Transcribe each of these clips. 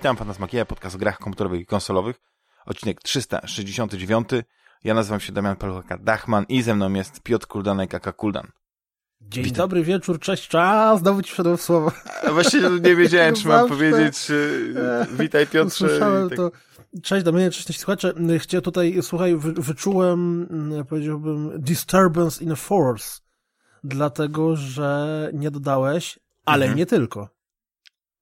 Witam, Fantasmagieria, podcast o grach komputerowych i konsolowych. Odcinek 369. Ja nazywam się Damian Paluchaka-Dachman i ze mną jest Piotr Kuldanek, aka Kuldan. Dzień Witam. dobry, wieczór, cześć, czas, znowu ci wszedłem w słowo. A właśnie nie wiedziałem, czy mam powiedzieć, witaj Piotrze. Słyszałem tak... to. Cześć Damianie, cześć nasi słuchacze. Chciałem tutaj, słuchaj, wy, wyczułem, powiedziałbym, disturbance in a force, dlatego, że nie dodałeś, ale mhm. nie tylko.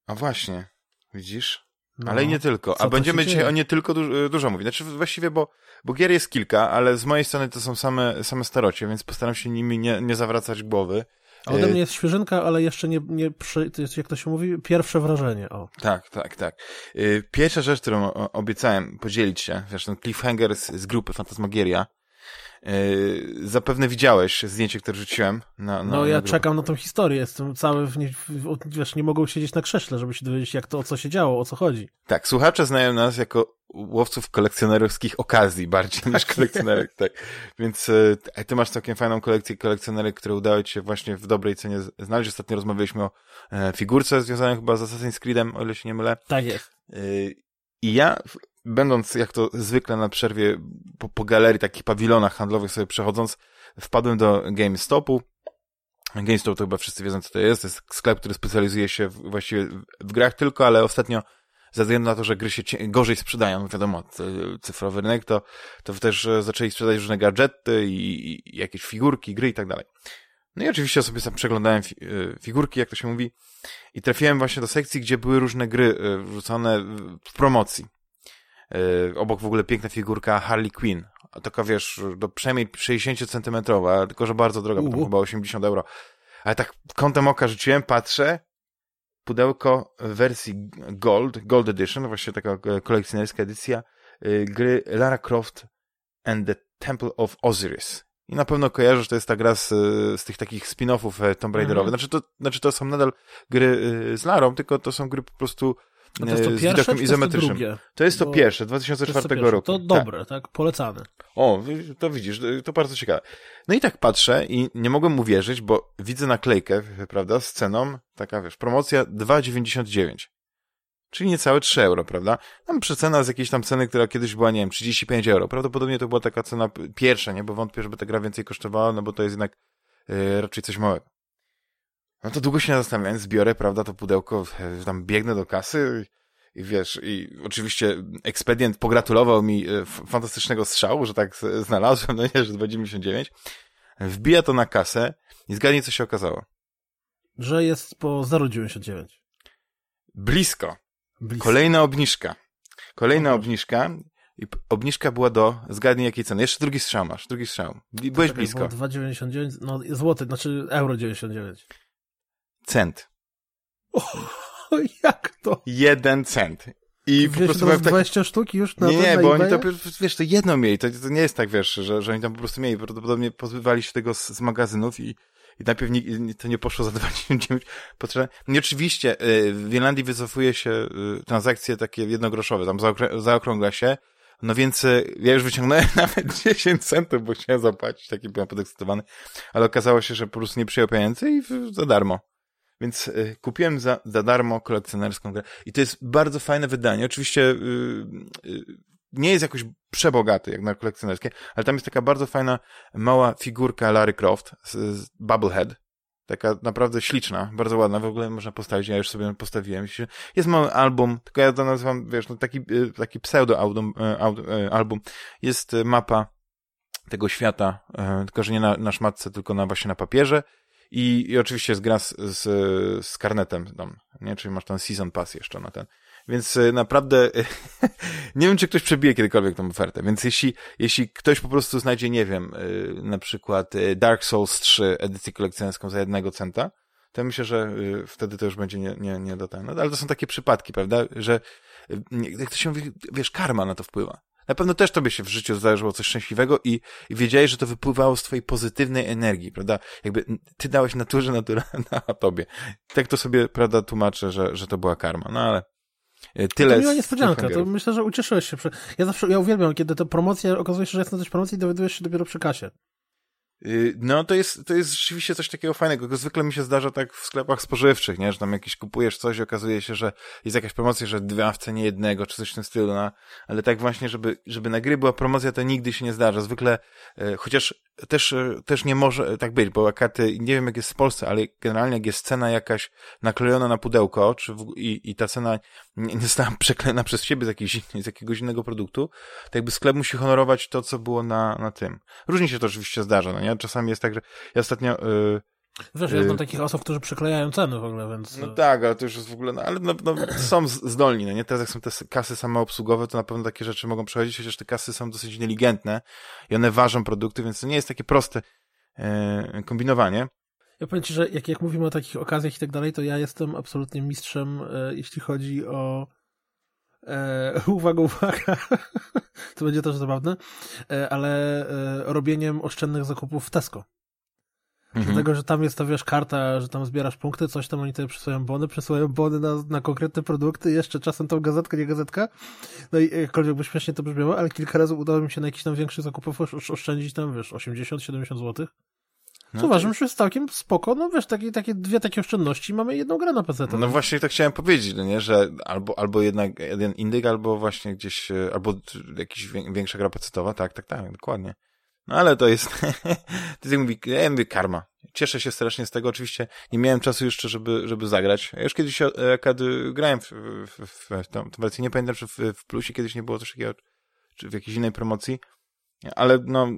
A właśnie, widzisz? No, ale i nie tylko. A będziemy dzisiaj o nie tylko dużo, dużo mówić. Znaczy właściwie, bo, bo gier jest kilka, ale z mojej strony to są same, same starocie, więc postaram się nimi nie, nie zawracać głowy. A ode mnie jest świeżynka, ale jeszcze nie, nie przy, jak to się mówi, pierwsze wrażenie. O. Tak, tak, tak. Y, pierwsza rzecz, którą obiecałem podzielić się, wiesz, ten cliffhanger z, z grupy Fantasmagieria, zapewne widziałeś zdjęcie, które rzuciłem. Na, na, no ja na czekam na tą historię, jestem cały, w nie, w, wiesz, nie mogą siedzieć na krześle, żeby się dowiedzieć, jak to, o co się działo, o co chodzi. Tak, słuchacze znają nas jako łowców kolekcjonerskich okazji bardziej niż kolekcjonerek, tak. Więc e, ty masz całkiem fajną kolekcję kolekcjonerek, które udało ci się właśnie w dobrej cenie znaleźć. Ostatnio rozmawialiśmy o e, figurce związanej chyba z Assassin's Creedem, o ile się nie mylę. Tak jest. E, I ja będąc jak to zwykle na przerwie po, po galerii, takich pawilonach handlowych sobie przechodząc, wpadłem do GameStopu. GameStop to chyba wszyscy wiedzą, co to jest. To jest sklep, który specjalizuje się w, właściwie w grach tylko, ale ostatnio ze względu na to, że gry się gorzej sprzedają, wiadomo, cyfrowy rynek, to, to też e, zaczęli sprzedać różne gadżety i, i jakieś figurki, gry i tak dalej. No i oczywiście sobie sam przeglądałem fi e, figurki, jak to się mówi, i trafiłem właśnie do sekcji, gdzie były różne gry e, wrzucone w promocji. Yy, obok w ogóle piękna figurka Harley Quinn. Taka wiesz, do przynajmniej 60 centymetrowa, tylko że bardzo droga, bo chyba 80 euro. Ale tak kątem oka rzuciłem, patrzę, pudełko w wersji Gold, Gold Edition, właśnie taka kolekcjonerska edycja yy, gry Lara Croft and the Temple of Osiris. I na pewno kojarzysz, to jest ta gra z, z tych takich spin-offów e, Tomb Raiderowych. Mhm. Znaczy, to, znaczy to są nadal gry z Larą, tylko to są gry po prostu a to jest to pierwsze, widokiem izometrycznym. To drugie? to jest to pierwsze, 2004 to roku. To dobre, tak. tak, polecane. O, to widzisz, to bardzo ciekawe. No i tak patrzę i nie mogłem mu wierzyć, bo widzę naklejkę, prawda, z ceną, taka wiesz, promocja 2,99. Czyli niecałe 3 euro, prawda? Tam przecena z jakiejś tam ceny, która kiedyś była, nie wiem, 35 euro. Prawdopodobnie to była taka cena pierwsza, nie? Bo wątpię, żeby ta gra więcej kosztowała, no bo to jest jednak yy, raczej coś małego. No to długo się nie zastanawiałem, zbiorę, prawda, to pudełko, e, tam biegnę do kasy i, i wiesz, i oczywiście ekspedient pogratulował mi e, fantastycznego strzału, że tak znalazłem, no nie, że 2,99. Wbija to na kasę i zgadnij, co się okazało. Że jest po 0,99. Blisko. Blisko. Kolejna obniżka. Kolejna obniżka i obniżka była do, zgadnij jakiej ceny. Jeszcze drugi strzał masz, drugi strzał. Byłeś blisko. 2,99, no złoty, znaczy euro 99 cent. O, jak to? Jeden cent. I po prostu tak... 20 sztuki już na Nie, nie, bo oni to, wiesz, to jedno mieli, to, to nie jest tak, wiesz, że, że oni tam po prostu mieli, prawdopodobnie pozbywali się tego z, z magazynów i, i najpierw nie, to nie poszło za 2,99. Potrzebne. Nie, oczywiście y, w Irlandii wycofuje się y, transakcje takie jednogroszowe, tam zaokrągla się, no więc y, ja już wyciągnąłem nawet 10 centów, bo chciałem zapłacić, taki byłem podekscytowany, ale okazało się, że po prostu nie przyjął pieniędzy i za darmo. Więc y, kupiłem za, za darmo kolekcjonerską grę. I to jest bardzo fajne wydanie. Oczywiście y, y, nie jest jakoś przebogaty jak na kolekcjonerskie, ale tam jest taka bardzo fajna, mała figurka Larry Croft z, z Bubblehead. Taka naprawdę śliczna, bardzo ładna, w ogóle można postawić, ja już sobie postawiłem. Jest mały album, tylko ja to nazywam, wiesz, no taki, y, taki pseudo-album, y, y, album. Jest mapa tego świata, tylko że nie na, na szmatce, tylko na właśnie na papierze i, i oczywiście jest gra z, z, z karnetem tam, nie? Czyli masz ten season pass jeszcze na ten. Więc e, naprawdę nie wiem, czy ktoś przebije kiedykolwiek tą ofertę. Więc jeśli, jeśli ktoś po prostu znajdzie, nie wiem, e, na przykład e, Dark Souls 3 edycję kolekcjonerską za jednego centa, to myślę, że wtedy to już będzie nie, nie, nie do tego. No, ale to są takie przypadki, prawda, że jak to się mówi, wiesz, karma na to wpływa. Na pewno też tobie się w życiu zdarzyło coś szczęśliwego i, i wiedziałeś, że to wypływało z twojej pozytywnej energii, prawda? Jakby ty dałeś naturze, natura na tobie. Tak to sobie, prawda, tłumaczę, że, że to była karma. No ale e, Tyle to miła niespodzianka, to myślę, że ucieszyłeś się. Ja zawsze, ja uwielbiam, kiedy to promocja, okazuje się, że jest na coś promocji i dowiadujesz się dopiero przy kasie. Y, no to jest, to jest rzeczywiście coś takiego fajnego. Zwykle mi się zdarza tak w sklepach spożywczych, nie? Że tam jakiś kupujesz coś i okazuje się, że jest jakaś promocja, że dwa w cenie jednego, czy coś w tym stylu, no. Ale tak właśnie, żeby, żeby na gry była promocja, to nigdy się nie zdarza. Zwykle, e, chociaż też, e, też nie może tak być, bo akaty, nie wiem jak jest w Polsce, ale generalnie jak jest cena jakaś naklejona na pudełko, czy w, i, i ta cena nie, nie została przeklejona przez siebie z, jakiejś, z jakiegoś innego produktu, to jakby sklep musi honorować to, co było na, na tym. Różnie się to oczywiście zdarza, no nie? Czasami jest tak, że ja ostatnio... Yy, Wiesz, ja znam takich osób, którzy przeklejają ceny w ogóle, więc... No tak, ale to już jest w ogóle, no, ale no, no, są zdolni, no nie? Teraz jak są te kasy samoobsługowe, to na pewno takie rzeczy mogą przechodzić, chociaż te kasy są dosyć inteligentne i one ważą produkty, więc to nie jest takie proste e, kombinowanie. Ja powiem Ci, że jak, jak mówimy o takich okazjach i tak dalej, to ja jestem absolutnie mistrzem, e, jeśli chodzi o e, uwaga, uwaga, to będzie też zabawne, ale robieniem oszczędnych zakupów w Tesco. Mhm. Dlatego, że tam jest ta, wiesz, karta, że tam zbierasz punkty, coś tam oni tutaj przysyłają bony, przysyłają bony na, na konkretne produkty, jeszcze czasem tą gazetkę, nie gazetka. No i jakkolwiek by śmiesznie to brzmiało, ale kilka razy udało mi się na jakichś tam większych zakupach oszczędzić tam, wiesz, 80-70 złotych. No Co uważam, że jest całkiem spoko, no wiesz, takie, takie dwie takie oszczędności mamy jedną grę na PC. No właśnie tak chciałem powiedzieć, no nie, że albo, albo jednak jeden indyk, albo właśnie gdzieś, e, albo jakiś większa gra pecetowa, tak, tak, tak, dokładnie. No ale to jest, to jest mówi, ja mówię karma. Cieszę się strasznie z tego, oczywiście nie miałem czasu jeszcze, żeby, żeby zagrać. Ja już kiedyś kiedy grałem w, w, w, w tą, tą wersję, nie pamiętam, czy w, w Plusie kiedyś nie było coś takiego, czy w jakiejś innej promocji, ale no,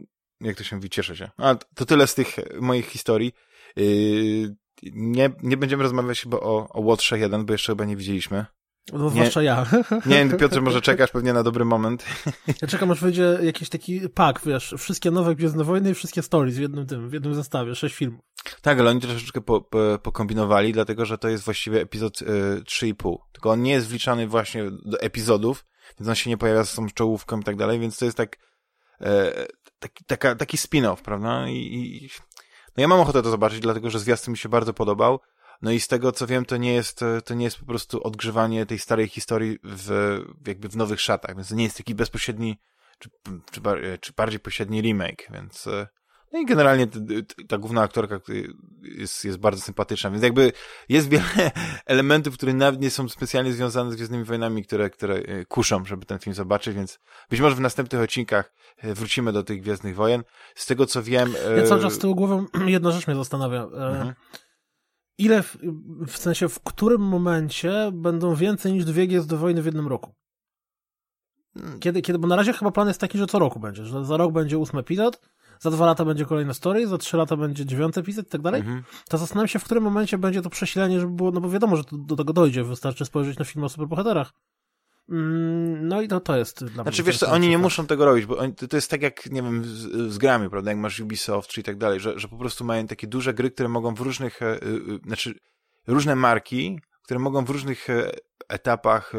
jak to się mówi, cieszę się. A to tyle z tych moich historii. Yy, nie, nie będziemy rozmawiać chyba o, o Łotrze 1, bo jeszcze chyba nie widzieliśmy. No, zwłaszcza ja. Nie wiem, Piotr, może czekasz pewnie na dobry moment. Ja czekam, aż wyjdzie jakiś taki pak, wiesz, wszystkie nowe Gwiezdne Wojny i wszystkie stories w jednym tym, w jednym zestawie, sześć filmów. Tak, ale oni troszeczkę po, po, pokombinowali, dlatego, że to jest właściwie epizod y, 3,5. Tylko on nie jest wliczany właśnie do epizodów, więc on się nie pojawia z tą czołówką i tak dalej, więc to jest tak, e, taki, taka, taki spin-off, prawda? I, I, no ja mam ochotę to zobaczyć, dlatego, że zwiastun mi się bardzo podobał. No i z tego co wiem, to nie jest, to nie jest po prostu odgrzewanie tej starej historii w, jakby w nowych szatach, więc to nie jest taki bezpośredni, czy, czy, czy bardziej pośredni remake, więc no i generalnie ta główna aktorka jest, jest bardzo sympatyczna, więc jakby jest wiele elementów, które nawet nie są specjalnie związane z Gwiezdnymi Wojnami, które, które e, kuszą, żeby ten film zobaczyć, więc być może w następnych odcinkach e, wrócimy do tych Gwiezdnych Wojen. Z tego co wiem... Ja cały czas z tyłu głową jedna rzecz mnie zastanawia. Mhm ile, w, w sensie, w którym momencie będą więcej niż dwie Gwiezdne Wojny w jednym roku? Kiedy, kiedy, bo na razie chyba plan jest taki, że co roku będzie, że za rok będzie ósmy epizod, za dwa lata będzie kolejna story, za trzy lata będzie dziewiąty epizod i tak dalej, mhm. to zastanawiam się, w którym momencie będzie to przesilenie, żeby było, no bo wiadomo, że to, do tego dojdzie, wystarczy spojrzeć na film o superbohaterach. Mm, no i to, to jest dla Znaczy wiesz co, oni nie muszą tego robić, bo oni, to jest tak jak, nie wiem, z, z grami, prawda, jak masz Ubisoft czy i tak dalej, że, że po prostu mają takie duże gry, które mogą w różnych, e, e, znaczy różne marki, które mogą w różnych e, etapach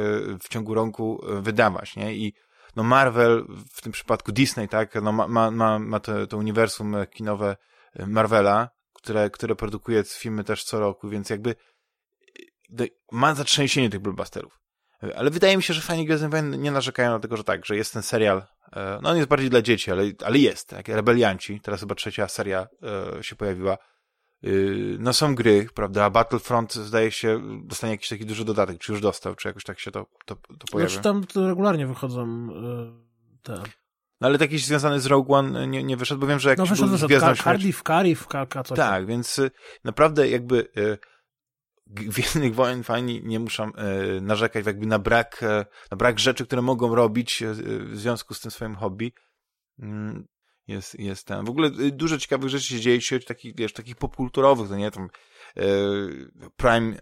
w ciągu roku wydawać, nie? I no Marvel, w tym przypadku Disney, tak, no ma, ma, ma, ma to, to uniwersum kinowe Marvela, które, które produkuje filmy też co roku, więc jakby ma zatrzęsienie tych blockbusterów. Ale wydaje mi się, że fani Gwiezdnych Wojen nie narzekają dlatego, że tak, że jest ten serial, e, no on jest bardziej dla dzieci, ale, ale jest, tak, Rebelianci, teraz chyba trzecia seria e, się pojawiła. E, no są gry, prawda, Battlefront zdaje się dostanie jakiś taki duży dodatek, czy już dostał, czy jakoś tak się to, to, to pojawia. Znaczy tam regularnie wychodzą te... No ale taki związany z Rogue One nie, nie wyszedł, bo wiem, że jakiś no, wyszedł, był Car Cardiff, Cardiff, coś Tak, więc naprawdę jakby Gwiezdnych Wojen fani nie muszą e, narzekać jakby na brak, e, na brak rzeczy, które mogą robić e, w związku z tym swoim hobby. Mm, jest, jest tam. W ogóle dużo ciekawych rzeczy się dzieje się takich, wiesz, takich popkulturowych, to nie, tam Prime,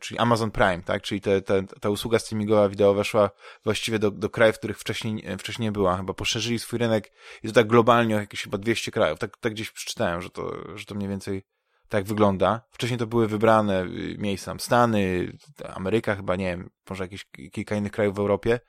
czyli Amazon Prime, tak, czyli te, te, ta usługa streamingowa wideo weszła właściwie do, do krajów, w których wcześniej, wcześniej nie była. Chyba poszerzyli swój rynek i to tak globalnie o jakieś chyba 200 krajów. Tak, tak gdzieś przeczytałem, że to, że to mniej więcej tak wygląda. Wcześniej to były wybrane y, miejsca, Stany, Ameryka chyba, nie wiem, może jakieś kilka innych krajów w Europie.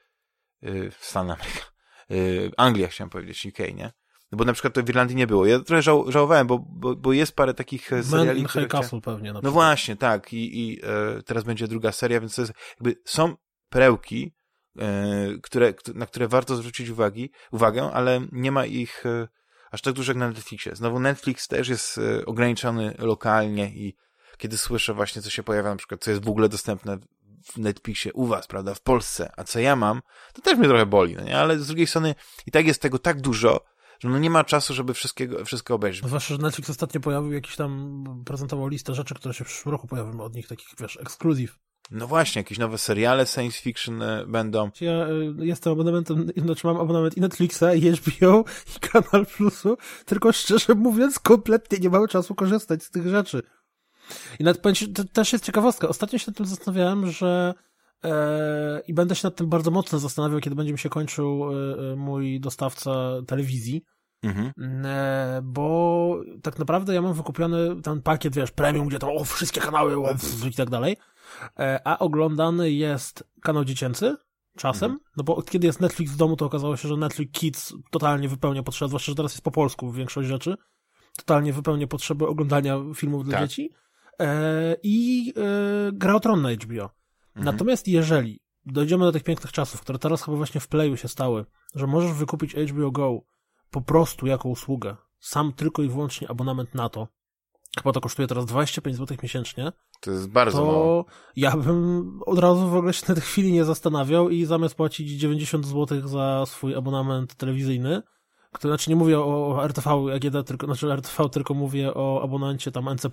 Yy, Stany, Ameryka. Yy, Anglia chciałem powiedzieć, UK, nie? No bo na przykład to w Irlandii nie było. Ja trochę żał, żałowałem, bo, bo, bo jest parę takich e, seriali, Man, które... Castle pewnie. no właśnie, tak. I, i e, teraz będzie druga seria, więc to jest jakby są perełki, e, które, na które warto zwrócić uwagi, uwagę, ale nie ma ich... E, aż tak dużo jak na Netflixie. Znowu Netflix też jest y, ograniczony lokalnie i kiedy słyszę właśnie, co się pojawia, na przykład, co jest w ogóle dostępne w Netflixie u was, prawda, w Polsce, a co ja mam, to też mnie trochę boli, no nie? Ale z drugiej strony i tak jest tego tak dużo, że no nie ma czasu, żeby wszystkiego, wszystko obejrzeć. No zwłaszcza, że Netflix ostatnio pojawił jakiś tam, prezentował listę rzeczy, które się w przyszłym roku pojawią od nich, takich, wiesz, ekskluzyw. No właśnie, jakieś nowe seriale science fiction e, będą. Ja e, jestem abonamentem, znaczy mam abonament i Netflixa, i HBO, i Kanal Plusu, tylko szczerze mówiąc, kompletnie nie mam czasu korzystać z tych rzeczy. I nawet powiem ci, to też jest ciekawostka. Ostatnio się nad tym zastanawiałem, że e, i będę się nad tym bardzo mocno zastanawiał, kiedy będzie mi się kończył e, mój dostawca telewizji. Mhm. E, bo tak naprawdę ja mam wykupiony ten pakiet, wiesz, premium, gdzie tam o, wszystkie kanały i tak dalej, a oglądany jest kanał dziecięcy czasem, mhm. no bo kiedy jest Netflix w domu, to okazało się, że Netflix Kids totalnie wypełnia potrzeby, zwłaszcza, że teraz jest po polsku większość rzeczy, totalnie wypełnia potrzeby oglądania filmów dla tak. dzieci e, i e, gra o tron na HBO. Mhm. Natomiast jeżeli dojdziemy do tych pięknych czasów, które teraz chyba właśnie w Playu się stały, że możesz wykupić HBO Go po prostu jako usługę, sam tylko i wyłącznie abonament na to, chyba to kosztuje teraz 25 zł miesięcznie, to jest bardzo to mało. ja bym od razu w ogóle się na tej chwili nie zastanawiał i zamiast płacić 90 zł za swój abonament telewizyjny, który, znaczy nie mówię o RTV AGD, tylko, znaczy RTV, tylko mówię o abonamencie tam NC+.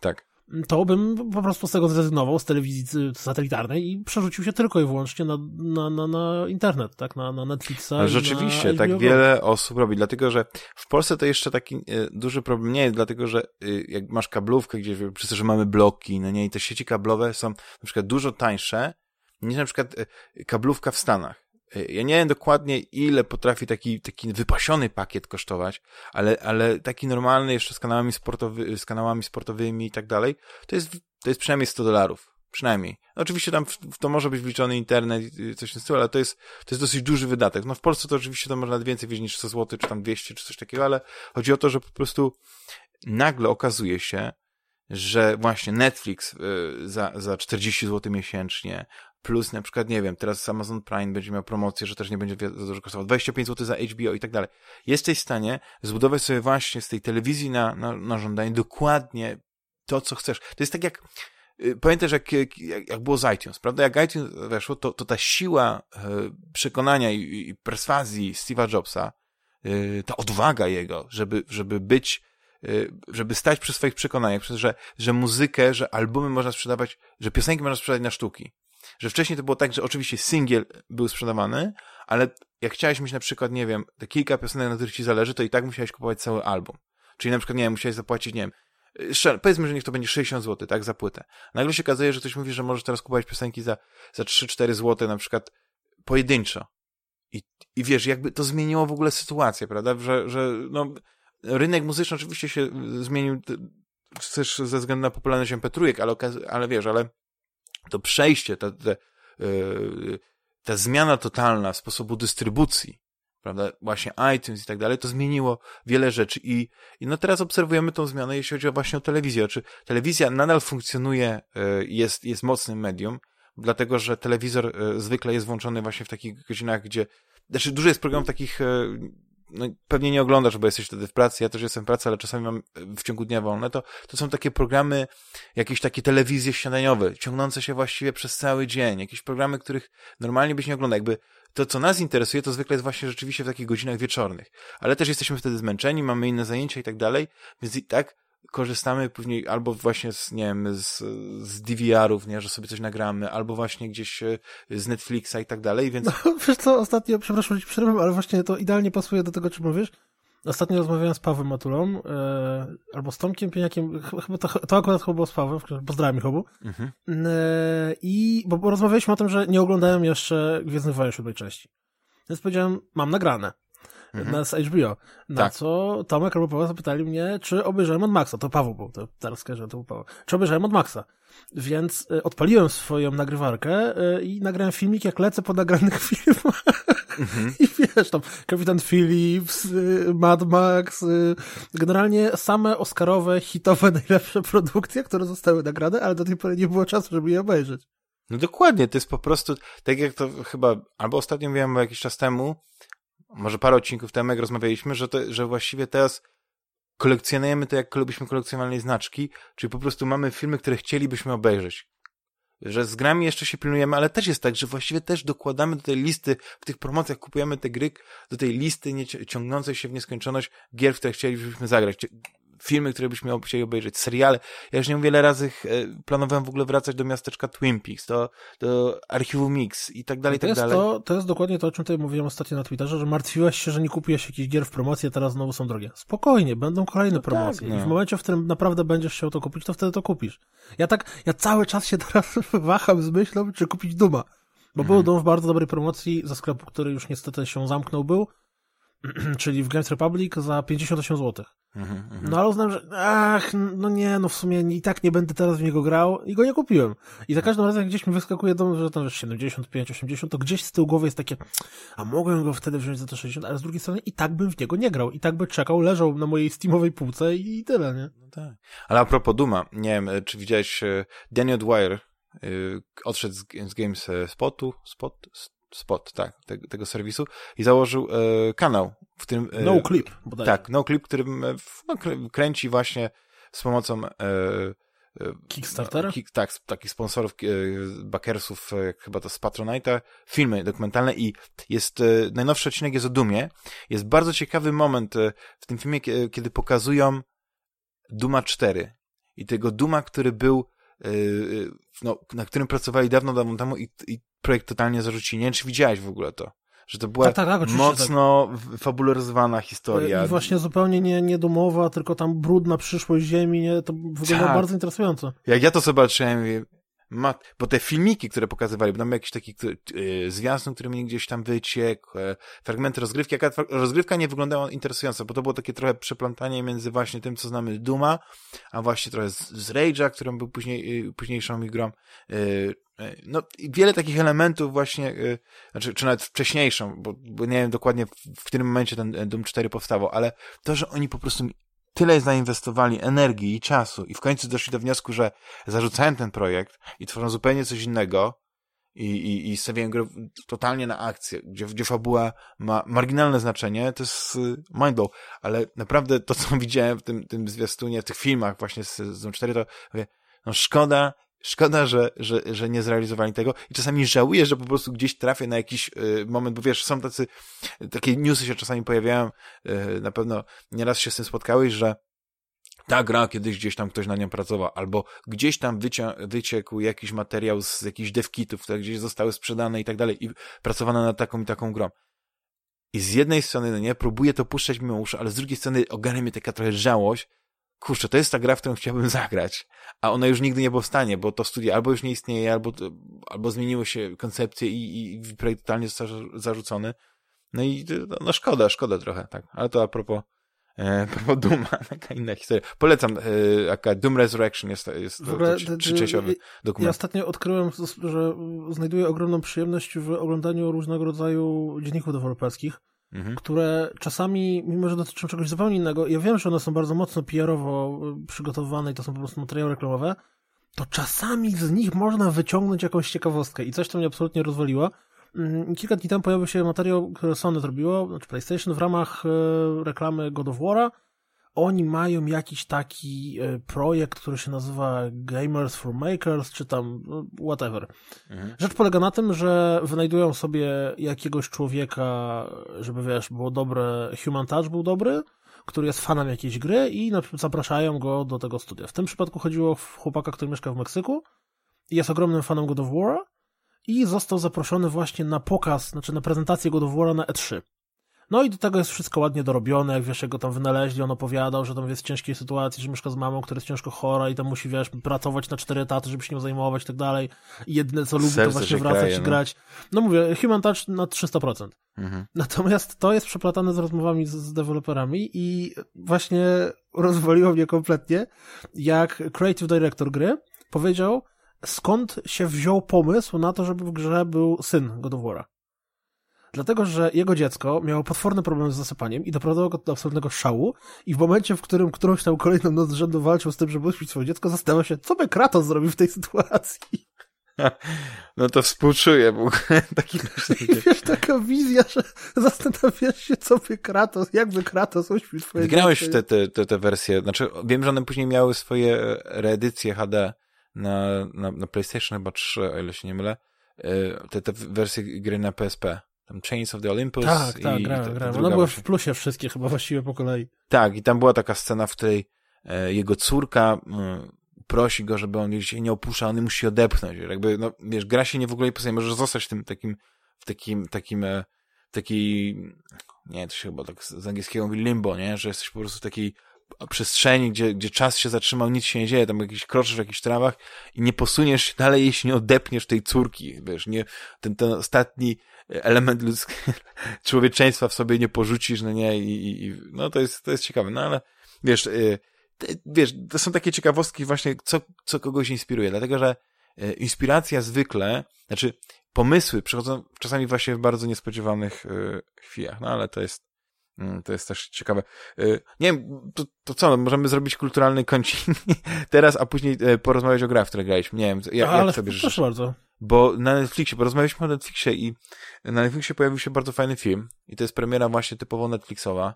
Tak to bym po prostu z tego zrezygnował, z telewizji satelitarnej i przerzucił się tylko i wyłącznie na, na, na, na internet, tak, na, na Netflixa. Ale rzeczywiście, tak wiele osób robi, dlatego że w Polsce to jeszcze taki e, duży problem nie jest, dlatego że e, jak masz kablówkę, gdzie przez to, że mamy bloki, no nie, i te sieci kablowe są na przykład dużo tańsze niż na przykład e, kablówka w Stanach. Ja nie wiem dokładnie, ile potrafi taki, taki wypasiony pakiet kosztować, ale, ale taki normalny jeszcze z kanałami, sportowy, z kanałami sportowymi i tak dalej, to jest, to jest przynajmniej 100 dolarów. Przynajmniej. No oczywiście tam w, to może być wliczony internet i coś w tym stylu, ale to jest, to jest dosyć duży wydatek. No w Polsce to oczywiście to może nawet więcej wiedzieć niż 100 zł, czy tam 200, czy coś takiego, ale chodzi o to, że po prostu nagle okazuje się, że właśnie Netflix y, za, za 40 zł miesięcznie, plus na przykład, nie wiem, teraz Amazon Prime będzie miał promocję, że też nie będzie za dużo kosztował, 25 zł za HBO i tak dalej. Jesteś w stanie zbudować sobie właśnie z tej telewizji na, na, na żądanie dokładnie to, co chcesz. To jest tak jak, y, pamiętasz jak, jak, jak było z iTunes, prawda? Jak iTunes weszło, to, to ta siła y, przekonania i, i perswazji Steve'a Jobsa, y, ta odwaga jego, żeby, żeby być żeby stać przy swoich przekonaniach, że, że muzykę, że albumy można sprzedawać, że piosenki można sprzedać na sztuki. Że wcześniej to było tak, że oczywiście singiel był sprzedawany, ale jak chciałeś mieć na przykład, nie wiem, te kilka piosenek, na których ci zależy, to i tak musiałeś kupować cały album. Czyli na przykład, nie wiem, musiałeś zapłacić, nie wiem, Szczerze, powiedzmy, że niech to będzie 60 zł, tak, za płytę. Nagle się okazuje, że ktoś mówi, że możesz teraz kupować piosenki za, za 3-4 zł, na przykład pojedynczo. I, I wiesz, jakby to zmieniło w ogóle sytuację, prawda, że, że no, rynek muzyczny oczywiście się zmienił też ze względu na popularność mp ale, ale wiesz, ale to przejście, ta, ta, yy, ta zmiana totalna sposobu dystrybucji, prawda, właśnie iTunes i tak dalej, to zmieniło wiele rzeczy i, i no teraz obserwujemy tą zmianę, jeśli chodzi o właśnie o telewizję. Czy telewizja nadal funkcjonuje, yy, jest, jest mocnym medium, dlatego że telewizor yy, zwykle jest włączony właśnie w takich godzinach, gdzie, znaczy dużo jest programów takich no, pewnie nie oglądasz, bo jesteś wtedy w pracy, ja też jestem w pracy, ale czasami mam w ciągu dnia wolne, to, to są takie programy, jakieś takie telewizje śniadaniowe, ciągnące się właściwie przez cały dzień, jakieś programy, których normalnie byś nie oglądał, jakby to, co nas interesuje, to zwykle jest właśnie rzeczywiście w takich godzinach wieczornych, ale też jesteśmy wtedy zmęczeni, mamy inne zajęcia i tak dalej, więc i tak korzystamy później albo właśnie z, nie wiem, z, z DVR-ów, nie, że sobie coś nagramy, albo właśnie gdzieś e, z Netflixa i tak dalej, więc... No, wiesz co, ostatnio, przepraszam, że przerwam, ale właśnie to idealnie pasuje do tego, czym mówisz. Ostatnio rozmawiałem z Pawłem Matulą, e, albo z Tomkiem Pieniakiem, chyba to, to akurat chyba było z Pawłem, pozdrawiam ich obu. Mhm. E, I, bo, bo rozmawialiśmy o tym, że nie oglądałem jeszcze Gwiezdnych Wojen siódmej części. Więc powiedziałem, mam nagrane mhm. z HBO. Na tak. co Tomek albo Paweł zapytali mnie, czy obejrzałem od Maxa. To Paweł był, to teraz skojarzę, to był Paweł. Czy obejrzałem od Maxa. Więc y, odpaliłem swoją nagrywarkę y, i nagrałem filmik, jak lecę po nagranych filmach. Mhm. I wiesz, tam Kapitan Phillips, y, Mad Max, generalnie same oscarowe, hitowe, najlepsze produkcje, które zostały nagrane, ale do tej pory nie było czasu, żeby je obejrzeć. No dokładnie, to jest po prostu, tak jak to chyba, albo ostatnio mówiłem jakiś czas temu, może parę odcinków temu, jak rozmawialiśmy, że, to, że właściwie teraz kolekcjonujemy to, jak byśmy kolekcjonowali znaczki, czyli po prostu mamy filmy, które chcielibyśmy obejrzeć. Że z grami jeszcze się pilnujemy, ale też jest tak, że właściwie też dokładamy do tej listy, w tych promocjach kupujemy te gry, do tej listy nie, ciągnącej się w nieskończoność gier, w które chcielibyśmy zagrać filmy, które byśmy chcieli obejrzeć, seriale. Ja już nie wiele razy e, planowałem w ogóle wracać do miasteczka Twin Peaks, do, do archiwum Mix i tak dalej, i tak dalej. To, to jest dokładnie to, o czym tutaj mówiłem ostatnio na Twitterze, że martwiłeś się, że nie kupiłeś jakichś gier w promocji, a teraz znowu są drogie. Spokojnie, będą kolejne no tak, promocje. Tak, no. I w momencie, w którym naprawdę będziesz chciał to kupić, to wtedy to kupisz. Ja tak, ja cały czas się teraz waham z myślą, czy kupić Duma. Bo mhm. był Dum w bardzo dobrej promocji ze sklepu, który już niestety się zamknął był, czyli w Games Republic za 58 zł. Mhm, mhm. No ale uznałem, że ach, no nie, no w sumie i tak nie będę teraz w niego grał i go nie kupiłem. I za każdym razem, jak gdzieś mi wyskakuje dom, że tam 75, 80, to gdzieś z tyłu głowy jest takie, a mogłem go wtedy wziąć za te 60, ale z drugiej strony i tak bym w niego nie grał, i tak by czekał, leżał na mojej Steamowej półce i, tyle, nie? No tak. Ale a propos Duma, nie wiem, czy widziałeś e, Daniel Dwyer, yy, odszedł z, z Games Spotu, Spot, Spot, tak, tego, tego serwisu i założył e, kanał, w którym... E, no Clip, bodajże. Tak, No Clip, którym e, no, kręci właśnie z pomocą e, e Kickstartera? Kick, tak, takich sponsorów, e, backersów, chyba to z Patronite'a, filmy dokumentalne i jest, najnowszy odcinek jest o Dumie. Jest bardzo ciekawy moment w tym filmie, kiedy pokazują Duma 4 i tego Duma, który był no, na którym pracowali dawno, dawno temu i, i projekt totalnie zarzucili. Nie wiem, czy widziałeś w ogóle to. Że to była tak, tak, tak, mocno tak. fabularyzowana historia. I właśnie zupełnie nie, nie domowa, tylko tam brudna przyszłość ziemi, nie? To wygląda tak. bardzo interesująco. Jak ja to zobaczyłem, Mat, bo te filmiki, które pokazywali, bo tam jakiś taki yy, zwiastun, który mi gdzieś tam wyciekł, yy, fragmenty rozgrywki, jaka rozgrywka nie wyglądała interesująco, bo to było takie trochę przeplątanie między właśnie tym, co znamy Duma, a właśnie trochę z, z Rage'a, którym był później, yy, późniejszą grą. Yy, no, wiele takich elementów właśnie, yy, znaczy, czy nawet wcześniejszą, bo, bo nie wiem dokładnie w, którym momencie ten Doom 4 powstawał, ale to, że oni po prostu tyle zainwestowali energii i czasu i w końcu doszli do wniosku, że zarzucają ten projekt i tworzą zupełnie coś innego i, i, i stawiają grę totalnie na akcję, gdzie, gdzie fabuła ma marginalne znaczenie, to jest mindblow, ale naprawdę to, co widziałem w tym, tym zwiastunie, w tych filmach właśnie z, z 4, to mówię, no szkoda, Szkoda, że, że, że nie zrealizowali tego i czasami żałuję, że po prostu gdzieś trafię na jakiś y, moment, bo wiesz, są tacy, takie newsy się czasami pojawiają, y, na pewno nieraz się z tym spotkałeś, że ta gra kiedyś gdzieś tam ktoś na nią pracował, albo gdzieś tam wycia wyciekł jakiś materiał z jakichś devkitów, które gdzieś zostały sprzedane i tak dalej i pracowano nad taką i taką grą. I z jednej strony, no nie, próbuję to puszczać mimo uszy, ale z drugiej strony ogarnia mnie taka trochę żałość, kurczę, to jest ta gra, w którą chciałbym zagrać, a ona już nigdy nie powstanie, bo to studio albo już nie istnieje, albo, albo zmieniły się koncepcje i, i projekt totalnie został zarzucony. No i no szkoda, szkoda trochę, tak. Ale to a propos, e, a propos Duma, taka inna historia. Polecam, e, jaka Doom Resurrection jest, jest trzyczęściowy dokument. Ja ostatnio odkryłem, że znajduję ogromną przyjemność w oglądaniu różnego rodzaju dzienników deweloperskich mhm. które czasami, mimo że dotyczą czegoś zupełnie innego, ja wiem, że one są bardzo mocno PR-owo y, przygotowane i to są po prostu materiały reklamowe, to czasami z nich można wyciągnąć jakąś ciekawostkę i coś, co mnie absolutnie rozwaliło. Mm, kilka dni temu pojawił się materiał, który Sony zrobiło, znaczy PlayStation, w ramach y, reklamy God of War'a, oni mają jakiś taki e, projekt, który się nazywa Gamers for Makers, czy tam no, whatever. Mhm. Rzecz polega na tym, że wynajdują sobie jakiegoś człowieka, żeby wiesz, było dobre, Human Touch był dobry, który jest fanem jakiejś gry i zapraszają go do tego studia. W tym przypadku chodziło o chłopaka, który mieszka w Meksyku i jest ogromnym fanem God of War i został zaproszony właśnie na pokaz, znaczy na prezentację God of War na E3. No i do tego jest wszystko ładnie dorobione, jak wiesz, jak go tam wynaleźli, on opowiadał, że tam jest w ciężkiej sytuacji, że mieszka z mamą, która jest ciężko chora i tam musi, wiesz, pracować na cztery etaty, żeby się nią zajmować i tak dalej. I jedyne co lubi, Serce to właśnie wracać kraje, i no. grać. No mówię, Human Touch na 300%. Mhm. Natomiast to jest przeplatane z rozmowami z, z deweloperami i właśnie rozwaliło mnie kompletnie, jak creative director gry powiedział, skąd się wziął pomysł na to, żeby w grze był syn God of War'a. Dlatego, że jego dziecko miało potworny problem z zasypaniem i doprowadziło go do absolutnego szału i w momencie, w którym którąś tam kolejną noc rzędu walczył z tym, żeby uśpić swoje dziecko, zastanawiał się, co by Kratos zrobił w tej sytuacji. No to współczuję ogóle. Taki I wiesz, taka wizja, że zastanawiasz się, co by Kratos, jakby Kratos uśpił twoje Grałeś w te, te, te, te wersje, znaczy wiem, że one później miały swoje reedycje HD na, na, na PlayStation chyba 3, o ile się nie mylę, E, te, te wersje gry na PSP. Tam Chains of the Olympus. Tak, tak, i grałem, ta- ta grałem. w plusie wszystkie chyba właściwie po kolei. Tak, i tam była taka scena, w której e, jego córka prosi go, żeby on się nie opuszczał, on musi odepchnąć. Jakby, no, wiesz, gra się nie w ogóle nie postaje, możesz zostać w tym takim, w takim, takim, e, takiej, nie, to się chyba tak z angielskiego mówi limbo, nie, że jesteś po prostu w takiej przestrzeni, gdzie, gdzie czas się zatrzymał, nic się nie dzieje, tam jakiś kroczysz w jakichś trawach i nie posuniesz się dalej, jeśli nie odepniesz tej córki, wiesz, nie, ten, ten ostatni element ludzkiego człowieczeństwa w sobie nie porzucisz, no nie, i, i, no to jest, to jest ciekawe, no ale wiesz, y, wiesz, to są takie ciekawostki właśnie, co, co kogoś inspiruje, dlatego, że y, inspiracja zwykle, znaczy pomysły przychodzą czasami właśnie w bardzo niespodziewanych y, chwilach, no ale to jest, to jest też ciekawe. Y, Nie wiem, to, to co, możemy zrobić kulturalny kącik teraz, a później y, porozmawiać o grach, w które graliśmy. Nie wiem, jak, Ale jak sobie życzysz? proszę bardzo. Bo na Netflixie, bo rozmawialiśmy o Netflixie i na Netflixie pojawił się bardzo fajny film i to jest premiera właśnie typowo Netflixowa.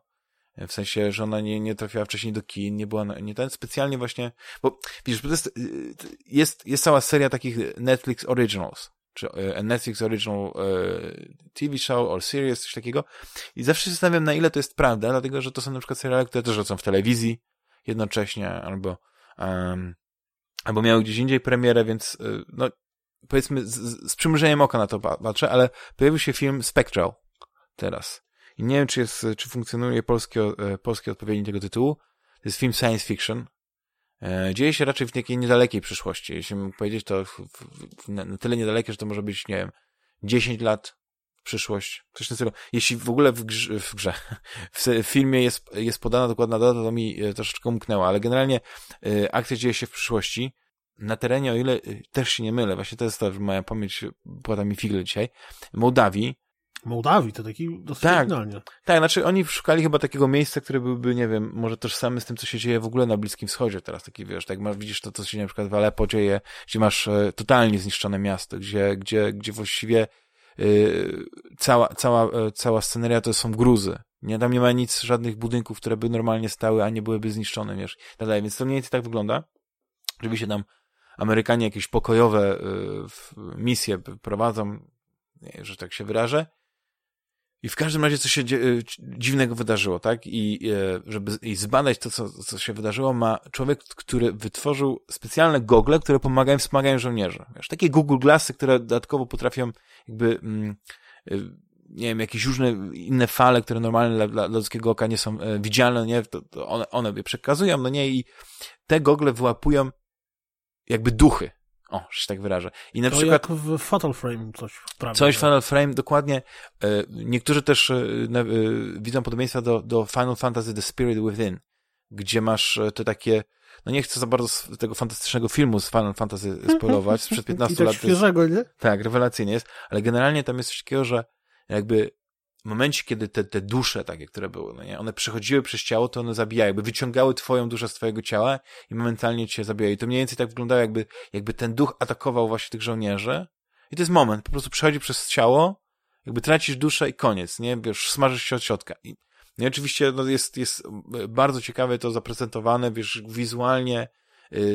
W sensie, że ona nie, nie trafiła wcześniej do kin, nie była, nie ten specjalnie właśnie, bo widzisz, jest, y, jest, jest cała seria takich Netflix Originals, czy y, Netflix Original y, TV show or series, coś takiego i zawsze się zastanawiam, na ile to jest prawda, dlatego, że to są na przykład seriale, które też lecą w telewizji jednocześnie, albo um, albo miały gdzieś indziej premierę, więc y, no powiedzmy z, z przymrużeniem oka na to pa- patrzę, ale pojawił się film Spectral teraz. I nie wiem, czy jest, czy funkcjonuje polski, e, polski odpowiednik tego tytułu. To jest film science fiction. E, Dzieje się raczej w takiej niedalekiej przyszłości. Jeśli mógł powiedzieć, to na na tyle niedalekie, że to może być, nie wiem, 10 lat w przyszłość. Coś tym stylu. Jeśli w ogóle w grze, w, grze, w filmie jest, jest podana dokładna data, to mi e, troszeczkę umknęła, ale generalnie e, akcja dzieje się w przyszłości. Na terenie, o ile też się nie mylę, właśnie to jest że moja pamięć płata mi figle dzisiaj, Mołdawii, Mołdawii to taki dosyć Tak. oryginalnie. tak, znaczy oni szukali chyba takiego miejsca, które byłby, nie wiem, może tożsame z tym, co się dzieje w ogóle na Bliskim Wschodzie teraz, taki wiesz, tak masz, widzisz to, co się na przykład w Aleppo dzieje, gdzie masz e, totalnie zniszczone miasto, gdzie, gdzie, gdzie właściwie e, cała, cała, e, cała sceneria to są gruzy. Nie, tam nie ma nic, żadnych budynków, które by normalnie stały, a nie byłyby zniszczone, wiesz, tak dalej. Więc to mniej więcej tak wygląda. Oczywiście tam Amerykanie jakieś pokojowe w- misje prowadzą, nie, że tak się wyrażę, i w każdym razie coś się y, dziwnego wydarzyło, tak? I e, żeby i zbadać to, co, co się wydarzyło, ma człowiek, który wytworzył specjalne gogle, które pomagają, wspomagają żołnierzy. Wiesz, takie Google Glassy, które dodatkowo potrafią jakby, mm, y, nie wiem, jakieś różne inne fale, które normalnie dla, dla ludzkiego oka nie są e, widzialne, nie? To, to one, one je przekazują, no nie? I te gogle wyłapują jakby duchy. O, że się tak wyrażę. I na To przykład... jak w Fatal Frame coś wprawia. Coś Final Frame, dokładnie. E, Niektórzy też e, e, widzą podobieństwa do, do Final Fantasy The Spirit Within, gdzie masz te takie, no nie chcę za bardzo tego fantastycznego filmu z Final Fantasy spoilować, sprzed 15 I tak lat. świeżego, nie? tak, rewelacyjnie jest, ale generalnie tam jest coś takiego, że jakby w momencie, kiedy te, te dusze takie, które były, no nie, one przechodziły przez ciało, to one zabijały, jakby wyciągały twoją duszę z twojego ciała i momentalnie cię zabijają. I to mniej więcej tak wyglądało, jakby, jakby ten duch atakował właśnie tych żołnierzy. I to jest moment, po prostu przechodzi przez ciało, jakby tracisz duszę i koniec, nie? Wiesz, smażysz się od środka. I, no i oczywiście no, jest, jest bardzo ciekawe to zaprezentowane, wiesz, wizualnie,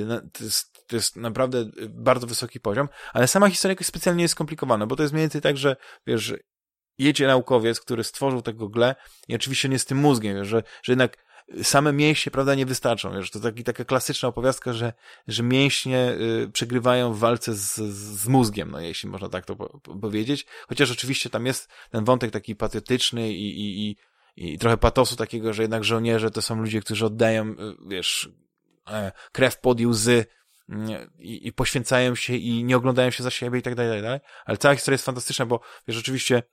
no, to jest, to jest naprawdę y, bardzo wysoki poziom, ale sama historia jakoś specjalnie jest skomplikowana, bo to jest mniej więcej tak, że wiesz, jedzie naukowiec, który stworzył te gogle i oczywiście nie z tym mózgiem, że, że jednak same mięśnie, prawda, nie wystarczą, wiesz, to taki, taka klasyczna opowiastka, że, że mięśnie y, przegrywają w walce z, z mózgiem, no jeśli można tak to po, po, powiedzieć, chociaż oczywiście tam jest ten wątek taki patriotyczny i, i, i, i trochę patosu takiego, że jednak żołnierze to są ludzie, którzy oddają, y, wiesz, e, krew pod i łzy, mm, i, i poświęcają się i nie oglądają się za siebie i tak dalej, tak dalej. Ale cała historia jest fantastyczna, bo wiesz, rzeczywiście e,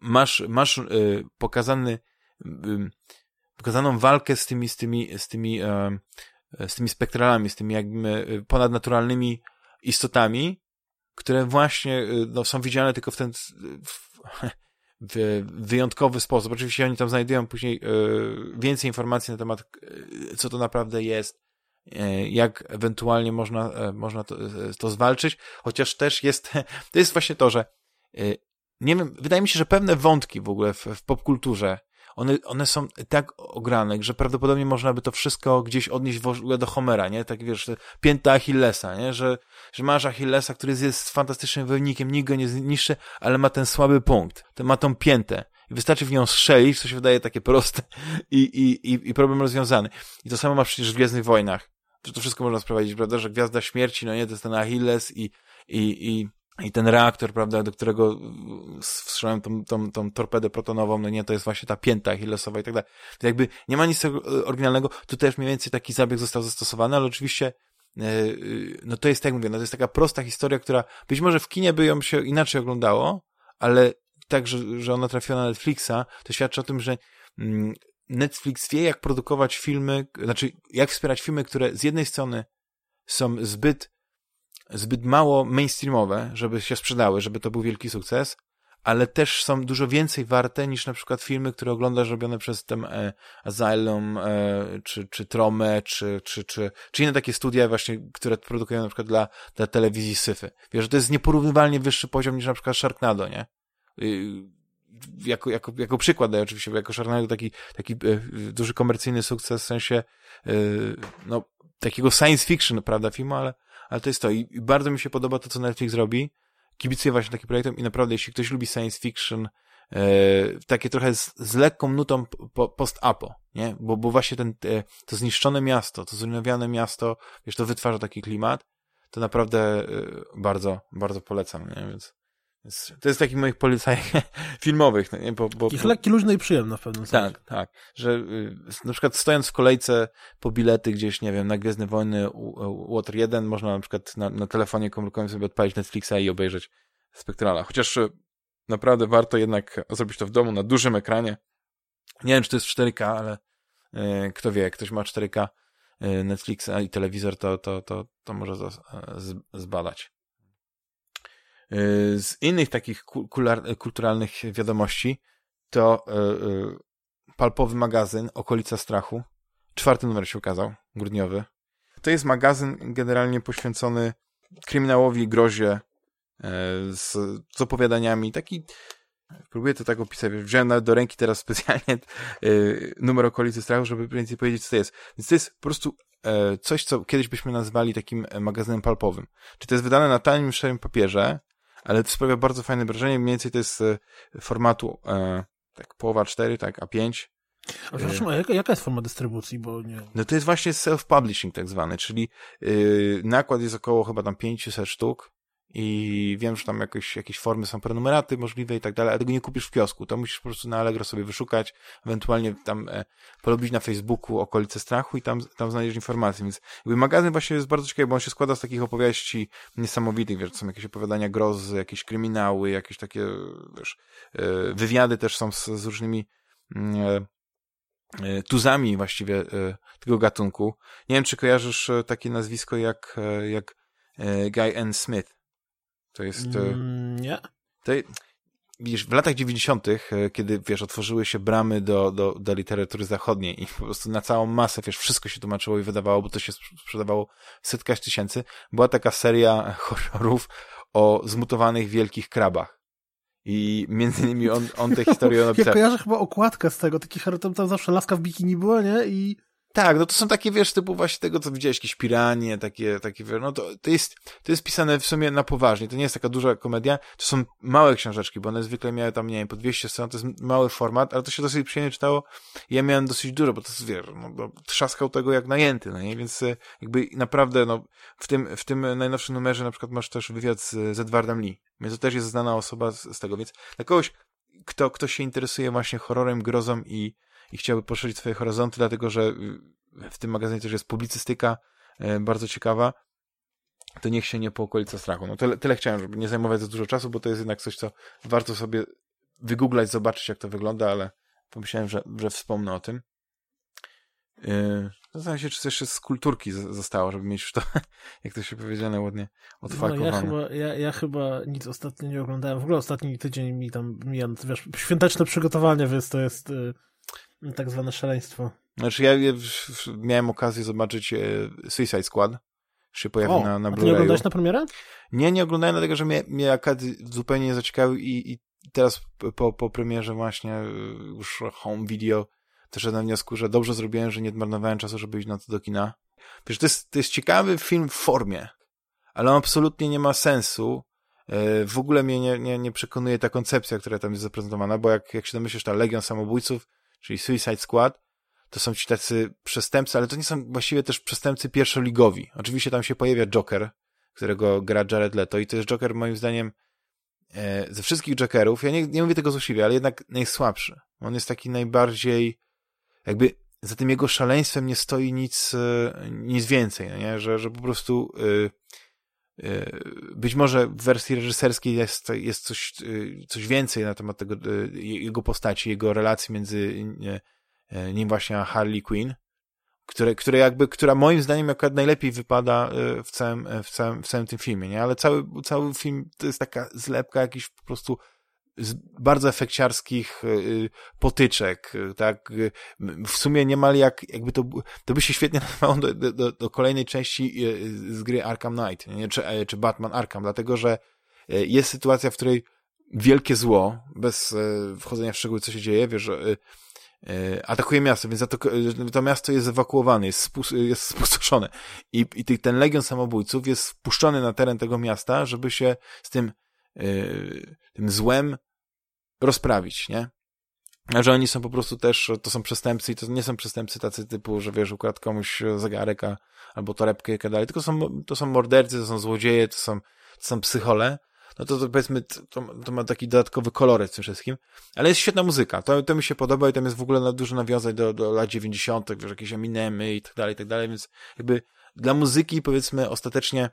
masz, masz e, pokazany, pokazaną walkę z tymi, z tymi, z tymi, e, z tymi spektralami, z tymi jakby e, ponadnaturalnymi istotami, które właśnie e, no, są widziane tylko w ten w, w wyjątkowy sposób. Oczywiście oni tam znajdują później e, więcej informacji na temat, e, co to naprawdę jest, e, jak ewentualnie można, e, można to, to zwalczyć, chociaż też jest, to jest właśnie to, że nie wiem, wydaje mi się, że pewne wątki w ogóle w, w popkulturze, one, one są tak ograne, że prawdopodobnie można by to wszystko gdzieś odnieść w ogóle do Homera, nie? Tak wiesz, pięta Achillesa, nie? Że, że masz Achillesa, który jest fantastycznym wojownikiem, nikt go nie zniszczy, ale ma ten słaby punkt, ten, ma tą piętę. Wystarczy w nią strzelić, co się wydaje takie proste i, i, i, i problem rozwiązany. I to samo masz przecież w Gwiezdnych Wojnach. Że to wszystko można sprowadzić, prawda? Że Gwiazda Śmierci, no nie, to jest ten Achilles i, i, i i ten reaktor, prawda, do którego wstrzymałem tą, tą, tą torpedę protonową, no nie, to jest właśnie ta pięta Achillesowa i tak dalej. To jakby nie ma nic oryginalnego, tu też mniej więcej taki zabieg został zastosowany, ale oczywiście e, no to jest, tak mówię, no to jest taka prosta historia, która być może w kinie by ją się inaczej oglądało, ale tak, że, że ona trafiła na Netflixa, to świadczy o tym, że mm, Netflix wie, jak produkować filmy, znaczy, jak wspierać filmy, które z jednej strony są zbyt zbyt mało mainstreamowe, żeby się sprzedały, żeby to był wielki sukces, ale też są dużo więcej warte niż na przykład filmy, które oglądasz robione przez ten e, Asylum, e, czy, czy Trome, czy, czy, czy, czy inne takie studia właśnie, które produkują na przykład dla, dla telewizji syfy. Wiesz, że to jest nieporównywalnie wyższy poziom niż na przykład Sharknado, nie? Y, jako, jako, jako przykład daję oczywiście, jako Sharknado taki, taki e, duży komercyjny sukces w sensie e, no, takiego science fiction, prawda, filmu, ale ale to jest to. I, bardzo mi się podoba to, co Netflix robi. Kibicuję właśnie takim projektom i naprawdę, jeśli ktoś lubi science fiction, e, takie trochę z, z lekką nutą po, post-apo, nie? Bo, bo właśnie ten, te, to zniszczone miasto, to zrujnowane miasto, wiesz, to wytwarza taki klimat, to naprawdę e, bardzo, bardzo polecam, nie? Więc to jest takich moich polecajek filmowych. No nie? Bo, bo, Ich lekki, luźny i przyjemny w pewnym sensie. Tak, tak. Że y, na przykład stojąc w kolejce po bilety gdzieś, nie wiem, na Gwiezdne Wojny Water 1, można na przykład na, na telefonie komórkowym sobie odpalić Netflixa i obejrzeć Spektrala. Chociaż y, naprawdę warto jednak zrobić to w domu na dużym ekranie. Nie wiem, czy to jest 4K, ale y, kto wie, jak ktoś ma 4K y, Netflixa i telewizor, to, to, to, to może zbadać. Y, z innych takich kulturalnych wiadomości to y, y, palpowy magazyn Okolica Strachu. Czwarty numer się ukazał, grudniowy. To jest magazyn generalnie poświęcony kryminałowi grozie z, z opowiadaniami. Taki, próbuję to tak opisać, wziąłem nawet do ręki teraz specjalnie numer Okolicy Strachu, żeby więcej powiedzieć, co to jest. Więc to jest po prostu e, coś, co kiedyś byśmy nazwali takim magazynem palpowym. Czy to jest wydane na tanim, szarym papierze, ale to sprawia bardzo fajne wrażenie. Mniej więcej to jest e, formatu e, tak połowa 4, tak, A5. A przepraszam, a jaka, jaka jest forma dystrybucji, bo nie... No to jest właśnie self-publishing tak zwany, czyli yy, nakład jest około chyba tam 500 sztuk i wiem, że tam jakieś, jakieś formy są prenumeraty możliwe i tak dalej, ale tego nie kupisz w kiosku, to musisz po prostu na Allegro sobie wyszukać, ewentualnie tam e, polubić na Facebooku okolice strachu i tam, tam znajdziesz informacje, więc jakby magazyn właśnie jest bardzo ciekawy, bo on się składa z takich opowieści niesamowitych, wiesz, są jakieś opowiadania grozy, jakieś kryminały, jakieś takie, wiesz, e, wywiady też są z, z różnymi mm, e, e, tuzami właściwie e, tego gatunku. Nie wiem, czy kojarzysz e, takie nazwisko jak, jak Guy N. Smith. To jest... E, mm, nie. To, widzisz, w latach 90., e, kiedy, wiesz, otworzyły się bramy do, do, do literatury zachodniej i po prostu na całą masę, wiesz, wszystko się tłumaczyło i wydawało, bo to się sprzedawało w setkach tysięcy, była taka seria horrorów o zmutowanych wielkich krabach. I między innymi on, on tę historię napisał. Ja kojarzę chyba okładkę z tego, taki tam, tam zawsze laska w bikini była, nie? I tak, no to są takie, wiesz, typu właśnie tego, co widziałeś, jakieś piranie, takie, takie, wiesz, no to, to jest, to jest pisane w sumie na poważnie, to nie jest taka duża komedia, to są małe książeczki, bo one zwykle miały tam, nie wiem, po 200 stron, to jest mały format, ale to się dosyć przyjemnie czytało ja miałem dosyć dużo, bo to jest, wiesz, no, bo trzaskał tego jak najęty, no nie, więc e, jakby naprawdę, no, w tym, w tym najnowszym numerze na przykład masz też wywiad z, z Edwardem Lee, więc to też jest znana osoba z, z tego, więc dla kogoś, kto, kto się interesuje właśnie horrorem, grozą i, i chciałby poszerzyć swoje horyzonty, dlatego że w tym magazynie też jest publicystyka e, bardzo ciekawa, to niech się nie po okolica strachu. No tyle, tyle chciałem, żeby nie zajmować za dużo czasu, bo to jest jednak coś, co warto sobie wygooglać, zobaczyć, jak to wygląda, ale pomyślałem, że, że wspomnę o tym. Yy, zastanawiam się, czy coś jeszcze z kulturki zostało, żeby mieć już to, jak to się powiedziane, ładnie odfakowane. No, ja, chyba, ja, ja chyba nic ostatnio nie oglądałem. W ogóle ostatni tydzień mi tam mija, wiesz, świąteczne przygotowanie, więc to jest yy, tak zwane szaleństwo. Znaczy ja, miałem okazję zobaczyć e, Suicide Squad, się pojawił o, na, na Blu-rayu. nie oglądałeś na premierę? Nie, nie oglądałem, dlatego że mnie, mnie akad zupełnie nie zaciekawił i, i teraz po, po premierze właśnie e, już home video też na wniosku, że dobrze zrobiłem, że nie zmarnowałem czasu, żeby iść na to do kina. Wiesz, to jest, to jest ciekawy film w formie, ale on absolutnie nie ma sensu. E, w ogóle mnie nie, nie, nie przekonuje ta koncepcja, która tam jest zaprezentowana, bo jak, jak się domyślisz, ta Legion Samobójców, czyli Suicide Squad, to są ci tacy przestępcy, ale to nie są właściwie też przestępcy pierwszoligowi. Oczywiście tam się pojawia Joker, którego gra Jared Leto i to jest Joker moim zdaniem e, ze wszystkich Jokerów, ja nie, nie mówię tego złośliwie, ale jednak najsłabszy. On jest taki najbardziej jakby za tym jego szaleństwem nie stoi nic, e, nic więcej, no nie? Że, że po prostu yy, być może w wersji reżyserskiej jest, jest coś, yy, coś więcej na temat tego, jego postaci, jego relacji między nim właśnie a Harley Quinn, które, które jakby, która moim zdaniem akurat najlepiej wypada w całym, w całym, w całym tym filmie, nie? Ale cały, cały film to jest taka zlepka jakiś po prostu bardzo efekciarskich y, y, potyczek, y, tak? W sumie niemal jak, jakby to, to by się świetnie nadawało do, do, do kolejnej części z gry Arkham Knight, nie? Czy, e, czy Batman Arkham, dlatego że e, jest sytuacja, w której wielkie zło, bez e, wchodzenia w szczegóły, co się dzieje, wiesz, atakuje miasto, więc to, to miasto jest ewakuowane, jest, spus jest spustoszone. I, i ten legion samobójców jest wpuszczony na teren tego miasta, żeby się z tym, tym złem rozprawić, nie? Że oni są po prostu też, to są przestępcy i to nie są przestępcy tacy typu, że wiesz, ukradł komuś zegarek a, albo torebkę i tak dalej, tylko są, to są mordercy, to są złodzieje, to są, to są psychole, no to, to powiedzmy, to, to ma taki dodatkowy koloryt w tym wszystkim, ale jest świetna muzyka, to, to mi się podoba i tam jest w ogóle na, dużo nawiązań do, do lat 90., wiesz, jakieś Eminemy i tak dalej, i tak dalej, więc jakby dla muzyki powiedzmy ostatecznie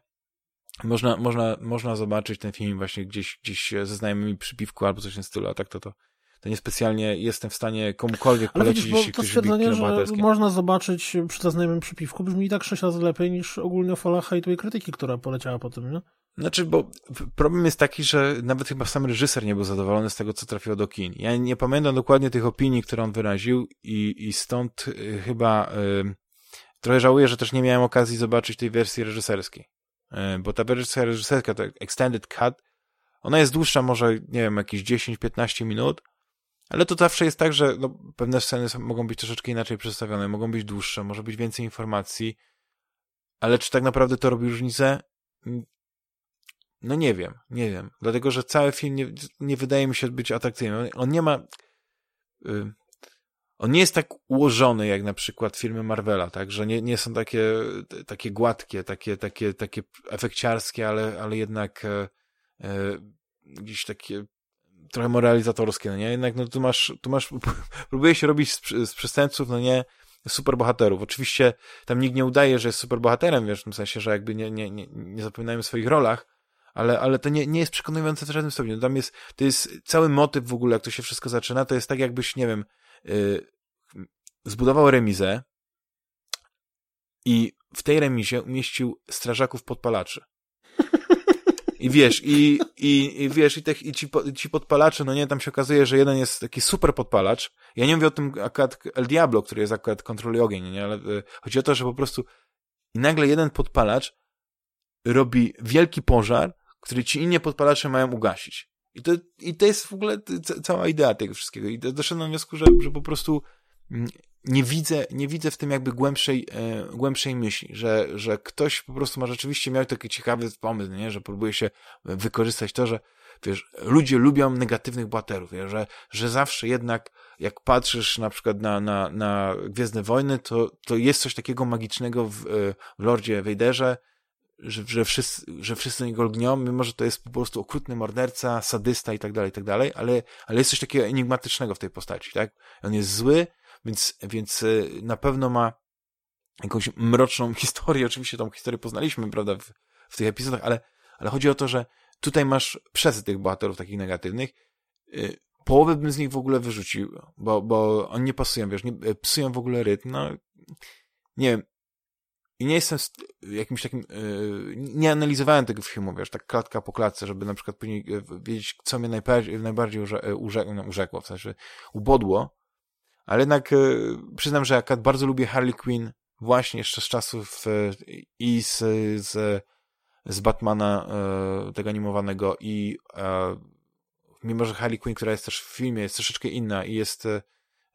można, można, można zobaczyć ten film właśnie gdzieś, gdzieś ze znajomymi przy piwku albo coś w tym stylu, a tak to to, to niespecjalnie jestem w stanie komukolwiek Ale polecić, widzisz, jeśli to stwierdzenie, że można zobaczyć przy zaznajomym przypiwku brzmi tak sześć razy lepiej niż ogólnie fala hejtu i krytyki, która poleciała po tym, nie? Znaczy, bo problem jest taki, że nawet chyba sam reżyser nie był zadowolony z tego, co trafiło do kin. Ja nie pamiętam dokładnie tych opinii, które on wyraził i, i stąd y, chyba y, trochę żałuję, że też nie miałem okazji zobaczyć tej wersji reżyserskiej. E, bo ta wersja reżyserska, ta extended cut, ona jest dłuższa, może, nie wiem, jakieś 10-15 minut, ale to zawsze jest tak, że no, pewne sceny mogą być troszeczkę inaczej przedstawione, mogą być dłuższe, może być więcej informacji, ale czy tak naprawdę to robi różnicę? No nie wiem, nie wiem. Dlatego, że cały film nie, nie wydaje mi się być atrakcyjny. On nie ma... Y, on nie jest tak ułożony jak na przykład filmy Marvela, tak, że nie, nie są takie, takie gładkie, takie, takie, takie efekciarskie, ale, ale jednak e, e, gdzieś takie trochę moralizatorskie, no nie? Jednak no tu masz, tu masz, próbuje się robić z, z przestępców, no nie, superbohaterów. Oczywiście tam nikt nie udaje, że jest superbohaterem, wiesz, w tym sensie, że jakby nie, nie, nie, nie zapominajmy o swoich rolach, ale, ale to nie, nie jest przekonujące w żadnym stopniu. Tam jest, to jest cały motyw w ogóle, jak to się wszystko zaczyna, to jest tak jakbyś, nie wiem, zbudował remizę i w tej remizie umieścił strażaków podpalaczy. I wiesz, i, i, i wiesz, i, te, i ci, ci podpalacze, no nie, tam się okazuje, że jeden jest taki super podpalacz. Ja nie mówię o tym akurat El Diablo, który jest akurat kontroluje ogień, nie, ale y, chodzi o to, że po prostu i nagle jeden podpalacz robi wielki pożar, który ci inni podpalacze mają ugasić. I to, I to jest w ogóle cała idea tego wszystkiego. I doszedłem do wniosku, że, że po prostu mm, nie widzę, nie widzę w tym jakby głębszej, e, głębszej myśli, że, że ktoś po prostu ma rzeczywiście miał taki ciekawy pomysł, nie? że próbuje się wykorzystać to, że wiesz, ludzie lubią negatywnych bohaterów, że, że zawsze jednak jak patrzysz na przykład na, na, na Gwiezdne Wojny, to, to jest coś takiego magicznego w, e, w Lordzie Vaderze, że, że, wszyscy, że wszyscy niego lgnią, mimo że to jest po prostu okrutny morderca, sadysta i tak dalej, i tak dalej, ale, ale jest coś takiego enigmatycznego w tej postaci, tak? On jest zły, więc, więc e, na pewno ma jakąś mroczną historię, oczywiście tą historię poznaliśmy, prawda, w, w tych epizodach, ale, ale chodzi o to, że tutaj masz przez tych bohaterów takich negatywnych, e, połowę bym z nich w ogóle wyrzucił, bo, bo oni nie pasują, wiesz, nie, e, psują w ogóle rytm, no, nie wiem, i nie jestem jakimś takim, yy, nie analizowałem tego filmu, wiesz, tak klatka po klatce, żeby na przykład później wiedzieć, co mnie najbardziej, najbardziej urze, urze, no, urzekło, w sensie ubodło, Ale jednak e, przyznam, że jak bardzo lubię Harley Quinn właśnie jeszcze z czasów e, i z, z, z Batmana e, tego animowanego i e, mimo, że Harley Quinn, która jest też w filmie, jest troszeczkę inna i jest e,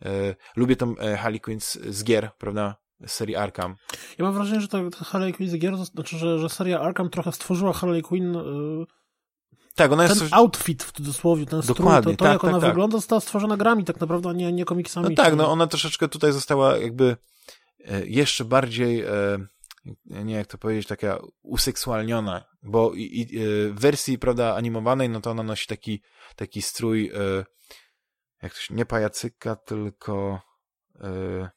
e, lubię tą e, Harley Quinn z, z gier, prawda? Z serii Arkham. Ja mam wrażenie, że ta Harley Quinn z gier, to znaczy, że, że seria Arkham trochę stworzyła Harley Quinn yy tak, ona ten jest... outfit w cudzysłowie, ten strój, Dokładnie, to, to tak, jak tak, ona tak. wygląda, została stworzona grami tak naprawdę, a nie, nie komiksami. No tak, no ona troszeczkę tutaj została jakby e, jeszcze bardziej, e, nie jak to powiedzieć, taka useksualniona, bo e, w wersji, prawda, animowanej, no to ona nosi taki, taki strój, e, jak to się, nie pajacyka, tylko e,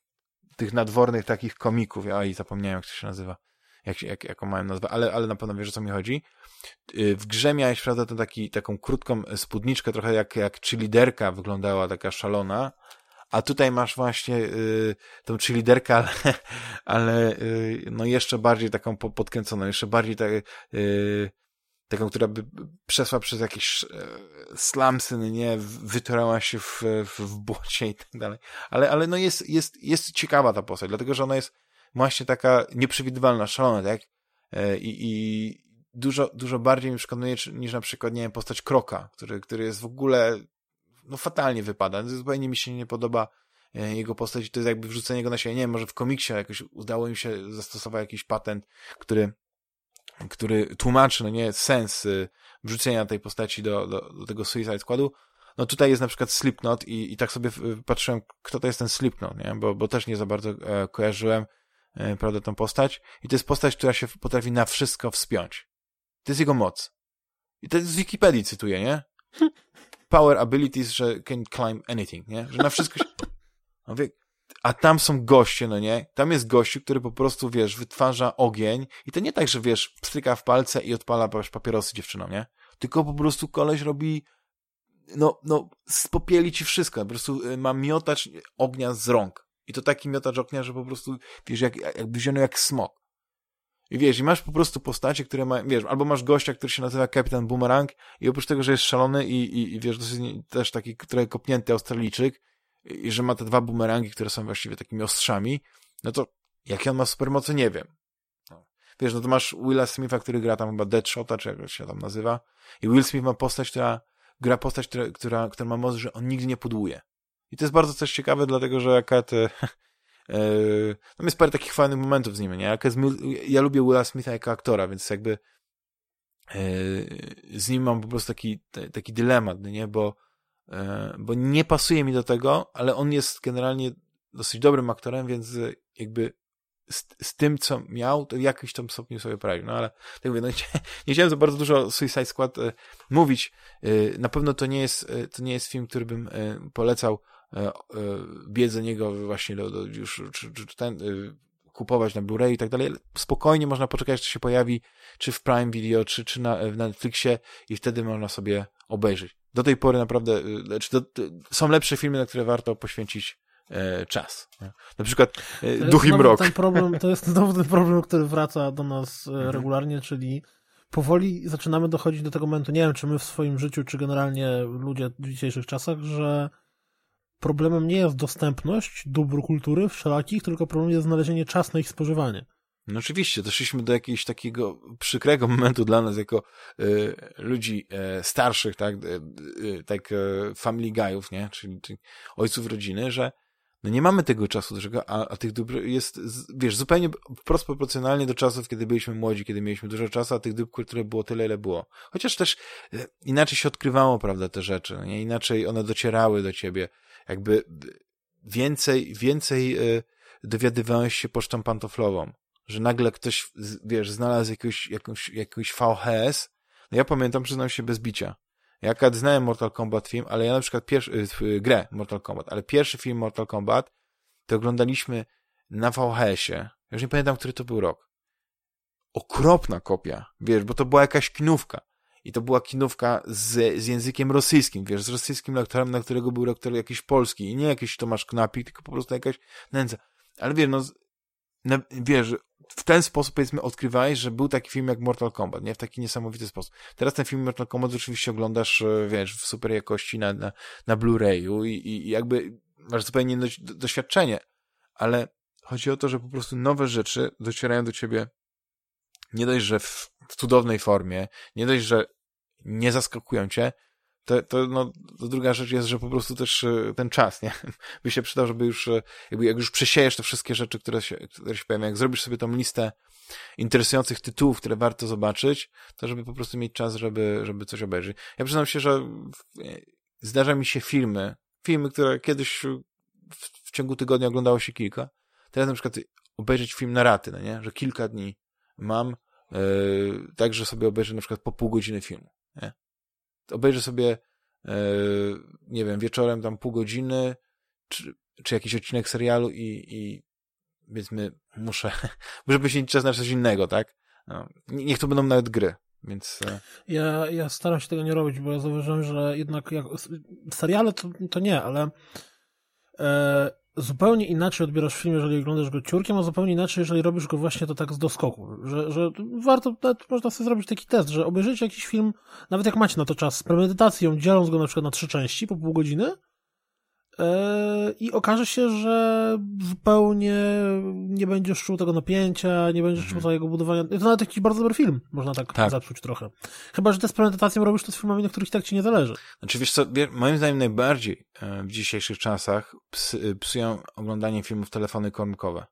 tych nadwornych takich komików, i zapomniałem, jak to się nazywa, jak, jak, jaką mają nazwę, ale, ale na pewno wiesz, o co mi chodzi. Y, W grze miałeś, prawda, tę taki, taką krótką spódniczkę, trochę jak, jak cheerleaderka wyglądała, taka szalona, a tutaj masz właśnie y, tą cheerleaderkę, ale, ale y, no jeszcze bardziej taką po- podkręconą, jeszcze bardziej tak, y, taką, która by przeszła przez jakieś y, slamsy, no nie, wytorała się w, w, w błocie i tak dalej. Ale, ale no jest, jest, jest ciekawa ta postać, dlatego, że ona jest właśnie taka nieprzewidywalna, szalona, tak? E, I, i dużo, dużo bardziej mi przekonuje niż na przykład, nie wiem, postać Kroka, który, który jest w ogóle, no fatalnie wypada. Zupełnie mi się nie podoba e, jego postać. To jest jakby wrzucenie go na siebie. Nie wiem, może w komiksie jakoś udało im się zastosować jakiś patent, który, który tłumaczy, no nie, sens y, wrzucenia tej postaci do, do, do tego Suicide Squadu. No tutaj jest na przykład Slipknot i, i tak sobie patrzyłem, kto to jest ten Slipknot, nie? Bo, bo też nie za bardzo e, kojarzyłem, e, prawda, tą postać. I to jest postać, która się potrafi na wszystko wspiąć. To jest jego moc. I to jest z Wikipedii cytuję, nie? Power abilities, że can climb anything, nie? Że na wszystko się... No wie, a tam są goście, no nie? Tam jest gościu, który po prostu, wiesz, wytwarza ogień i to nie tak, że, wiesz, pstryka w palce i odpala papierosy dziewczynom, nie? Tylko po prostu koleś robi no, no, spopieli ci wszystko. Po prostu y, ma miotacz ognia z rąk. I to taki miotacz ognia, że po prostu, wiesz, jak, jakby wziął jak smok. I wiesz, i masz po prostu postacie, które ma, wiesz, albo masz gościa, który się nazywa Kapitan Boomerang i oprócz tego, że jest szalony i, i, i wiesz, dosyć też taki trochę kopnięty Australijczyk i, że ma te dwa boomerangi, które są właściwie takimi ostrzami, no to jakie on ma supermocy, nie wiem. No. Wiesz, no to masz Willa Smitha, który gra tam chyba Deadshota, czy jak się tam nazywa i Will Smith ma postać, która gra postać, która, która, która ma moc, że on nigdy nie pudłuje. I to jest bardzo też ciekawe, dlatego, że te, e, tam jest parę takich fajnych momentów z nim, nie? Jaka jest, ja lubię Willa Smitha jako aktora, więc jakby e, z nim mam po prostu taki, taki dylemat, nie? Bo, bo nie pasuje mi do tego, ale on jest generalnie dosyć dobrym aktorem, więc e, jakby z, z tym, co miał, to w jakimś tam stopniu sobie poradził. No ale tak mówię, no, nie, nie chciałem za bardzo dużo o Suicide Squad e, mówić. E, na pewno to nie jest, e, to nie jest film, który bym e, polecał e, e, do niego właśnie do, do już, czy, czy, ten, e, kupować na Blu-ray i tak dalej. Spokojnie można poczekać, czy się pojawi, czy w Prime Video, czy, czy na, w Netflixie i wtedy można sobie obejrzeć. Do tej pory naprawdę, e, znaczy do, do, są lepsze filmy, na które warto poświęcić e, czas. nie? Na przykład e, Duch i Mrok. Ten problem, to jest znowu ten problem, który wraca do nas e, Mhm. regularnie, czyli powoli zaczynamy dochodzić do tego momentu, nie wiem, czy my w swoim życiu, czy generalnie ludzie w dzisiejszych czasach, że problemem nie jest dostępność dóbr kultury wszelakich, tylko problemem jest znalezienie czasu na ich spożywanie. No oczywiście, doszliśmy do jakiegoś takiego przykrego momentu dla nas jako y, ludzi e, starszych, tak, e, e, tak e, family guyów, nie, czyli, czyli ojców rodziny, że no nie mamy tego czasu, a, a tych dóbr jest, wiesz, zupełnie wprost proporcjonalnie do czasów, kiedy byliśmy młodzi, kiedy mieliśmy dużo czasu, a tych dóbr, które było tyle, ile było. Chociaż też e, inaczej się odkrywało, prawda, te rzeczy, nie, inaczej one docierały do ciebie, jakby więcej, więcej e, dowiadywałeś się pocztą pantoflową że nagle ktoś, wiesz, znalazł jakąś, jakąś, jakąś VHS. No ja pamiętam, przyznam się bez bicia. Ja znałem Mortal Kombat film, ale ja na przykład pierwszy, y, y, grę Mortal Kombat, ale pierwszy film Mortal Kombat to oglądaliśmy na VHS-ie. Już nie pamiętam, który to był rok. Okropna kopia, wiesz, bo to była jakaś kinówka. I to była kinówka z, z językiem rosyjskim, wiesz, z rosyjskim lektorem, na którego był lektor jakiś polski. I nie jakiś Tomasz Knapik, tylko po prostu jakaś nędza. Ale wiesz, no, na, wiesz, w ten sposób powiedzmy odkrywałeś, że był taki film jak Mortal Kombat, nie? W taki niesamowity sposób. Teraz ten film Mortal Kombat oczywiście oglądasz, e, wiesz, w super jakości na, na, na Blu-rayu i, i jakby masz zupełnie inne doświadczenie, ale chodzi o to, że po prostu nowe rzeczy docierają do ciebie nie dość, że w, w cudownej formie, nie dość, że nie zaskakują cię, to, to, no, to druga rzecz jest, że po prostu też e, ten czas, nie? By się przydał, żeby już, e, jakby jak już przesiejesz te wszystkie rzeczy, które się, które się pojawiają, jak zrobisz sobie tą listę interesujących tytułów, które warto zobaczyć, to żeby po prostu mieć czas, żeby, żeby coś obejrzeć. Ja przyznam się, że zdarza mi się filmy, filmy, które kiedyś w, w ciągu tygodnia oglądało się kilka, teraz na przykład obejrzeć film na raty, no nie? Że kilka dni mam, tak, że sobie obejrzę na przykład po pół godziny filmu, nie? Obejrzę sobie, yy, nie wiem, wieczorem tam pół godziny, czy, czy jakiś odcinek serialu i, i powiedzmy, muszę, muszę poświęcić czas na coś innego, tak? No, niech to będą nawet gry, więc... E, ja, ja staram się tego nie robić, bo ja zauważyłem, że jednak jak, seriale to, to nie, ale e, zupełnie inaczej odbierasz film, jeżeli oglądasz go ciurkiem, a zupełnie inaczej, jeżeli robisz go właśnie to tak z doskoku. Że, że warto, można sobie zrobić taki test, że obejrzycie jakiś film, nawet jak macie na to czas, z premedytacją, dzieląc go na przykład na trzy części po pół godziny, I okaże się, że zupełnie nie będziesz czuł tego napięcia, nie będziesz czuł całego mhm. budowania. To nawet jakiś bardzo dobry film, można tak, tak. zapsuć trochę. Chyba, że te z premedytacją robisz to z filmami, na których tak ci nie zależy. Znaczy, wiesz co, moim zdaniem najbardziej e, w dzisiejszych czasach e, psują oglądanie filmów telefony komórkowe.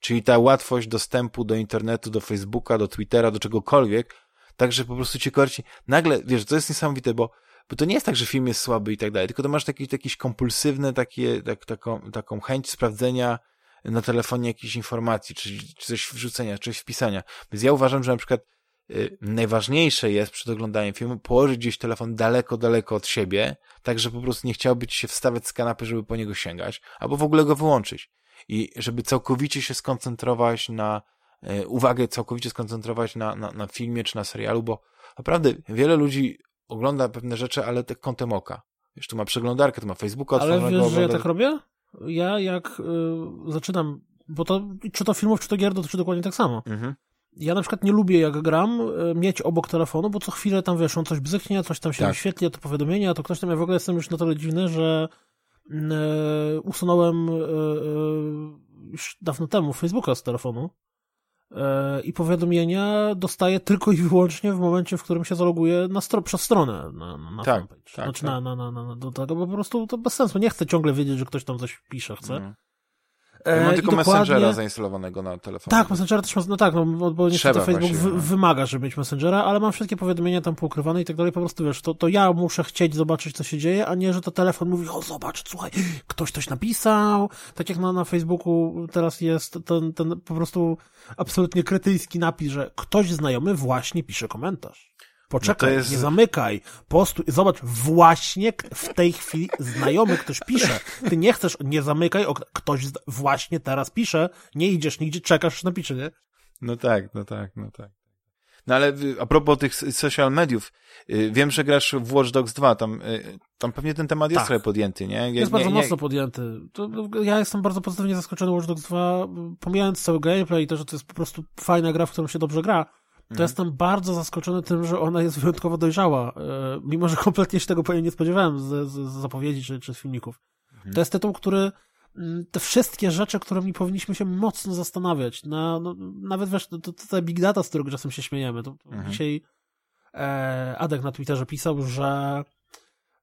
Czyli ta łatwość dostępu do internetu, do Facebooka, do Twittera, do czegokolwiek, tak, że po prostu cię korci. Nagle, wiesz, to jest niesamowite, bo bo to nie jest tak, że film jest słaby i tak dalej, tylko to masz taki, jakiś kompulsywny, takie, tak, taką, taką chęć sprawdzenia na telefonie jakiejś informacji, czy, czy coś wrzucenia, czy coś wpisania. Więc ja uważam, że na przykład y, najważniejsze jest przed oglądaniem filmu położyć gdzieś telefon daleko, daleko od siebie, tak, że po prostu nie chciałby ci się wstawać z kanapy, żeby po niego sięgać, albo w ogóle go wyłączyć. I żeby całkowicie się skoncentrować na, y, uwagę całkowicie skoncentrować na, na, na filmie czy na serialu, bo naprawdę wiele ludzi ogląda pewne rzeczy, ale tak kątem oka. Wiesz, tu ma przeglądarkę, tu ma Facebooka Ale wiesz, że ja tak robię? Ja jak y, zaczynam, bo to czy to filmów, czy to gier dotyczy dokładnie tak samo. Mhm. Ja na przykład nie lubię, jak gram, y, mieć obok telefonu, bo co chwilę tam, wiesz, on coś bzyknie, coś tam się tak. wyświetli, a to powiadomienie, a to ktoś tam, ja w ogóle jestem już na tyle dziwny, że y, usunąłem y, y, już dawno temu Facebooka z telefonu, E, i powiadomienia dostaję tylko i wyłącznie w momencie, w którym się zaloguje na stro przez stronę na, na tak, fanpage. Tak, znaczy tak. Na, na, na, na, do tego, bo po prostu to bez sensu. Nie chcę ciągle wiedzieć, że ktoś tam coś pisze, chce. Mm. Ja mam tylko dokładnie... Messengera zainstalowanego na telefonie. Tak, Messengera też mam, no tak, no, bo niestety Facebook no. wymaga, żeby mieć Messengera, ale mam wszystkie powiadomienia tam poukrywane i tak dalej, po prostu wiesz, to, to ja muszę chcieć zobaczyć, co się dzieje, a nie, że to telefon mówi, o zobacz, słuchaj, ktoś coś napisał, tak jak na, na Facebooku teraz jest ten, ten po prostu absolutnie kretyjski napis, że ktoś znajomy właśnie pisze komentarz. Poczekaj, no jest... nie zamykaj. Postu... Zobacz, właśnie w tej chwili znajomy ktoś pisze. Ty nie chcesz, nie zamykaj, ktoś właśnie teraz pisze, nie idziesz nigdzie, czekasz, napisze, nie? No tak, no tak, no tak. No ale y, a propos tych social mediów, y, wiem, że grasz w Watch Dogs 2, tam, y, tam pewnie ten temat jest tak. trochę podjęty, nie? jest bardzo nie... mocno podjęty. To, ja jestem bardzo pozytywnie zaskoczony Watch Dogs 2, pomijając cały gameplay i to, że to jest po prostu fajna gra, w którą się dobrze gra, to mhm. jestem bardzo zaskoczony tym, że ona jest wyjątkowo dojrzała, e, mimo że kompletnie się tego nie spodziewałem z, z, zapowiedzi czy, czy z filmików. Mhm. To jest tytuł, który mm, te wszystkie rzeczy, którymi powinniśmy się mocno zastanawiać, na, no, nawet wiesz, to, to, te big data, z których czasem się śmiejemy, to, to mhm. dzisiaj e, Adek na Twitterze pisał, że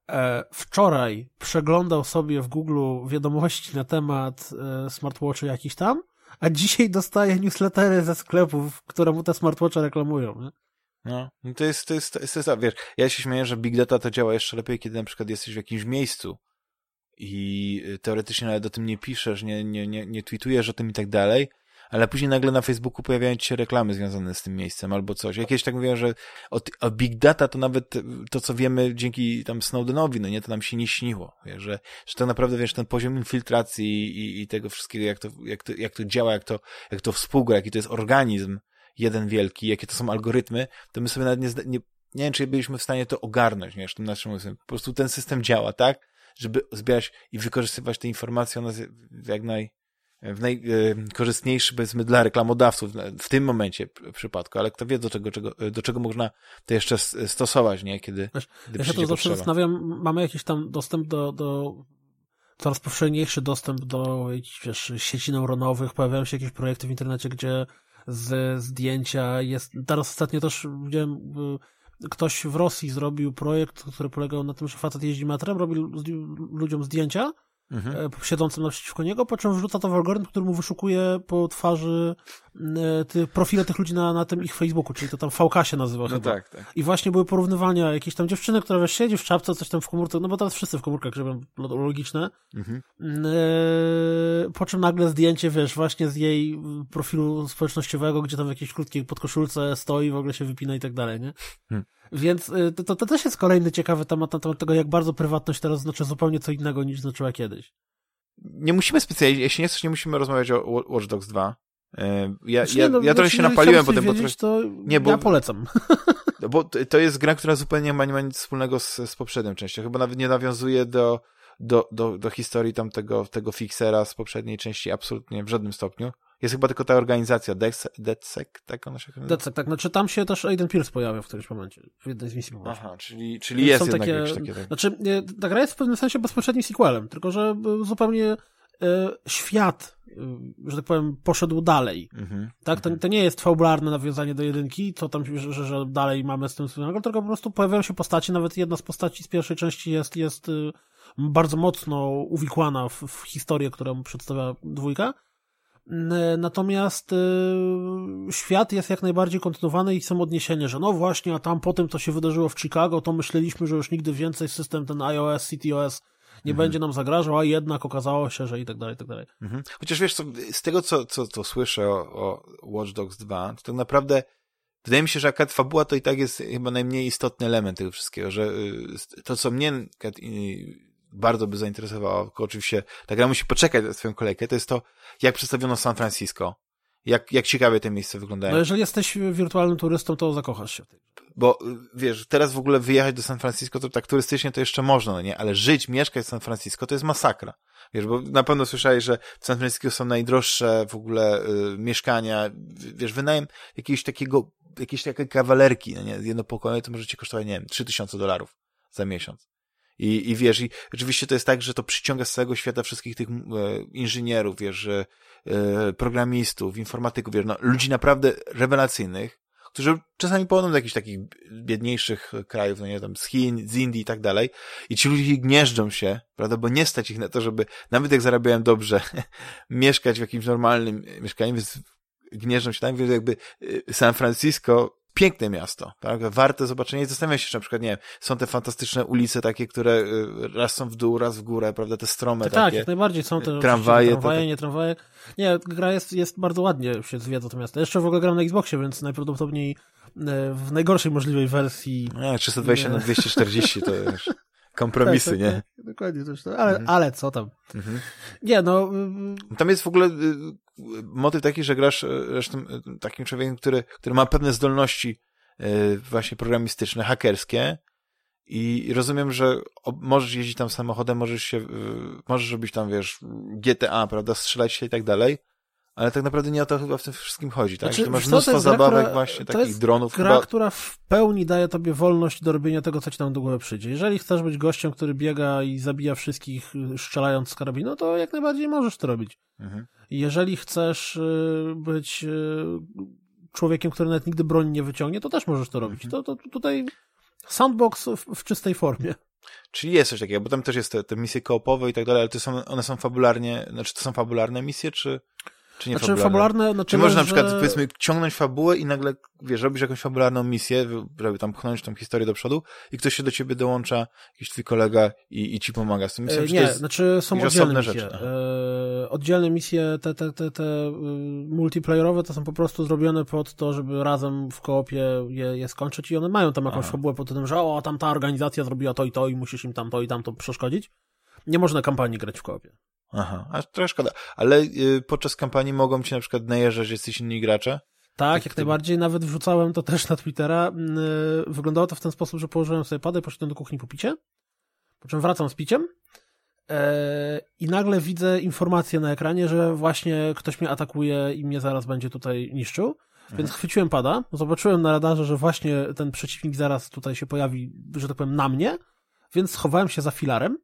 e, wczoraj przeglądał sobie w Google wiadomości na temat e, smartwatchy jakiś tam a dzisiaj dostaje newslettery ze sklepów, które mu te smartwatche reklamują. Nie? No, to jest, to jest, to jest, to jest, wiesz, ja się śmieję, że Big Data to działa jeszcze lepiej, kiedy na przykład jesteś w jakimś miejscu i teoretycznie nawet o tym nie piszesz, nie, nie, nie, nie tweetujesz o tym i tak dalej, ale później nagle na Facebooku pojawiają ci się reklamy związane z tym miejscem albo coś. Jakieś tak mówią, że o, o, Big Data to nawet to, co wiemy dzięki tam Snowdenowi, no nie, to nam się nie śniło, wiesz, że, że to naprawdę, wiesz, ten poziom infiltracji i, i tego wszystkiego, jak to, jak to, jak to działa, jak to, jak to współgra, jaki to jest organizm jeden wielki, jakie to są algorytmy, to my sobie nawet nie, nie, nie wiem, czy byliśmy w stanie to ogarnąć, nie, tym naszym umysłem. Po prostu ten system działa, tak? Żeby zbierać i wykorzystywać te informacje, one jak naj, w najkorzystniejszy, powiedzmy, dla reklamodawców w tym momencie w przypadku, ale kto wie, do czego, czego, do czego można to jeszcze stosować, nie? Kiedy, Wiesz, kiedy ja się to zawsze zastanawiam, mamy jakiś tam dostęp do, do coraz powszechniejszy dostęp do wiesz, sieci neuronowych, pojawiają się jakieś projekty w internecie, gdzie z zdjęcia jest, teraz ostatnio też widziałem, y, ktoś w Rosji zrobił projekt, który polegał na tym, że facet jeździ metrem, robi ludziom zdjęcia mhm. E, siedzącym naprzeciwko niego, po czym wrzuca to w algorytm, który mu wyszukuje po twarzy e, ty, profile tych ludzi na, na tym ich Facebooku, czyli to tam VK się nazywa no chyba. Tak, tak. I właśnie były porównywania jakiejś tam dziewczyny, która wiesz, siedzi w czapce, coś tam w komórce, no bo teraz wszyscy w komórkach żyją logiczne. Mhm. E, po czym nagle zdjęcie, wiesz, właśnie z jej profilu społecznościowego, gdzie tam w jakiejś krótkiej podkoszulce stoi, w ogóle się wypina i tak dalej, nie? Hmm. Więc y, to, to, to, też jest kolejny ciekawy temat na temat tego, jak bardzo prywatność teraz znaczy zupełnie co innego niż znaczyła kiedyś. Nie musimy specjalnie, jeśli nie chcesz, nie musimy rozmawiać o Watch Dogs 2. E, ja, znaczy, ja, no, ja trochę się napaliłem potem, bo trochę... to nie, bo, ja polecam. No bo to jest gra, która zupełnie ma, nie ma nic wspólnego z, z poprzednią częścią. Chyba nawet nie nawiązuje do, do, do, do historii tamtego tego fixera z poprzedniej części absolutnie w żadnym stopniu. Jest chyba tylko ta organizacja, DedSec, tak ona się nazywa? DedSec, tak. Znaczy tam się też Aiden Pierce pojawia w którymś momencie, w jednej z misji. Aha, czyli, czyli jest jednak takie, jakieś takie... Tak. Znaczy, ta gra jest w pewnym sensie bezpośrednim sequelem, tylko że zupełnie e, świat, e, że tak powiem, poszedł dalej. Mhm, tak? To, mhm. to, nie jest fabularne nawiązanie do jedynki, to tam, że, że, dalej mamy z tym wspólnego, tylko po prostu pojawiają się postacie, nawet jedna z postaci z pierwszej części jest, jest e, bardzo mocno uwikłana w, w historię, którą przedstawia dwójka. Natomiast y, świat jest jak najbardziej kontynuowany i są odniesienia, że no właśnie, a tam potem to się wydarzyło w Chicago, to myśleliśmy, że już nigdy więcej system ten iOS, CTOS nie mhm. będzie nam zagrażał, a jednak okazało się, że i tak dalej, i tak dalej. Mhm. Chociaż wiesz, co, z tego co, co, co słyszę o, o Watch Dogs 2, to tak naprawdę wydaje mi się, że akad fabuła to i tak jest chyba najmniej istotny element tego wszystkiego, że y, to, co mnie bardzo by zainteresowało, tylko oczywiście ta gra musi poczekać na swoją kolejkę, to jest to, jak przedstawiono San Francisco. Jak, jak ciekawie te miejsca wyglądają. No jeżeli jesteś wirtualnym turystą, to zakochasz się Bo wiesz, teraz w ogóle wyjechać do San Francisco, to tak turystycznie to jeszcze można, no nie? Ale żyć, mieszkać w San Francisco to jest masakra. Wiesz, bo na pewno słyszałeś, że w San Francisco są najdroższe w ogóle y, mieszkania. Wiesz, wynajem jakiegoś takiego, jakiejś takiej kawalerki, no nie? Jedno pokoje to może ci kosztować, nie wiem, 3000 dolarów za miesiąc. I, I wiesz, i oczywiście to jest tak, że to przyciąga z całego świata wszystkich tych e, inżynierów, wiesz, e, programistów, informatyków, wiesz, no, ludzi naprawdę rewelacyjnych, którzy czasami pochodzą do jakichś takich biedniejszych krajów, no nie tam z Chin, z Indii i tak dalej. I ci ludzie gnieżdżą się, prawda, bo nie stać ich na to, żeby, nawet jak zarabiałem dobrze, mieszkać w jakimś normalnym mieszkaniu, więc gnieżdżą się tam, więc jakby e, San Francisco piękne miasto, tak? Warte zobaczenia i zastanawiam się, czy na przykład, nie wiem, są te fantastyczne ulice takie, które y, raz są w dół, raz w górę, prawda, te strome tak, takie. Tak, jak najbardziej są te tramwaje, tramwaje to, nie tramwaje. Nie, gra jest, jest bardzo ładnie się zwiedza to miasto. Jeszcze w ogóle gram na Xboxie, więc najprawdopodobniej e, w najgorszej możliwej wersji. Nie, 320 nie. na 240 to już kompromisy, tak, tak, nie? Tak, dokładnie, coś ale, mhm. ale co tam? Mhm. Nie, no... Y, tam jest w ogóle y, motyw taki, że grasz zresztą e, takim człowiekiem, który, który ma pewne zdolności e, właśnie programistyczne, hakerskie i rozumiem, że możesz jeździć tam samochodem, możesz się, możesz robić tam, wiesz, GTA, prawda, strzelać się i tak dalej, ale tak naprawdę nie o to chyba w tym wszystkim chodzi, tak? Znaczy, masz mnóstwo zabawek która, właśnie, takich dronów. gra, chyba... która w pełni daje tobie wolność do robienia tego, co ci tam do głowy przyjdzie. Jeżeli chcesz być gościem, który biega i zabija wszystkich strzelając z karabinu, to jak najbardziej możesz to robić. Mhm. Jeżeli chcesz y, być y, człowiekiem, który nawet nigdy broni nie wyciągnie, to też możesz to robić. Mhm. To, to tutaj sandbox w, w, czystej formie. Czyli jest coś takiego, bo tam też jest te, te misje koopowe i tak dalej, ale to są, one są fabularnie, znaczy to są fabularne misje, czy... Czy nie znaczy, fabularne? no Czy można na przykład, że... powiedzmy, ciągnąć fabułę i nagle, wiesz, robisz jakąś fabularną misję, żeby tam pchnąć tą historię do przodu i ktoś się do ciebie dołącza, jakiś twój kolega i, i ci pomaga z tym misją? E, nie, znaczy są oddzielne misje. Rzeczy, e, oddzielne misje, te, te, te, te y, multiplayerowe to są po prostu zrobione pod to, żeby razem w koopie je, je skończyć i one mają tam jakąś Aha. fabułę pod tym, że o, tam ta organizacja zrobiła to i to i musisz im tam to i tam to przeszkodzić. Nie można kampanii grać w koopie. Aha, a trochę szkoda. Ale y, podczas kampanii mogą ci na przykład najeżdżać jacyś inni gracze? Tak, jak najbardziej. Nawet wrzucałem to też na Twittera. Y, wyglądało to w ten sposób, że położyłem sobie padę, poszedłem do kuchni po picie, po czym wracam z piciem e, i nagle widzę informację na ekranie, że właśnie ktoś mnie atakuje i mnie zaraz będzie tutaj niszczył. Mhm. Więc chwyciłem pada, zobaczyłem na radarze, że właśnie ten przeciwnik zaraz tutaj się pojawi, że tak powiem, na mnie, więc schowałem się za filarem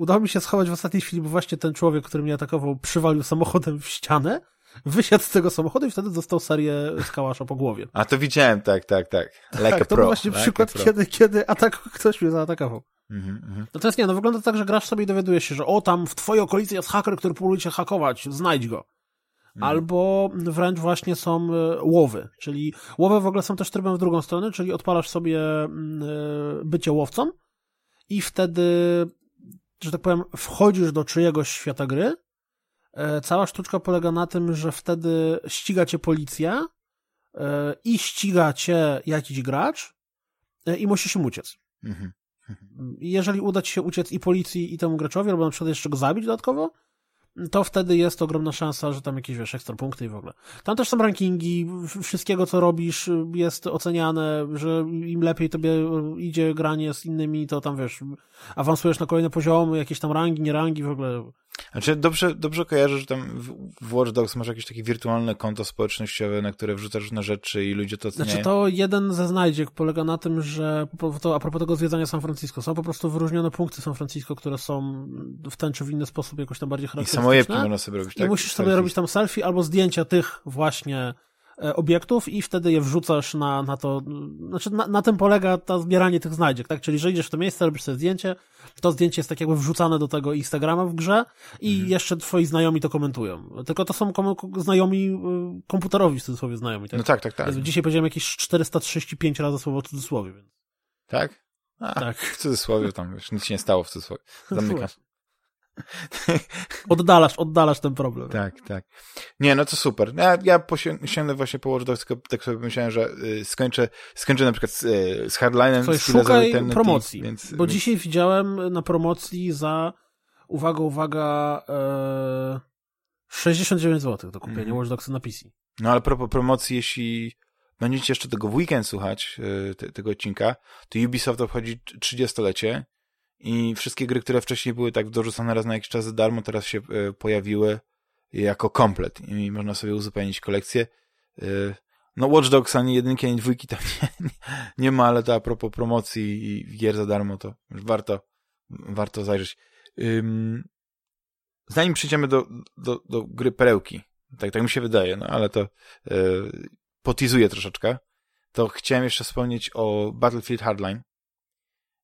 udało mi się schować w ostatniej chwili, bo właśnie ten człowiek, który mnie atakował, przywalił samochodem w ścianę, wysiadł z tego samochodu i wtedy dostał serię z kałasza po głowie. A to widziałem, tak, tak, tak. Like tak, to był właśnie like przykład, kiedy, kiedy atak, ktoś mnie zaatakował. Mhm, mhm. No to jest nie, no wygląda tak, że grasz sobie i dowiadujesz się, że o, tam w twojej okolicy jest haker, który próbuje cię hakować, znajdź go. Mhm. Albo wręcz właśnie są e, łowy, czyli łowy w ogóle są też trybem w drugą stronę, czyli odpalasz sobie mm, e, bycie łowcą i wtedy, że tak powiem, wchodzisz do czyjegoś świata gry. E, Cała sztuczka polega na tym, że wtedy ściga cię policja e, i ściga cię jakiś gracz e, i musisz im uciec. Mhm. Jeżeli uda ci się uciec i policji, i temu graczowi, albo na przykład jeszcze go zabić dodatkowo, to wtedy jest ogromna szansa, że tam jakieś, wiesz, ekstra punkty i w ogóle. Tam też są rankingi, wszystkiego co robisz jest oceniane, że im lepiej tobie idzie granie z innymi, to tam, wiesz, awansujesz na kolejne poziomy, jakieś tam rangi, nie rangi, w ogóle. Znaczy, dobrze, dobrze kojarzę, że tam w, Watch Dogs masz jakieś takie wirtualne konto społecznościowe, na które wrzucasz różne rzeczy i ludzie to oceniają. Znaczy to jeden ze znajdziek polega na tym, że to, a propos tego zwiedzania San Francisco, są po prostu wyróżnione punkty San Francisco, które są w ten czy w inny sposób jakoś tam bardziej I charakterystyczne. samojebki można sobie robić, I tak? musisz sobie robić tam selfie albo zdjęcia tych właśnie obiektów i wtedy je wrzucasz na, na to, znaczy na, na tym polega to zbieranie tych znajdziek, tak? Czyli, że idziesz w to miejsce, robisz sobie zdjęcie, to zdjęcie jest tak jakby wrzucane do tego Instagrama w grze i Mhm. jeszcze twoi znajomi to komentują. Tylko to są kom znajomi y, komputerowi w cudzysłowie znajomi, tak? No tak, tak, tak. Dzisiaj powiedziałem jakieś 435 razy słowo w cudzysłowie, więc Tak? A, tak. W cudzysłowie tam, wiesz, nic się nie stało w cudzysłowie. Zamykasz. Oddalasz, oddalasz ten problem. Tak, tak. Nie, no to super. Ja, ja posią- sięgnę właśnie po Watch Dogs, tylko tak sobie myślałem, że y, skończę, skończę na przykład z, y, z Hardline'em. Słuchaj, szukaj Eternity, promocji, Więc, bo więc, dzisiaj widziałem na promocji za, uwaga, uwaga, e, 69 zł do kupienia Mhm. Watch Dogsy na PC. No ale propos promocji, jeśli będziecie jeszcze tego w weekend słuchać, y, te, tego odcinka, to Ubisoft obchodzi 30-lecie i wszystkie gry, które wcześniej były tak dorzucane raz na jakiś czas za darmo, teraz się y, pojawiły jako komplet i można sobie uzupełnić kolekcję. Y, No Watch Dogs ani jedynki, ani dwójki tam nie, nie, ma, ale to a propos promocji i gier za darmo, to warto, warto zajrzeć. Zanim przejdziemy do, do, do gry perełki, tak, tak mi się wydaje, no ale to yy, potizuję troszeczkę, to chciałem jeszcze wspomnieć o Battlefield Hardline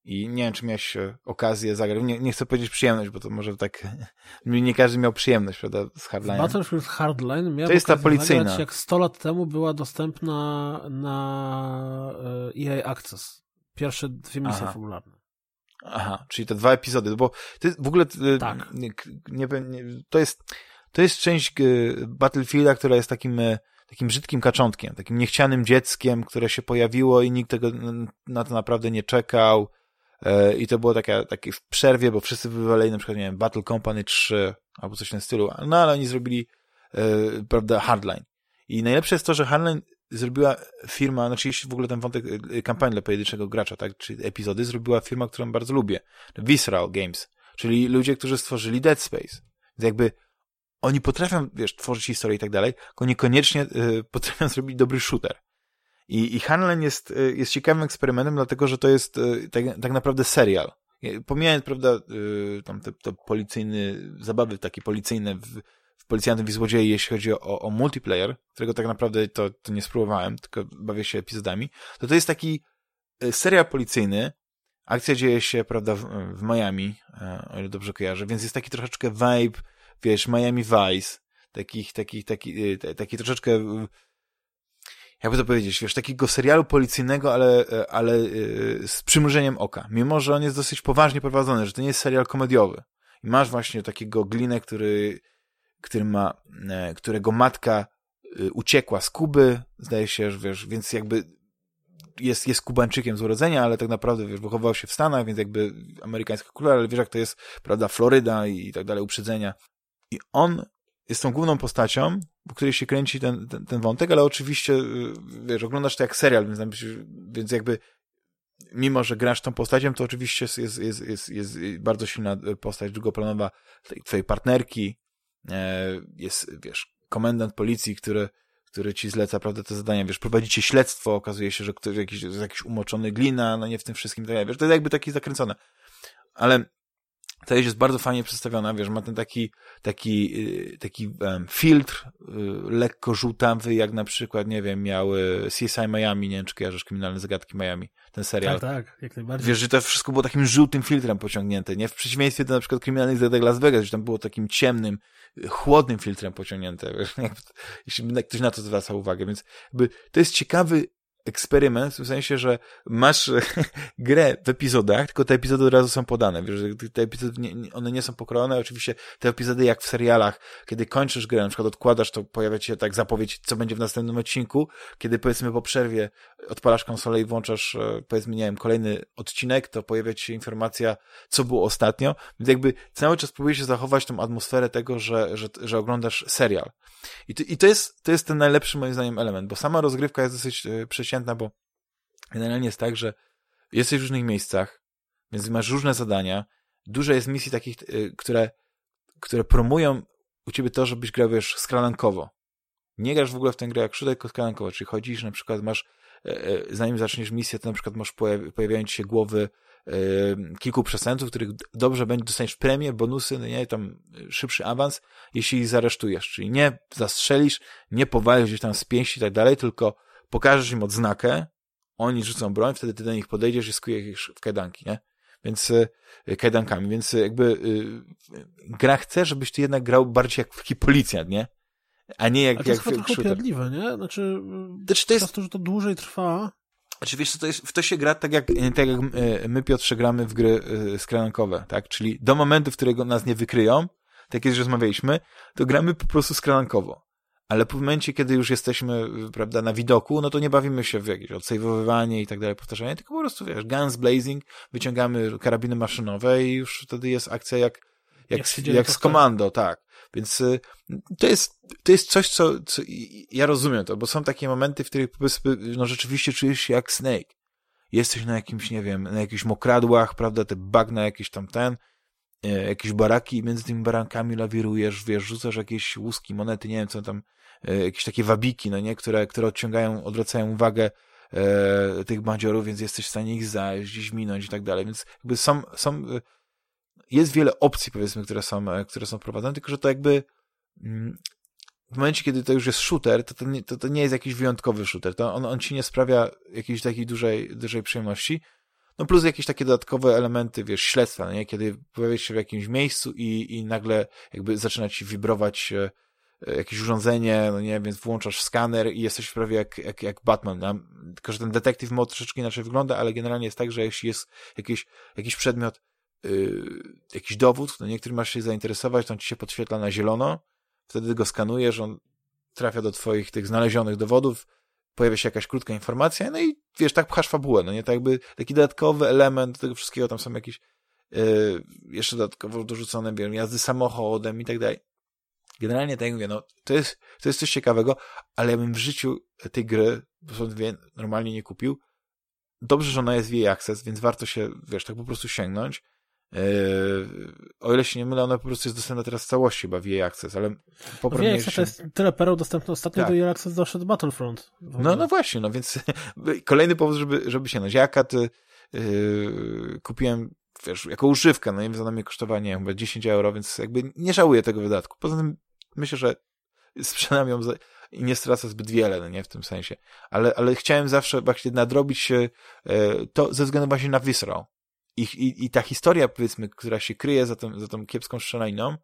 i nie wiem, czy miałeś e, okazję zagrać, nie, nie chcę powiedzieć przyjemność, bo to może tak, nie każdy miał przyjemność, prawda, z Hardline. Battlefield Hardline miałem To jest ta policyjna. zagrać, jak 100 lat temu była dostępna na e, EA Access. Pierwsze dwie misje Aha. fabularne. Aha, czyli te dwa epizody, bo ty w ogóle y, Tak. nie, nie, to jest to jest część Battlefielda, która jest takim takim brzydkim kaczątkiem, takim niechcianym dzieckiem, które się pojawiło i nikt tego na to naprawdę nie czekał. E, I to było takie, takie w przerwie, bo wszyscy wywalili na przykład, nie wiem, Battle Company 3 albo coś w tym stylu. No ale oni zrobili, e, prawda, Hardline. I najlepsze jest to, że Hardline zrobiła firma, znaczy jeśli w ogóle ten wątek y, kampanii dla pojedynczego gracza, tak, czy epizody, zrobiła firma, którą bardzo lubię. Visceral Games, czyli ludzie, którzy stworzyli Dead Space. Więc jakby oni potrafią, wiesz, tworzyć historię i tak dalej, tylko niekoniecznie potrafią zrobić dobry shooter. I, i Hardline jest, y, jest ciekawym eksperymentem, dlatego, że to jest y, tak, tak naprawdę serial. Pomijając, prawda, y, tam te, te policyjne, zabawy takie policyjne w, w Policjantem i jeśli chodzi o, o multiplayer, którego tak naprawdę to, to nie spróbowałem, tylko bawię się epizodami, to to jest taki serial policyjny, akcja dzieje się, prawda, w, w Miami, e, o ile dobrze kojarzę, więc jest taki troszeczkę vibe, wiesz, Miami Vice, takich, takich, taki, taki troszeczkę, jakby to powiedzieć, wiesz, takiego serialu policyjnego, ale, e, ale y, z przymrużeniem oka. Mimo, że on jest dosyć poważnie prowadzony, że to nie jest serial komediowy. I masz właśnie takiego glinę, który, który ma, e, którego matka uciekła z Kuby, zdaje się, że wiesz, więc jakby jest, jest Kubańczykiem z urodzenia, ale tak naprawdę, wiesz, wychował się w Stanach, więc jakby amerykańska kultura, ale wiesz, jak to jest, prawda, Floryda i tak dalej, uprzedzenia. I on jest tą główną postacią, w której się kręci ten, ten, ten wątek, ale oczywiście, y, wiesz, oglądasz to jak serial, więc, więc jakby mimo, że grasz tą postacią, to oczywiście jest, jest, jest, jest, jest bardzo silna postać drugoplanowa twojej partnerki, e, jest, wiesz, komendant policji, który, który ci zleca, prawda, te zadania, wiesz, prowadzicie śledztwo, okazuje się, że ktoś, jakiś, jest jakiś umoczony glina, no nie w tym wszystkim, tak wiesz, to jest jakby takie zakręcone. Ale Całość jest bardzo fajnie przedstawiona, wiesz, ma ten taki, taki, y, taki filtr y, lekko żółtawy, jak na przykład, nie wiem, miały CSI Miami, nie wiem, czy kojarzysz Kryminalne Zagadki Miami, ten serial. Tak, tak, jak najbardziej. Wiesz, że to wszystko było takim żółtym filtrem pociągnięte, nie? W przeciwieństwie do na przykład Kryminalnych Zagadek Las Vegas, że tam było takim ciemnym, chłodnym filtrem pociągnięte, wiesz, jeśli ktoś na to zwraca uwagę, więc jakby to jest ciekawy eksperyment, w sensie, że masz grę w epizodach, tylko te epizody od razu są podane. Wiesz, te epizody, nie, one nie są pokrojone. Oczywiście te epizody jak w serialach, kiedy kończysz grę, na przykład odkładasz, to pojawia się tak zapowiedź, co będzie w następnym odcinku. Kiedy powiedzmy po przerwie odpalasz konsolę i włączasz, e, powiedzmy, nie wiem, kolejny odcinek, to pojawia ci się informacja, co było ostatnio. Więc jakby cały czas próbujesz zachować tą atmosferę tego, że, że, że oglądasz serial. I to, i to jest, to jest ten najlepszy moim zdaniem element, bo sama rozgrywka jest dosyć e, przeciętna, bo generalnie jest tak, że jesteś w różnych miejscach, więc masz różne zadania, dużo jest misji takich, e, które, które promują u ciebie to, żebyś grał, wiesz, skralankowo. Nie grasz w ogóle w tę grę jak shooter, tylko skralankowo, czyli chodzisz, na przykład masz, e, zanim zaczniesz misję, to na przykład masz pojawiają się głowy kilku przestępców, których dobrze będzie, dostaniesz premię, bonusy, no nie, tam szybszy awans, jeśli ich zaresztujesz. Czyli nie zastrzelisz, nie powalisz gdzieś tam z pięści i tak dalej, tylko pokażesz im odznakę, oni rzucą broń, wtedy ty do nich podejdziesz i skujesz ich w kajdanki, nie? Więc y, kajdankami, więc jakby y, gra chce, żebyś ty jednak grał bardziej jak taki policjant, nie? A nie jak, A to jak jest trochę upierdliwe, nie? Znaczy, znaczy to jest... to, że to dłużej trwa, znaczy, wiesz co, to jest, w to się gra tak jak, tak jak my, Piotrze, gramy w gry skrankowe, tak? Czyli do momentu, w którego nas nie wykryją, tak jak już rozmawialiśmy, to gramy po prostu skrankowo. Ale w momencie, kiedy już jesteśmy, prawda, na widoku, no to nie bawimy się w jakieś odsejwowywanie i tak dalej, powtarzanie, tylko po prostu, wiesz, guns blazing, wyciągamy karabiny maszynowe i już wtedy jest akcja jak, jak, jak, jak z komando, tak. Więc y, to jest, to jest coś, co, co ja rozumiem to, bo są takie momenty, w których no rzeczywiście czujesz się jak Snake. Jesteś na jakimś, nie wiem, na jakichś mokradłach, prawda, te bagna jakieś tam ten, e, jakieś baraki i między tymi barankami lawirujesz, wiesz, rzucasz jakieś łuski, monety, nie wiem co tam, jakieś takie wabiki, no nie, które, które odciągają, odwracają uwagę e, tych bandziorów, więc jesteś w stanie ich zajść, gdzieś minąć i tak dalej, więc jakby są, są jest wiele opcji, powiedzmy, które są, e, które są prowadzone, tylko że to jakby mm, w momencie, kiedy to już jest shooter, to to nie, to, to nie jest jakiś wyjątkowy shooter. To on, on ci nie sprawia jakiejś takiej dużej, dużej przyjemności. No plus jakieś takie dodatkowe elementy, wiesz, śledztwa, nie? Kiedy pojawiasz się w jakimś miejscu i, i nagle jakby zaczyna ci wibrować e, e, jakieś urządzenie, no nie, więc włączasz skaner i jesteś prawie jak, jak, jak Batman. No? Tylko, że ten detektyw mod troszeczkę inaczej wygląda, ale generalnie jest tak, że jeśli jest jakiś, jakiś przedmiot yy, jakiś dowód, no niektóry masz się zainteresować, to on ci się podświetla na zielono, wtedy go skanujesz, on trafia do twoich tych znalezionych dowodów, pojawia się jakaś krótka informacja, no i wiesz, tak pchasz fabułę, no nie, tak jakby taki dodatkowy element tego wszystkiego, tam są jakieś yy, jeszcze dodatkowo dorzucone, wiem, jazdy samochodem i tak dalej. Generalnie, tak jak mówię, no, to jest, to jest coś ciekawego, ale ja bym w życiu tej gry, bo normalnie nie kupił. Dobrze, że ona jest w jej access, więc warto się, wiesz, tak po prostu sięgnąć. Yy, o ile się nie mylę, ona po prostu jest dostępna teraz w całości chyba w EA Access, ale poprawnie... No, to jest tyle pereł dostępnych ostatnio tak. do EA Access doszedł Battlefront. No, no właśnie, no więc kolejny powód, żeby, żeby się, no jaka ty yy, kupiłem wiesz, jako używkę, no i za nami kosztowała, nie wiem, 10 euro, więc jakby nie żałuję tego wydatku. Poza tym myślę, że sprzedam ją i nie stracę zbyt wiele, no nie, w tym sensie. Ale, ale chciałem zawsze właśnie nadrobić yy, to ze względu właśnie na Visceral i, i, i ta historia, powiedzmy, która się kryje za tą, za tą kiepską strzelaniną,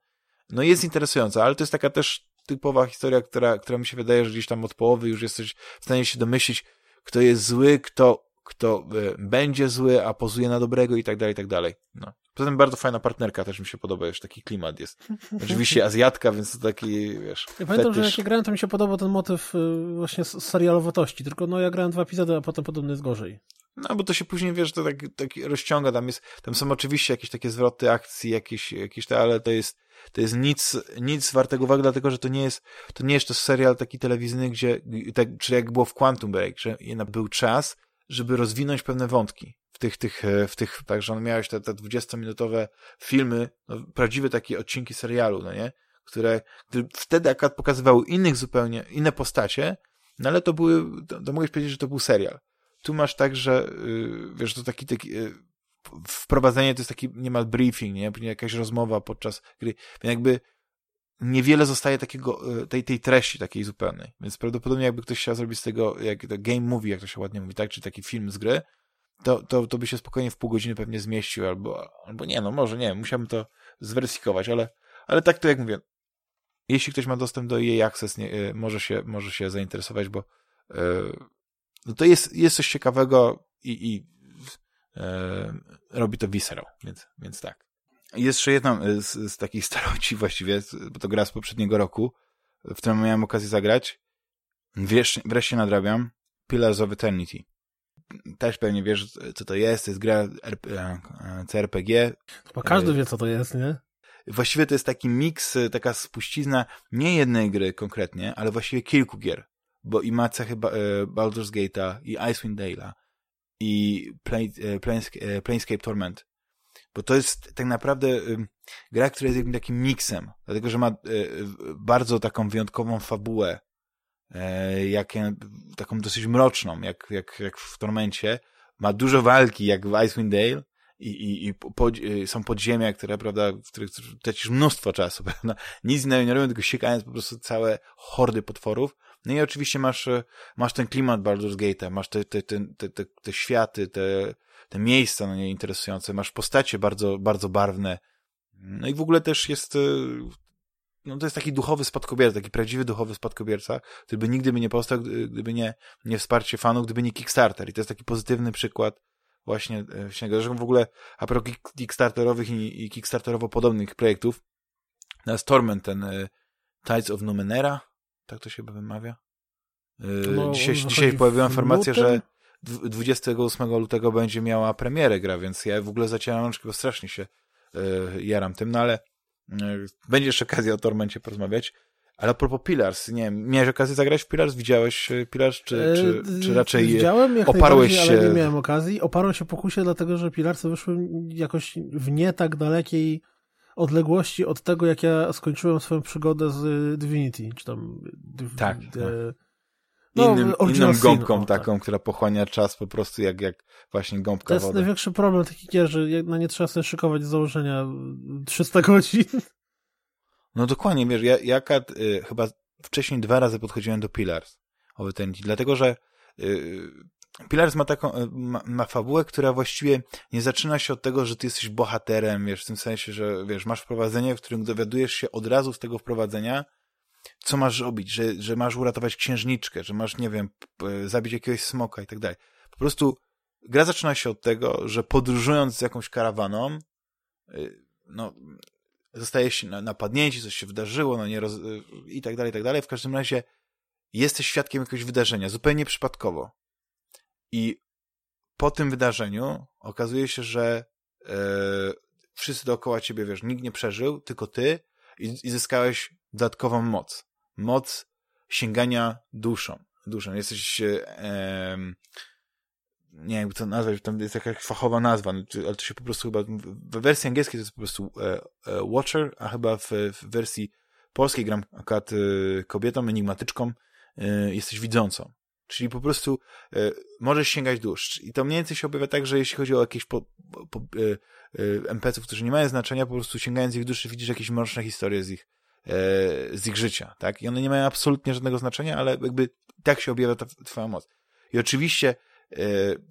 no jest interesująca, ale to jest taka też typowa historia, która, która mi się wydaje, że gdzieś tam od połowy już jesteś w stanie się domyślić, kto jest zły, kto, kto y, będzie zły, a pozuje na dobrego i tak dalej, i tak dalej. No. Poza tym bardzo fajna partnerka też mi się podoba, już taki klimat jest. Oczywiście Azjatka, więc to taki, wiesz... Ja pamiętam, fetysz. że jak ja grałem, to mi się podobał ten motyw y, właśnie serialowości, tylko no ja grałem dwa epizody, a potem podobny jest gorzej. No, bo to się później, wiesz, to tak, tak rozciąga, tam jest, tam są oczywiście jakieś takie zwroty akcji, jakieś, jakieś te, ale to jest, to jest nic, nic wartego uwagi, dlatego, że to nie jest, to nie jest to serial taki telewizyjny, gdzie, tak, czy jak było w Quantum Break, że był czas, żeby rozwinąć pewne wątki w tych, tych, w tych, także on miałeś te, te 20-minutowe filmy, no, prawdziwe takie odcinki serialu, no nie? Które, wtedy akurat pokazywały innych zupełnie, inne postacie, no ale to były, to, to mogłeś powiedzieć, że to był serial tu masz tak, że yy, wiesz, to taki, taki yy, wprowadzenie to jest taki niemal briefing, nie? Później jakaś rozmowa podczas gry. Więc jakby niewiele zostaje takiego, e, tej, tej treści takiej zupełnej. Więc prawdopodobnie jakby ktoś chciał zrobić z tego, jak to game movie, jak to się ładnie mówi, tak? Czy taki film z gry, to, to, to by się spokojnie w pół godziny pewnie zmieścił, albo, albo nie, no może nie, musiałbym to zweryfikować, ale, ale tak to jak mówię, jeśli ktoś ma dostęp do jej Access, nie, e, może, się, może się zainteresować, bo yy, no to jest, jest coś ciekawego i, i yy, robi to Visceral, więc, więc tak. Jest jeszcze jedna z, z takich staroci właściwie, bo to gra z poprzedniego roku, w którym miałem okazję zagrać. Wiesz, wreszcie nadrabiam. Pillars of Eternity. Też pewnie wiesz, co to jest. To jest gra RP, CRPG. Chyba każdy wie, co to jest, nie? Właściwie to jest taki miks, taka spuścizna nie jednej gry konkretnie, ale właściwie kilku gier. Bo i ma cechy Baldur's Gate'a, i Icewind Dale'a, i Planescape Torment bo to jest tak naprawdę gra, która jest jakimś takim miksem, dlatego że ma e, bardzo taką wyjątkową fabułę, e, jak, taką dosyć mroczną, jak, jak, jak w Tormencie. Ma dużo walki, jak w Icewind Dale, i, i, i pod, e, są podziemia, które, prawda, w których tracisz mnóstwo czasu, prawda? Nic innego nie robią, tylko siekając po prostu całe hordy potworów. No i oczywiście masz, masz ten klimat Baldur's Gate'a, masz te, te, te, te, te światy, te, te miejsca no nie interesujące, masz postacie bardzo, bardzo barwne. No i w ogóle też jest, e, no to jest taki duchowy spadkobierca, taki prawdziwy duchowy spadkobierca, który by nigdy by nie powstał, gdyby nie, nie wsparcie fanów, gdyby nie Kickstarter. I to jest taki pozytywny przykład właśnie tego, że w ogóle a propos Kickstarterowych i, i Kickstarterowo podobnych projektów, na Torment ten y, Tides of Numenera, tak to się chyba wymawia. Y, no, dzisiaj dzisiaj pojawiła informacja, że 28 lutego będzie miała premierę gra, więc ja w ogóle zacieram rączkę, bo strasznie się yy, jaram tym, no ale yy, będzie jeszcze okazja o Tormencie porozmawiać. Ale a propos Pillars, nie wiem, miałeś okazję zagrać w Pillars? Widziałeś e, Pillars, czy, czy, czy raczej Widziałem, jak oparłeś się... ale nie miałem okazji. Oparłem się pokusie, dlatego że Pillarsy wyszły jakoś w nie tak dalekiej odległości od tego, jak ja skończyłem swoją przygodę z Divinity, czy tam... Tak, tak no, innym, inną gąbką Sin, taką, tak. która pochłania czas po prostu jak, jak właśnie gąbka To jest największy problem takich gier, że no nie trzeba sobie szykować z założenia 300 godzin. No dokładnie, wiesz, ja, ja y, chyba wcześniej dwa razy podchodziłem do Pillars o Eternity, dlatego że y, Pillars ma taką, y, ma, ma fabułę, która właściwie nie zaczyna się od tego, że ty jesteś bohaterem, wiesz, w tym sensie, że wiesz, masz wprowadzenie, w którym dowiadujesz się od razu z tego wprowadzenia, co masz robić, że, że masz uratować księżniczkę, że masz, nie wiem, zabić jakiegoś smoka i tak dalej. Po prostu gra zaczyna się od tego, że podróżując z jakąś karawaną, y, no, zostajesz napadnięci, coś się wydarzyło, no nie roz... I tak dalej, i tak dalej. W każdym razie jesteś świadkiem jakiegoś wydarzenia, zupełnie przypadkowo. I po tym wydarzeniu okazuje się, że e, wszyscy dookoła ciebie, wiesz, nikt nie przeżył, tylko ty i, i zyskałeś dodatkową moc. Moc sięgania duszą. duszą. Jesteś e, nie wiem, to nazwać, tam jest jakaś fachowa nazwa, no, ale to się po prostu chyba, w wersji angielskiej to jest po prostu e, e, Watcher, a chyba w, w, wersji polskiej gram akurat e, kobietą, enigmatyczką, e, jesteś widzącą. Czyli po prostu e, możesz sięgać dusz. I to mniej więcej się objawia tak, że jeśli chodzi o jakieś po, po, NPC-ów, którzy nie mają znaczenia, po prostu sięgając ich duszy widzisz jakieś mroczne historie z ich, z ich życia, tak? I one nie mają absolutnie żadnego znaczenia, ale jakby tak się objawia ta twoja moc. I oczywiście e,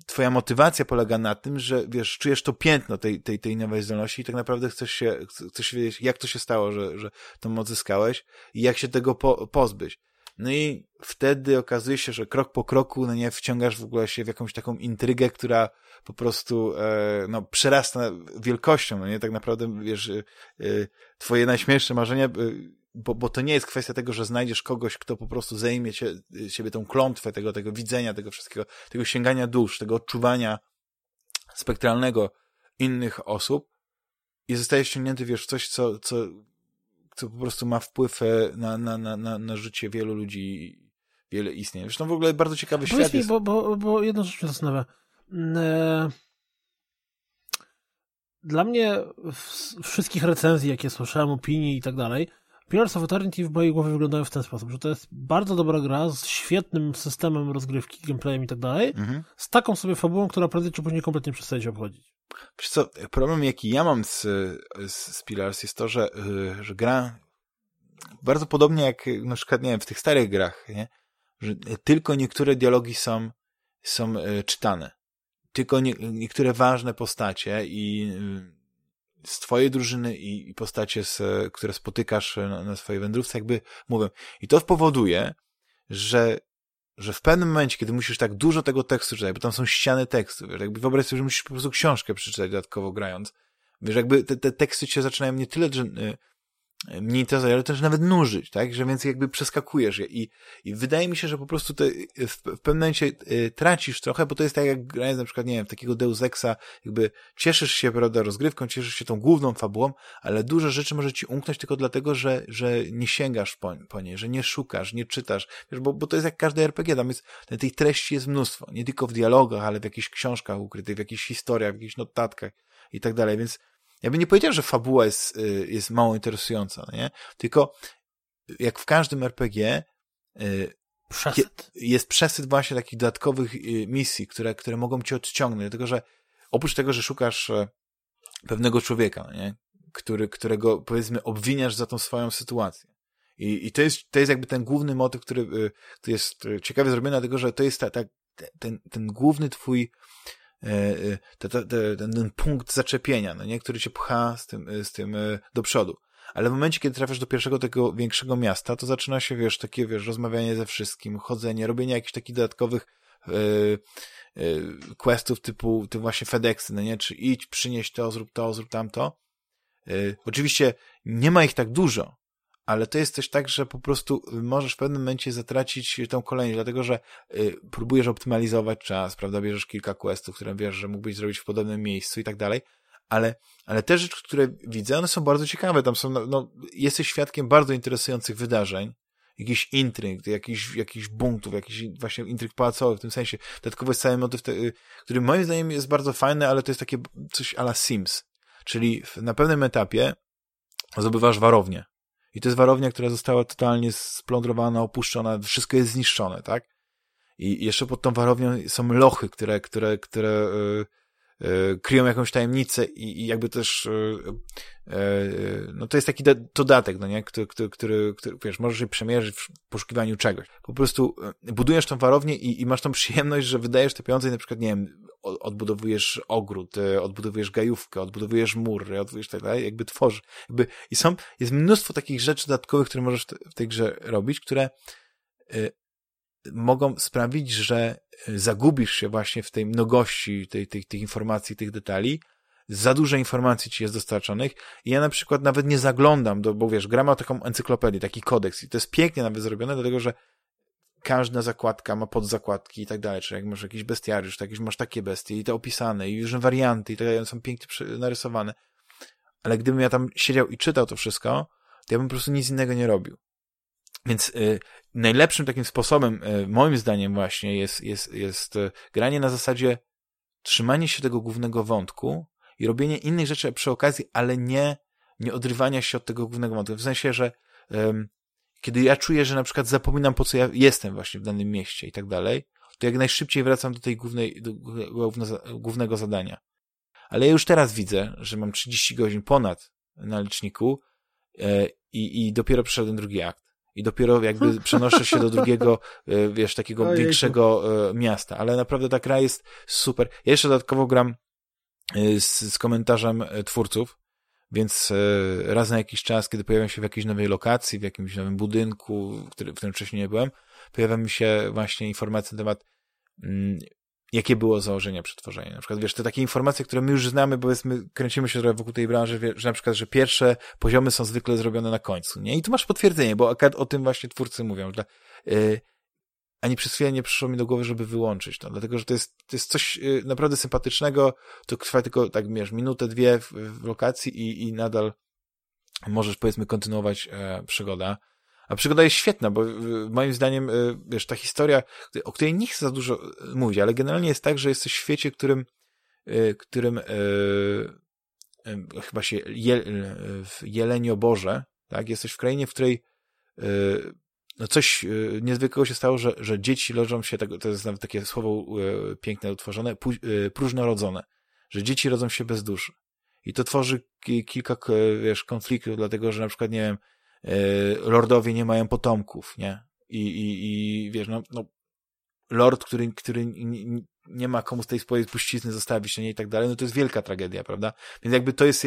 twoja motywacja polega na tym, że wiesz, czujesz to piętno tej, tej, tej nowej zdolności i tak naprawdę chcesz się, chcesz wiedzieć, jak to się stało, że, że tą moc zyskałeś i jak się tego po, pozbyć. No i wtedy okazuje się, że krok po kroku, no nie, wciągasz w ogóle się w jakąś taką intrygę, która po prostu, e, no, przerasta wielkością, no nie, tak naprawdę, wiesz, e, twoje najśmielsze marzenia, e, bo, bo to nie jest kwestia tego, że znajdziesz kogoś, kto po prostu zajmie cię, siebie tą klątwę tego, tego widzenia, tego wszystkiego, tego sięgania dusz, tego odczuwania spektralnego innych osób i zostajesz ściągnięty, wiesz, coś, co, co co po prostu ma wpływ e, na, na, na, na, na życie wielu ludzi, wiele istnień. Zresztą w ogóle bardzo ciekawy Powiedz świat mi, jest. Bo, bo, bo jedna rzecz mnie zastanawia. Mm, e, dla mnie wszystkich recenzji, jakie słyszałem, opinii i tak dalej, Pillars of Eternity w mojej głowie wyglądają w ten sposób, że to jest bardzo dobra gra z świetnym systemem rozgrywki, gameplayem i tak dalej, Mhm. z taką sobie fabułą, która prędzej czy później kompletnie przestaje się obchodzić. Wiesz co, problem jaki ja mam z, z, z Pillars jest to, że, y, że gra bardzo podobnie jak na przykład, nie wiem, w tych starych grach, nie? że tylko niektóre dialogi są, są y, czytane. Tylko nie, niektóre ważne postacie i y, z twojej drużyny i, i postacie, z, które spotykasz na, na swojej wędrówce, jakby mówią. I to powoduje, że że w pewnym momencie, kiedy musisz tak dużo tego tekstu czytać, bo tam są ściany tekstu, wiesz, jakby wyobraź sobie, że musisz po prostu książkę przeczytać dodatkowo grając, wiesz, jakby te, te teksty cię zaczynają nie tyle, że y, mnie interesuje, ale też nawet nużyć, tak? Że więc jakby przeskakujesz je. I, i wydaje mi się, że po prostu te, w, w pewnym momencie y, tracisz trochę, bo to jest tak jak grając na przykład, nie wiem, takiego Deus Exa, jakby cieszysz się, prawda, rozgrywką, cieszysz się tą główną fabułą, ale dużo rzeczy może ci umknąć tylko dlatego, że, że nie sięgasz po, po nie, że nie szukasz, nie czytasz, wiesz, bo, bo to jest jak każde RPG, tam jest, tej treści jest mnóstwo, nie tylko w dialogach, ale w jakichś książkach ukrytych, w jakichś historiach, w jakichś notatkach i tak dalej, więc ja bym nie powiedział, że fabuła jest, y, jest mało interesująca, no nie? Tylko jak w każdym RPG y, Przesyt. jest przesyt właśnie takich dodatkowych y, misji, które, które mogą cię odciągnąć, dlatego że oprócz tego, że szukasz e, pewnego człowieka, no nie? Który, którego powiedzmy obwiniasz za tą swoją sytuację. I, i to, jest, to jest jakby ten główny motyw, który, który jest ciekawie zrobiony, dlatego że to jest ta, ta, ten, ten główny twój te, te, te, ten, punkt zaczepienia, no nie, który cię pcha z tym, z tym do przodu. Ale w momencie, kiedy trafiasz do pierwszego tego większego miasta, to zaczyna się, wiesz, takie, wiesz, rozmawianie ze wszystkim, chodzenie, robienie jakichś takich dodatkowych yy, yy, questów typu, typu właśnie FedExy, no nie, czy idź, przynieś to, zrób to, zrób tamto. Yy, oczywiście nie ma ich tak dużo, ale to jest też tak, że po prostu możesz w pewnym momencie zatracić tą kolejność, dlatego że y, próbujesz optymalizować czas, prawda, bierzesz kilka questów, które wiesz, że mógłbyś zrobić w podobnym miejscu i tak dalej, ale, ale te rzeczy, które widzę, one są bardzo ciekawe, tam są, no, no jesteś świadkiem bardzo interesujących wydarzeń, jakichś intryg, jakichś, jakichś bunktów, jakichś właśnie intryg pałacowych, w tym sensie. Dodatkowo jest cały motyw, te, który moim zdaniem jest bardzo fajny, ale to jest takie coś ala Sims, czyli na pewnym etapie zdobywasz warownię, i to jest warownia, która została totalnie splądrowana, opuszczona, wszystko jest zniszczone, tak? I jeszcze pod tą warownią są lochy, które, które, które yy, yy, kryją jakąś tajemnicę i, i jakby też yy, no to jest taki dodatek, no nie? Który, który, który, który wiesz, możesz się przemierzyć w poszukiwaniu czegoś. Po prostu budujesz tą warownię i, i masz tą przyjemność, że wydajesz te pieniądze i na przykład, nie wiem, odbudowujesz ogród, odbudowujesz gajówkę, odbudowujesz mur, odbudujesz tak dalej, jakby tworzysz. Jakby, I są, jest mnóstwo takich rzeczy dodatkowych, które możesz w tej grze robić, które y, mogą sprawić, że zagubisz się właśnie w tej mnogości tej, tej, tych informacji, tych detali, za dużo informacji ci jest dostarczonych i ja na przykład nawet nie zaglądam, do, bo wiesz, gra ma taką encyklopedię, taki kodeks i to jest pięknie nawet zrobione, dlatego że każda zakładka ma podzakładki i tak dalej, czy jak masz jakiś bestiariusz, to jakieś masz takie bestie i te opisane i różne warianty i tak dalej, są pięknie narysowane. Ale gdybym ja tam siedział i czytał to wszystko, to ja bym po prostu nic innego nie robił. Więc y, najlepszym takim sposobem, y, moim zdaniem właśnie, jest, jest, jest y, granie na zasadzie trzymanie się tego głównego wątku i robienie innych rzeczy przy okazji, ale nie, nie odrywania się od tego głównego wątku. W sensie, że kiedy ja czuję, że na przykład zapominam, po co ja jestem właśnie w danym mieście i tak dalej, to jak najszybciej wracam do tej głównej, do głównego zadania. Ale ja już teraz widzę, że mam 30 godzin ponad na liczniku e, i, i dopiero przeszedłem drugi akt. I dopiero jakby przenoszę się do drugiego, e, wiesz, takiego Ojejku. większego e, miasta. Ale naprawdę ta gra jest super. Ja jeszcze dodatkowo gram z, z komentarzem twórców, więc e, raz na jakiś czas, kiedy pojawiam się w jakiejś nowej lokacji, w jakimś nowym budynku, w którym, w którym wcześniej nie byłem, pojawia mi się właśnie informacja na temat, mm, jakie było założenie przetworzenia. Na przykład, wiesz, te takie informacje, które my już znamy, bo my kręcimy się trochę wokół tej branży, że na przykład, że pierwsze poziomy są zwykle zrobione na końcu, nie? I tu masz potwierdzenie, bo o tym właśnie twórcy mówią, że yy, ani przez chwilę nie przyszło mi do głowy, żeby wyłączyć to, dlatego, że to jest, to jest coś y, naprawdę sympatycznego, to trwa tylko, tak wiesz, minutę, dwie w, w lokacji i, i nadal możesz, powiedzmy, kontynuować e, przygoda. A przygoda jest świetna, bo y, moim zdaniem, y, wiesz, ta historia, o której nie chcę za dużo mówić, ale generalnie jest tak, że jesteś w świecie, którym, którym chyba się je, w Jelenio Boże, tak? Jesteś w krainie, w której no coś yy, niezwykłego się stało, że, że dzieci leżą się, to jest nawet takie słowo yy, piękne utworzone, yy, próżnorodzone, że dzieci rodzą się bez duszy. I to tworzy kilka, wiesz, konfliktów, dlatego, że na przykład, nie wiem, lordowie nie mają potomków, nie? I, i, i wiesz, no, no lord, który, który nie ma komu z tej swojej puścizny zostawić, nie i tak dalej, no to jest wielka tragedia, prawda? Więc jakby to jest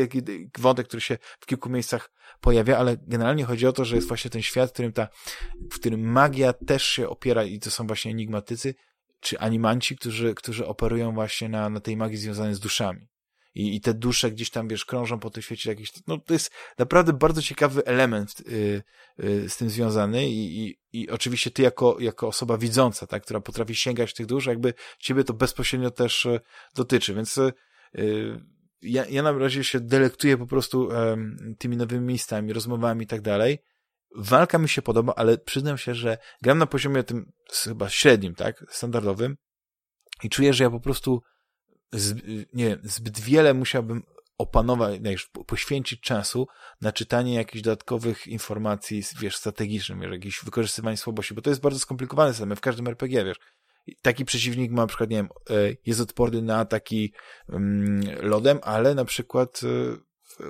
wątek, który się w kilku miejscach pojawia, ale generalnie chodzi o to, że jest właśnie ten świat, w którym ta, w którym magia też się opiera i to są właśnie enigmatycy, czy animanci, którzy, którzy operują właśnie na, na tej magii związanej z duszami i, i te dusze gdzieś tam, wiesz, krążą po tym świecie jakiś, no to jest naprawdę bardzo ciekawy element y, y, z tym związany i, i, i oczywiście ty jako, jako osoba widząca, tak, która potrafi sięgać tych dusz, jakby ciebie to bezpośrednio też y, dotyczy, więc y, ja, ja na razie się delektuję po prostu tymi nowymi miejscami, rozmowami i tak dalej. Walka mi się podoba, ale przyznam się, że gram na poziomie tym chyba średnim, tak, standardowym i czuję, że ja po prostu nie zbyt wiele musiałbym opanować, poświęcić czasu na czytanie jakichś dodatkowych informacji, wiesz, strategicznych, wiesz, jakieś wykorzystywanie słabości, bo to jest bardzo skomplikowane system w każdym RPG, wiesz. Taki przeciwnik ma na przykład, nie wiem, e, jest odporny na ataki um, lodem, ale na przykład e,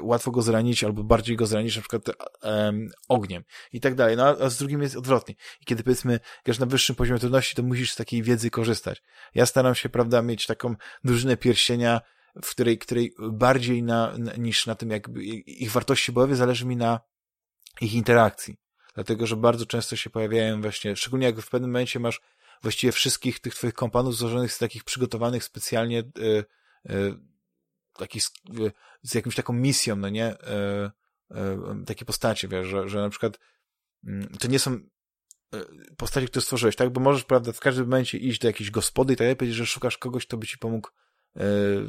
łatwo go zranić albo bardziej go zranić na przykład um, ogniem i tak dalej. No a z drugim jest odwrotnie. I kiedy powiedzmy, grasz na wyższym poziomie trudności, to musisz z takiej wiedzy korzystać. Ja staram się, prawda, mieć taką drużynę pierścienia, w której, której bardziej na, niż na tym jakby ich wartości bojowe zależy mi na ich interakcji. Dlatego, że bardzo często się pojawiają właśnie, szczególnie jak w pewnym momencie masz właściwie wszystkich tych twoich kompanów złożonych z takich przygotowanych specjalnie y, taki, z jakimś taką misją, no nie, e, e, takie postacie, wiesz, że, że na przykład mm, to nie są e, postacie, które stworzyłeś, tak? Bo możesz, prawda, w każdym momencie iść do jakiejś gospody i tak dalej, powiedzieć, że szukasz kogoś, kto by ci pomógł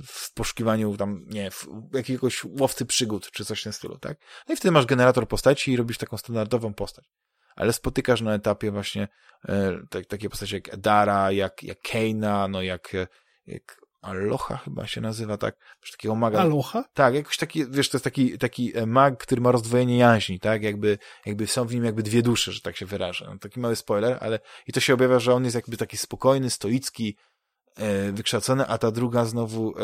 w poszukiwaniu tam, nie, jakiegoś łowcy przygód, czy coś w tym stylu, tak? No i wtedy masz generator postaci i robisz taką standardową postać. Ale spotykasz na etapie właśnie e, tak, takie postacie jak Edara, jak, jak Keina, no jak, jak Aloha chyba się nazywa, tak? Coś takiego maga. Aloha? Tak, jakoś taki, wiesz, to jest taki, taki e, mag, który ma rozdwojenie jaźni, tak? Jakby, jakby są w nim jakby dwie dusze, że tak się wyrażę. No, taki mały spoiler, ale i to się objawia, że on jest jakby taki spokojny, stoicki, e, wykształcony, a ta druga znowu, e,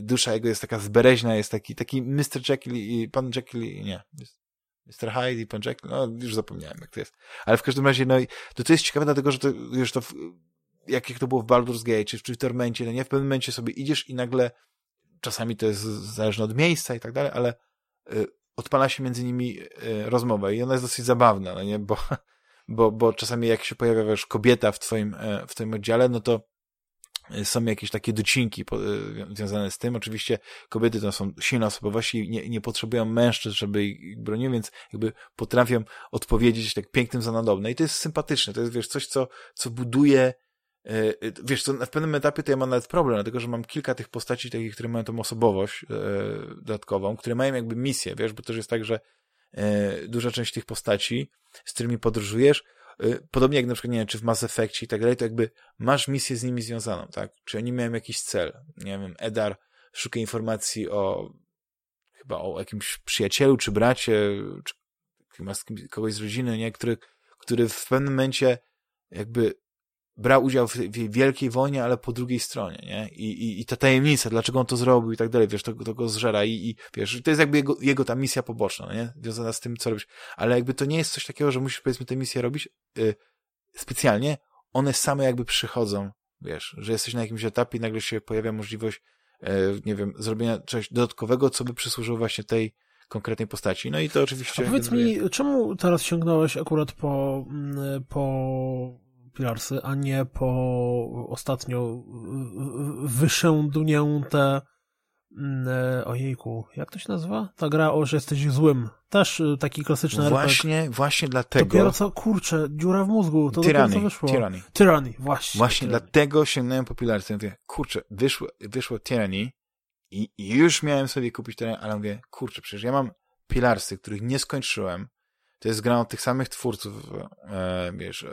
dusza jego jest taka zbereźna, jest taki, taki Mr. Jekyll i pan Jekyll i nie, Mr. Hyde i pan Jekyll, no już zapomniałem jak to jest. Ale w każdym razie, no i to, to jest ciekawe dlatego, że to już to w, jak, jak to było w Baldur's Gate, czy, czy w Tormencie, no nie? W pewnym momencie sobie idziesz i nagle, czasami to jest zależne od miejsca i tak dalej, ale y, odpala się między nimi y, rozmowa i ona jest dosyć zabawna, no nie? Bo, bo, bo czasami jak się pojawia, wiesz, kobieta w twoim, y, w twoim oddziale, no to są jakieś takie docinki po, y, związane z tym. Oczywiście kobiety to są silne osobowości i nie, nie potrzebują mężczyzn, żeby ich bronić, więc jakby potrafią odpowiedzieć tak pięknym za nadobne. I to jest sympatyczne. To jest, wiesz, coś, co, co buduje E, e, wiesz, to w pewnym etapie to ja mam nawet problem, dlatego że mam kilka tych postaci takich, które mają tą osobowość e, dodatkową, które mają jakby misję, wiesz, bo też jest tak, że duża część tych postaci, z którymi podróżujesz, podobnie jak na przykład, nie wiem, czy w Mass Effectie i tak dalej, to jakby masz misję z nimi związaną, tak? Czy oni mają jakiś cel? Nie wiem, Edar szuka informacji o chyba o jakimś przyjacielu, czy bracie, czy kogoś z rodziny, nie? Który, który w pewnym momencie jakby brał udział w, wielkiej wojnie, ale po drugiej stronie, nie? I, i, i ta tajemnica, dlaczego on to zrobił i tak dalej, wiesz, to, to go zżera i, i wiesz, to jest jakby jego, jego ta misja poboczna, no nie? Związana z tym, co robisz. Ale jakby to nie jest coś takiego, że musisz, powiedzmy, tę misję robić yy, specjalnie, one same jakby przychodzą, wiesz, że jesteś na jakimś etapie i nagle się pojawia możliwość, yy, nie wiem, zrobienia czegoś dodatkowego, co by przysłużyło właśnie tej konkretnej postaci. No i to oczywiście... A powiedz mi, czemu teraz sięgnąłeś akurat po, mm, po Pilarsy, a nie po ostatnio wyszędunięte mm, e, ojejku, jak to się nazywa? Ta gra o, że jesteś złym. Też e, taki klasyczny Właśnie, RPG. właśnie dlatego. Dopiero co, kurczę, dziura w mózgu, to Tyranny, dopiero co wyszło. Tyranny. Tyranny, właśnie. Właśnie tyranny. dlatego sięgnąłem po Pilarsy. Mówię, kurczę, wyszło, wyszło Tyranny i, i już miałem sobie kupić Tyranny, ale mówię, kurczę, przecież ja mam Pilarsy, których nie skończyłem. To jest gra od tych samych twórców, e, wiesz,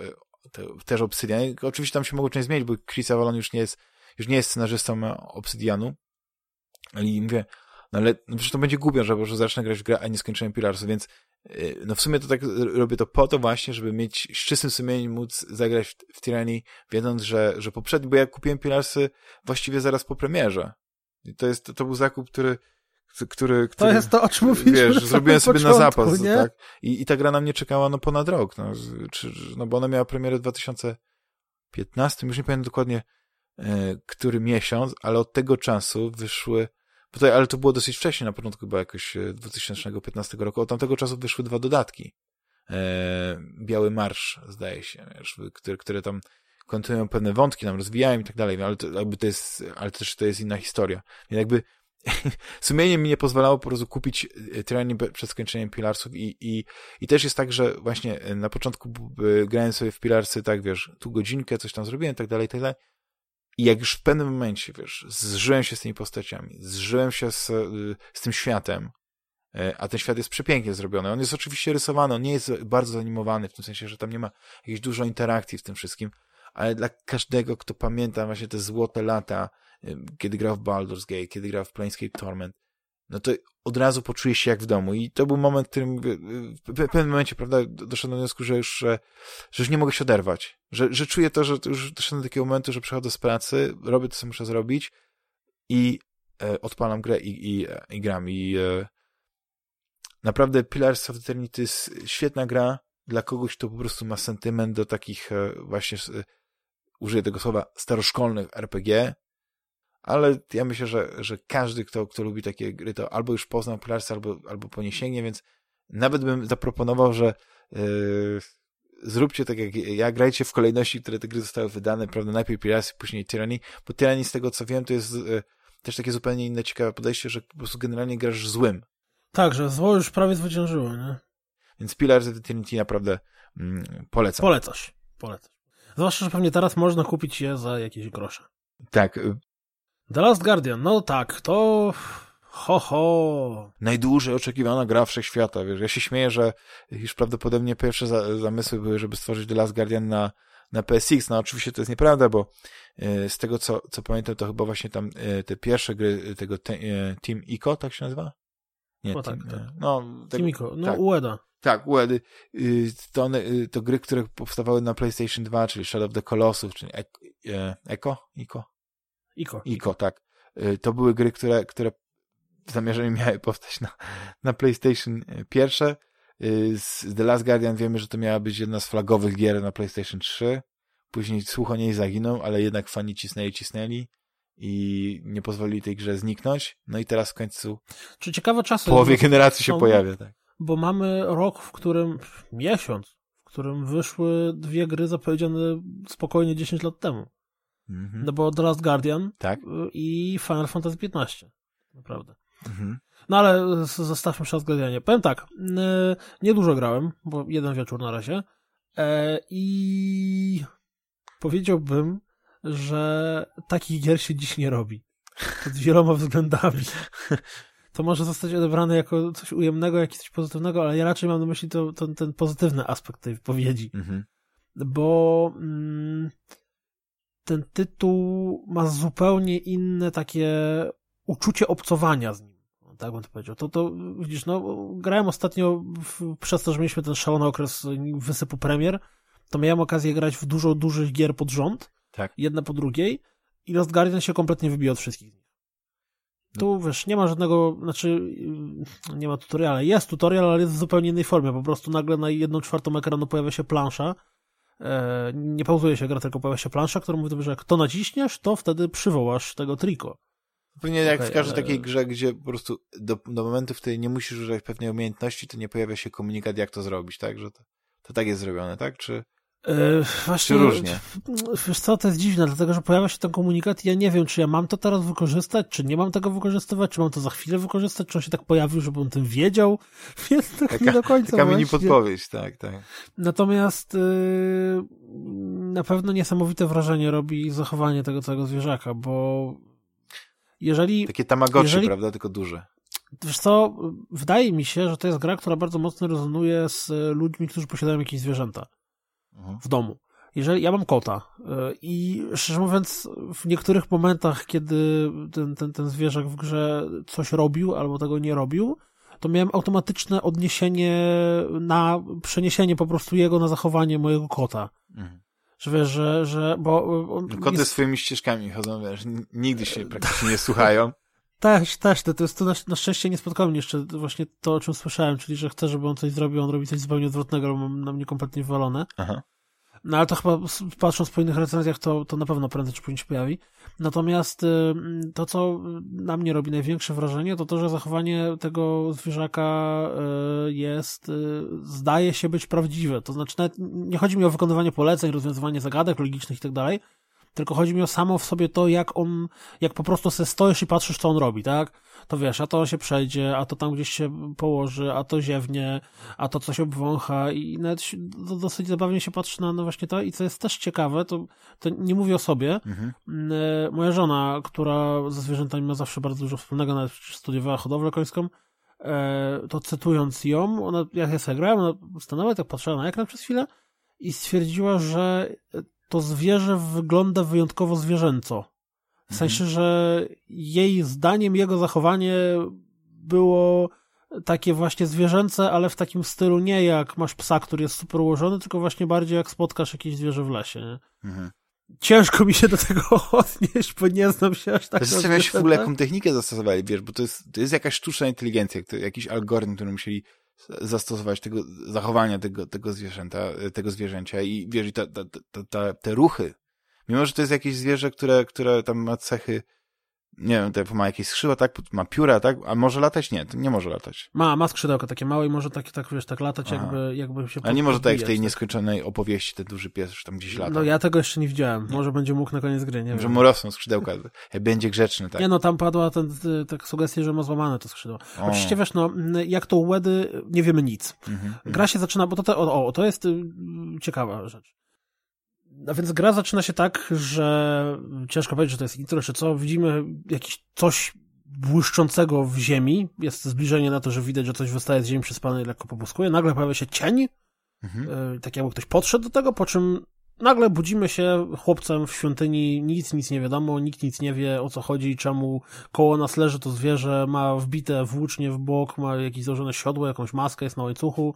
też Obsydian. Oczywiście tam się mogło część zmienić, bo Chris Avalon już nie jest, już nie jest scenarzystą Obsydianu. I mówię, no ale no przecież to będzie głupio, że, że zacznę grać w grę, a nie skończyłem Pilarsa, więc y, no w sumie to tak robię to po to właśnie, żeby mieć z czystym sumieniem móc zagrać w, w wiedząc, że, że poprzedni, bo ja kupiłem Pilarsy właściwie zaraz po premierze. I to jest, to był zakup, który, który, który to jest to, o czym mówiliśmy Wiesz, zrobiłem sobie początku, na zapas, nie? tak? I, I ta gra na mnie czekała no ponad rok, no, czy, no bo ona miała premierę w 2015, już nie pamiętam dokładnie, e, który miesiąc, ale od tego czasu wyszły, tutaj, ale to było dosyć wcześnie, na początku chyba jakoś e, 2015 roku, od tamtego czasu wyszły dwa dodatki. E, Biały Marsz, zdaje się, wiesz, które, które tam kontynuują pewne wątki, nam rozwijają i tak dalej, ale to, jakby to jest, ale też to jest inna historia. I jakby sumienie mi nie pozwalało po prostu kupić e, Tyranny przed skończeniem Pilarsów i, i, i też jest tak, że właśnie e, na początku e, grałem sobie w Pilarsy, tak wiesz, tu godzinkę, coś tam zrobiłem, tak dalej, tak dalej. I jak już w pewnym momencie, wiesz, zżyłem się z tymi postaciami, zżyłem się z, z tym światem, a ten świat jest przepięknie zrobiony. On jest oczywiście rysowany, on nie jest bardzo zanimowany, w tym sensie, że tam nie ma jakiejś dużo interakcji w tym wszystkim, ale dla każdego, kto pamięta właśnie te złote lata, kiedy grał w Baldur's Gate, kiedy grał w Planescape Torment, no to od razu poczuje się jak w domu. I to był moment, w którym w pewnym momencie, prawda, doszedłem do wniosku, że już, że, że już nie mogę się oderwać. Że, że czuję to, że już doszedłem do takiego momentu, że przychodzę z pracy, robię to, co muszę zrobić i e, odpalam grę i, i, i gram. I e, naprawdę Pillars of Eternity jest świetna gra dla kogoś, kto po prostu ma sentyment do takich e, właśnie użyję tego słowa, staroszkolnych RPG, ale ja myślę, że, że każdy, kto, kto lubi takie gry, to albo już poznał Pilarsy, albo, albo po nie sięgnie, więc nawet bym zaproponował, że yy, zróbcie tak jak ja, grajcie w kolejności, które te gry zostały wydane, prawda, najpierw Piracy, później Tyranny, bo Tyranny z tego co wiem, to jest yy, też takie zupełnie inne ciekawe podejście, że po prostu generalnie grasz złym. Tak, że zło już prawie zwyciężyło, nie? Więc Pillars of Eternity naprawdę mm, polecam. Polecasz, polecasz. Zwłaszcza, że pewnie teraz można kupić je za jakieś grosze. Tak. The Last Guardian, no tak, to... Ho, ho. Najdłużej oczekiwana gra wszechświata, wiesz. Ja się śmieję, że już prawdopodobnie pierwsze za zamysły były, żeby stworzyć The Last Guardian na, na PSX. No oczywiście to jest nieprawda, bo y, z tego, co, co pamiętam, to chyba właśnie tam y, te pierwsze gry tego te, y, Team Ico, tak się nazywa? Nie, no team, tak, tak. No, Team Ico, no tak. UEDA. Tak, UED. To, one, to gry, które powstawały na PlayStation 2, czyli Shadow of the Colossus, czyli Echo? Ico? Ico. Ico, tak. To były gry, które, które w zamierzeniu miały powstać na, na PlayStation pierwsze. Z The Last Guardian wiemy, że to miała być jedna z flagowych gier na PlayStation 3. Później słuch o niej zaginął, ale jednak fani cisnęli, cisnęli i nie pozwolili tej grze zniknąć. No i teraz w końcu Czy ciekawe czasy. Połowie generacji się pojawia, tak bo mamy rok, w którym, miesiąc, w którym wyszły dwie gry zapowiedziane spokojnie 10 lat temu. Mhm. No bo The Last Guardian tak? i Final Fantasy XV. Naprawdę. Mhm. No ale zostawmy się Guardianie. Powiem tak, niedużo grałem, bo jeden wieczór na razie e, i powiedziałbym, że takich gier się dziś nie robi. Pod wieloma względami. to może zostać odebrane jako coś ujemnego, jak coś pozytywnego, ale ja raczej mam na myśli to, to ten pozytywny aspekt tej wypowiedzi. Mhm. Bo mm, ten tytuł ma zupełnie inne takie uczucie obcowania z nim. Tak bym to powiedział. To, to widzisz, no, grałem ostatnio w, przez to, że mieliśmy ten szalony okres wysypu premier, to miałem okazję grać w dużo dużych gier pod rząd, tak. jedna po drugiej i Lost Guardian się kompletnie wybija od wszystkich tu wiesz, nie ma żadnego, znaczy nie ma tutoriala. Jest tutorial, ale jest w zupełnie innej formie. Po prostu nagle na jedną czwartą ekranu pojawia się plansza. E, nie pauzuje się gra, tylko pojawia się plansza, która mówi, że jak to naciśniesz, to wtedy przywołasz tego triko. Pewnie jak okay, w każdej ale... takiej grze, gdzie po prostu do, do momentu, w którym nie musisz używać pewnej umiejętności, to nie pojawia się komunikat, jak to zrobić, tak? Że to, to tak jest zrobione, tak? Czy... Yy, właśnie, czy różnie? Wiesz co, to jest dziwne, dlatego że pojawia się ten komunikat i ja nie wiem, czy ja mam to teraz wykorzystać, czy nie mam tego wykorzystywać, czy mam to za chwilę wykorzystać, czy on się tak pojawił, żebym tym wiedział, więc tak taka, nie do końca Taka mini podpowiedź, tak, tak. Natomiast yy, na pewno niesamowite wrażenie robi zachowanie tego całego zwierzaka, bo jeżeli... Takie tamagotchi, jeżeli, prawda, tylko duże. Wiesz co, wydaje mi się, że to jest gra, która bardzo mocno rezonuje z ludźmi, którzy posiadają jakieś zwierzęta w domu. Jeżeli ja mam kota e, i szczerze mówiąc, w niektórych momentach, kiedy ten, ten, ten zwierzak w grze coś robił albo tego nie robił, to miałem automatyczne odniesienie na przeniesienie po prostu jego na zachowanie mojego kota. Mhm. Że wiesz, że, że bo... Koty jest... swoimi ścieżkami chodzą, wiesz, nigdy się praktycznie nie słuchają. Też, też, to, jest to na, na szczęście nie spotkałem jeszcze właśnie to, o czym słyszałem, czyli że chcę, żeby on coś zrobił, on robi coś zupełnie odwrotnego, ale mam na mnie kompletnie wywalone. Aha. No ale to chyba patrząc po innych recenzjach, to, to na pewno prędzej czy później się pojawi. Natomiast y, to, co na mnie robi największe wrażenie, to to, że zachowanie tego zwierzaka y, jest, y, zdaje się być prawdziwe. To znaczy, nie chodzi mi o wykonywanie poleceń, rozwiązywanie zagadek logicznych i tak dalej, tylko chodzi mi o samo w sobie to, jak on, jak po prostu sobie stoisz i patrzysz, co on robi, tak? To wiesz, a to się przejdzie, a to tam gdzieś się położy, a to ziewnie, a to coś obwącha i nawet dosyć zabawnie się patrzy na no właśnie to i co jest też ciekawe, to, to nie mówię o sobie, mhm. E, moja żona, która ze zwierzętami ma zawsze bardzo dużo wspólnego, nawet studiowała hodowlę końską, e, to cytując ją, ona, jak ja sobie grałem, ona stanęła tak patrzyła na ekran przez chwilę i stwierdziła, że to zwierzę wygląda wyjątkowo zwierzęco. W sensie, mhm. że jej zdaniem jego zachowanie było takie właśnie zwierzęce, ale w takim stylu nie jak masz psa, który jest super ułożony, tylko właśnie bardziej jak spotkasz jakieś zwierzę w lesie. Nie? Mhm. Ciężko mi się do tego odnieść, bo nie znam się aż tak. Zastanawiam się w ogóle, jaką technikę zastosowali, wiesz, bo to jest, to jest jakaś sztuczna inteligencja, jakiś algorytm, który musieli zastosować tego zachowania tego, tego zwierzęta, tego zwierzęcia i wiesz, i ta, ta, ta, te ruchy, mimo że to jest jakieś zwierzę, które, które tam ma cechy nie wiem, ma jakieś skrzydła, tak? Ma pióra, tak? A może latać? Nie, nie może latać. Ma, ma skrzydełka takie małe i może tak, tak wiesz, tak latać, jakby, jakby się A nie może tak jak w tej tak. nieskończonej opowieści, ten duży pies już tam gdzieś lata. No ja tego jeszcze nie widziałem. Nie. Może będzie mógł na koniec gry, nie Że wiem. mu rosną skrzydełka. będzie grzeczny, tak? Nie no, tam padła ten, tak sugestia, że ma złamane to skrzydło. O. Oczywiście wiesz, no, jak to łedy, nie wiemy nic. Mhm, Gra się zaczyna, bo to, te, o, o, to jest y, ciekawa rzecz. A więc gra zaczyna się tak, że ciężko powiedzieć, że to jest intro, czy co. Widzimy jakiś coś błyszczącego w ziemi. Jest zbliżenie na to, że widać, że coś wystaje z ziemi przyspane i lekko pobłyskuje. Nagle pojawia się cień, mhm. E, tak jakby ktoś podszedł do tego, po czym nagle budzimy się chłopcem w świątyni, nic, nic nie wiadomo, nikt nic nie wie o co chodzi, czemu koło nas leży to zwierzę, ma wbite włócznie w bok, ma jakieś założone siodło, jakąś maskę, jest na łańcuchu.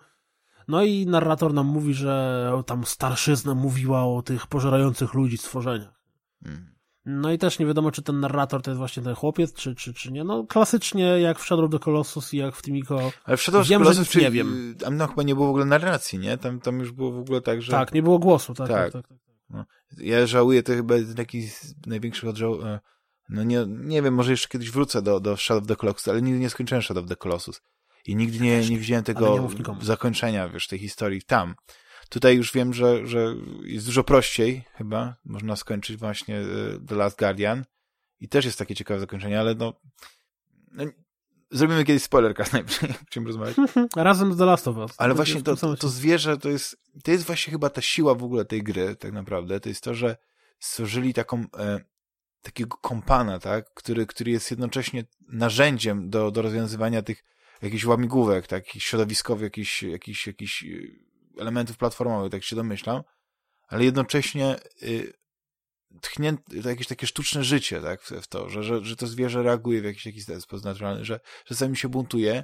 No i narrator nam mówi, że tam starszyzna mówiła o tych pożerających ludzi stworzeniach. Hmm. No i też nie wiadomo, czy ten narrator to jest właśnie ten chłopiec, czy, czy, czy nie. No klasycznie jak w Shadow of the Colossus i jak w Timiko. Ale w Shadow of the Colossus czy, nie wiem. Tam no, chyba nie było w ogóle narracji, nie? Tam, tam już było w ogóle tak, że... Tak, nie było głosu, tak. tak. tak, tak, tak. No. Ja żałuję, to chyba taki z największych odżał... E, no nie, nie wiem, może jeszcze kiedyś wrócę do, do Shadow of the Colossus, ale nigdy nie skończyłem Shadow of the Colossus. I nigdy nie, nie widziałem tego zakończenia, wiesz, tej historii tam. Tutaj już wiem, że, że jest dużo prościej chyba, można skończyć właśnie e, The Last Guardian i też jest takie ciekawe zakończenie, ale no, no zrobimy kiedyś spoilercast najpierw, czym rozmawiać. Razem z The Last of Us. Ale właśnie to, to, to zwierzę to jest, to jest właśnie chyba ta siła w ogóle tej gry, tak naprawdę, to jest to, że stworzyli taką, e, takiego kompana, tak, który, który jest jednocześnie narzędziem do, do rozwiązywania tych jakichś łamigłówek, tak, środowiskowych, jakichś, jakichś, jakichś elementów platformowych, tak się domyślam, ale jednocześnie y, tchnie to jakieś takie sztuczne życie, tak, w, w to, że, że, że to zwierzę reaguje w jakiś taki sposób naturalny, że czasami się buntuje.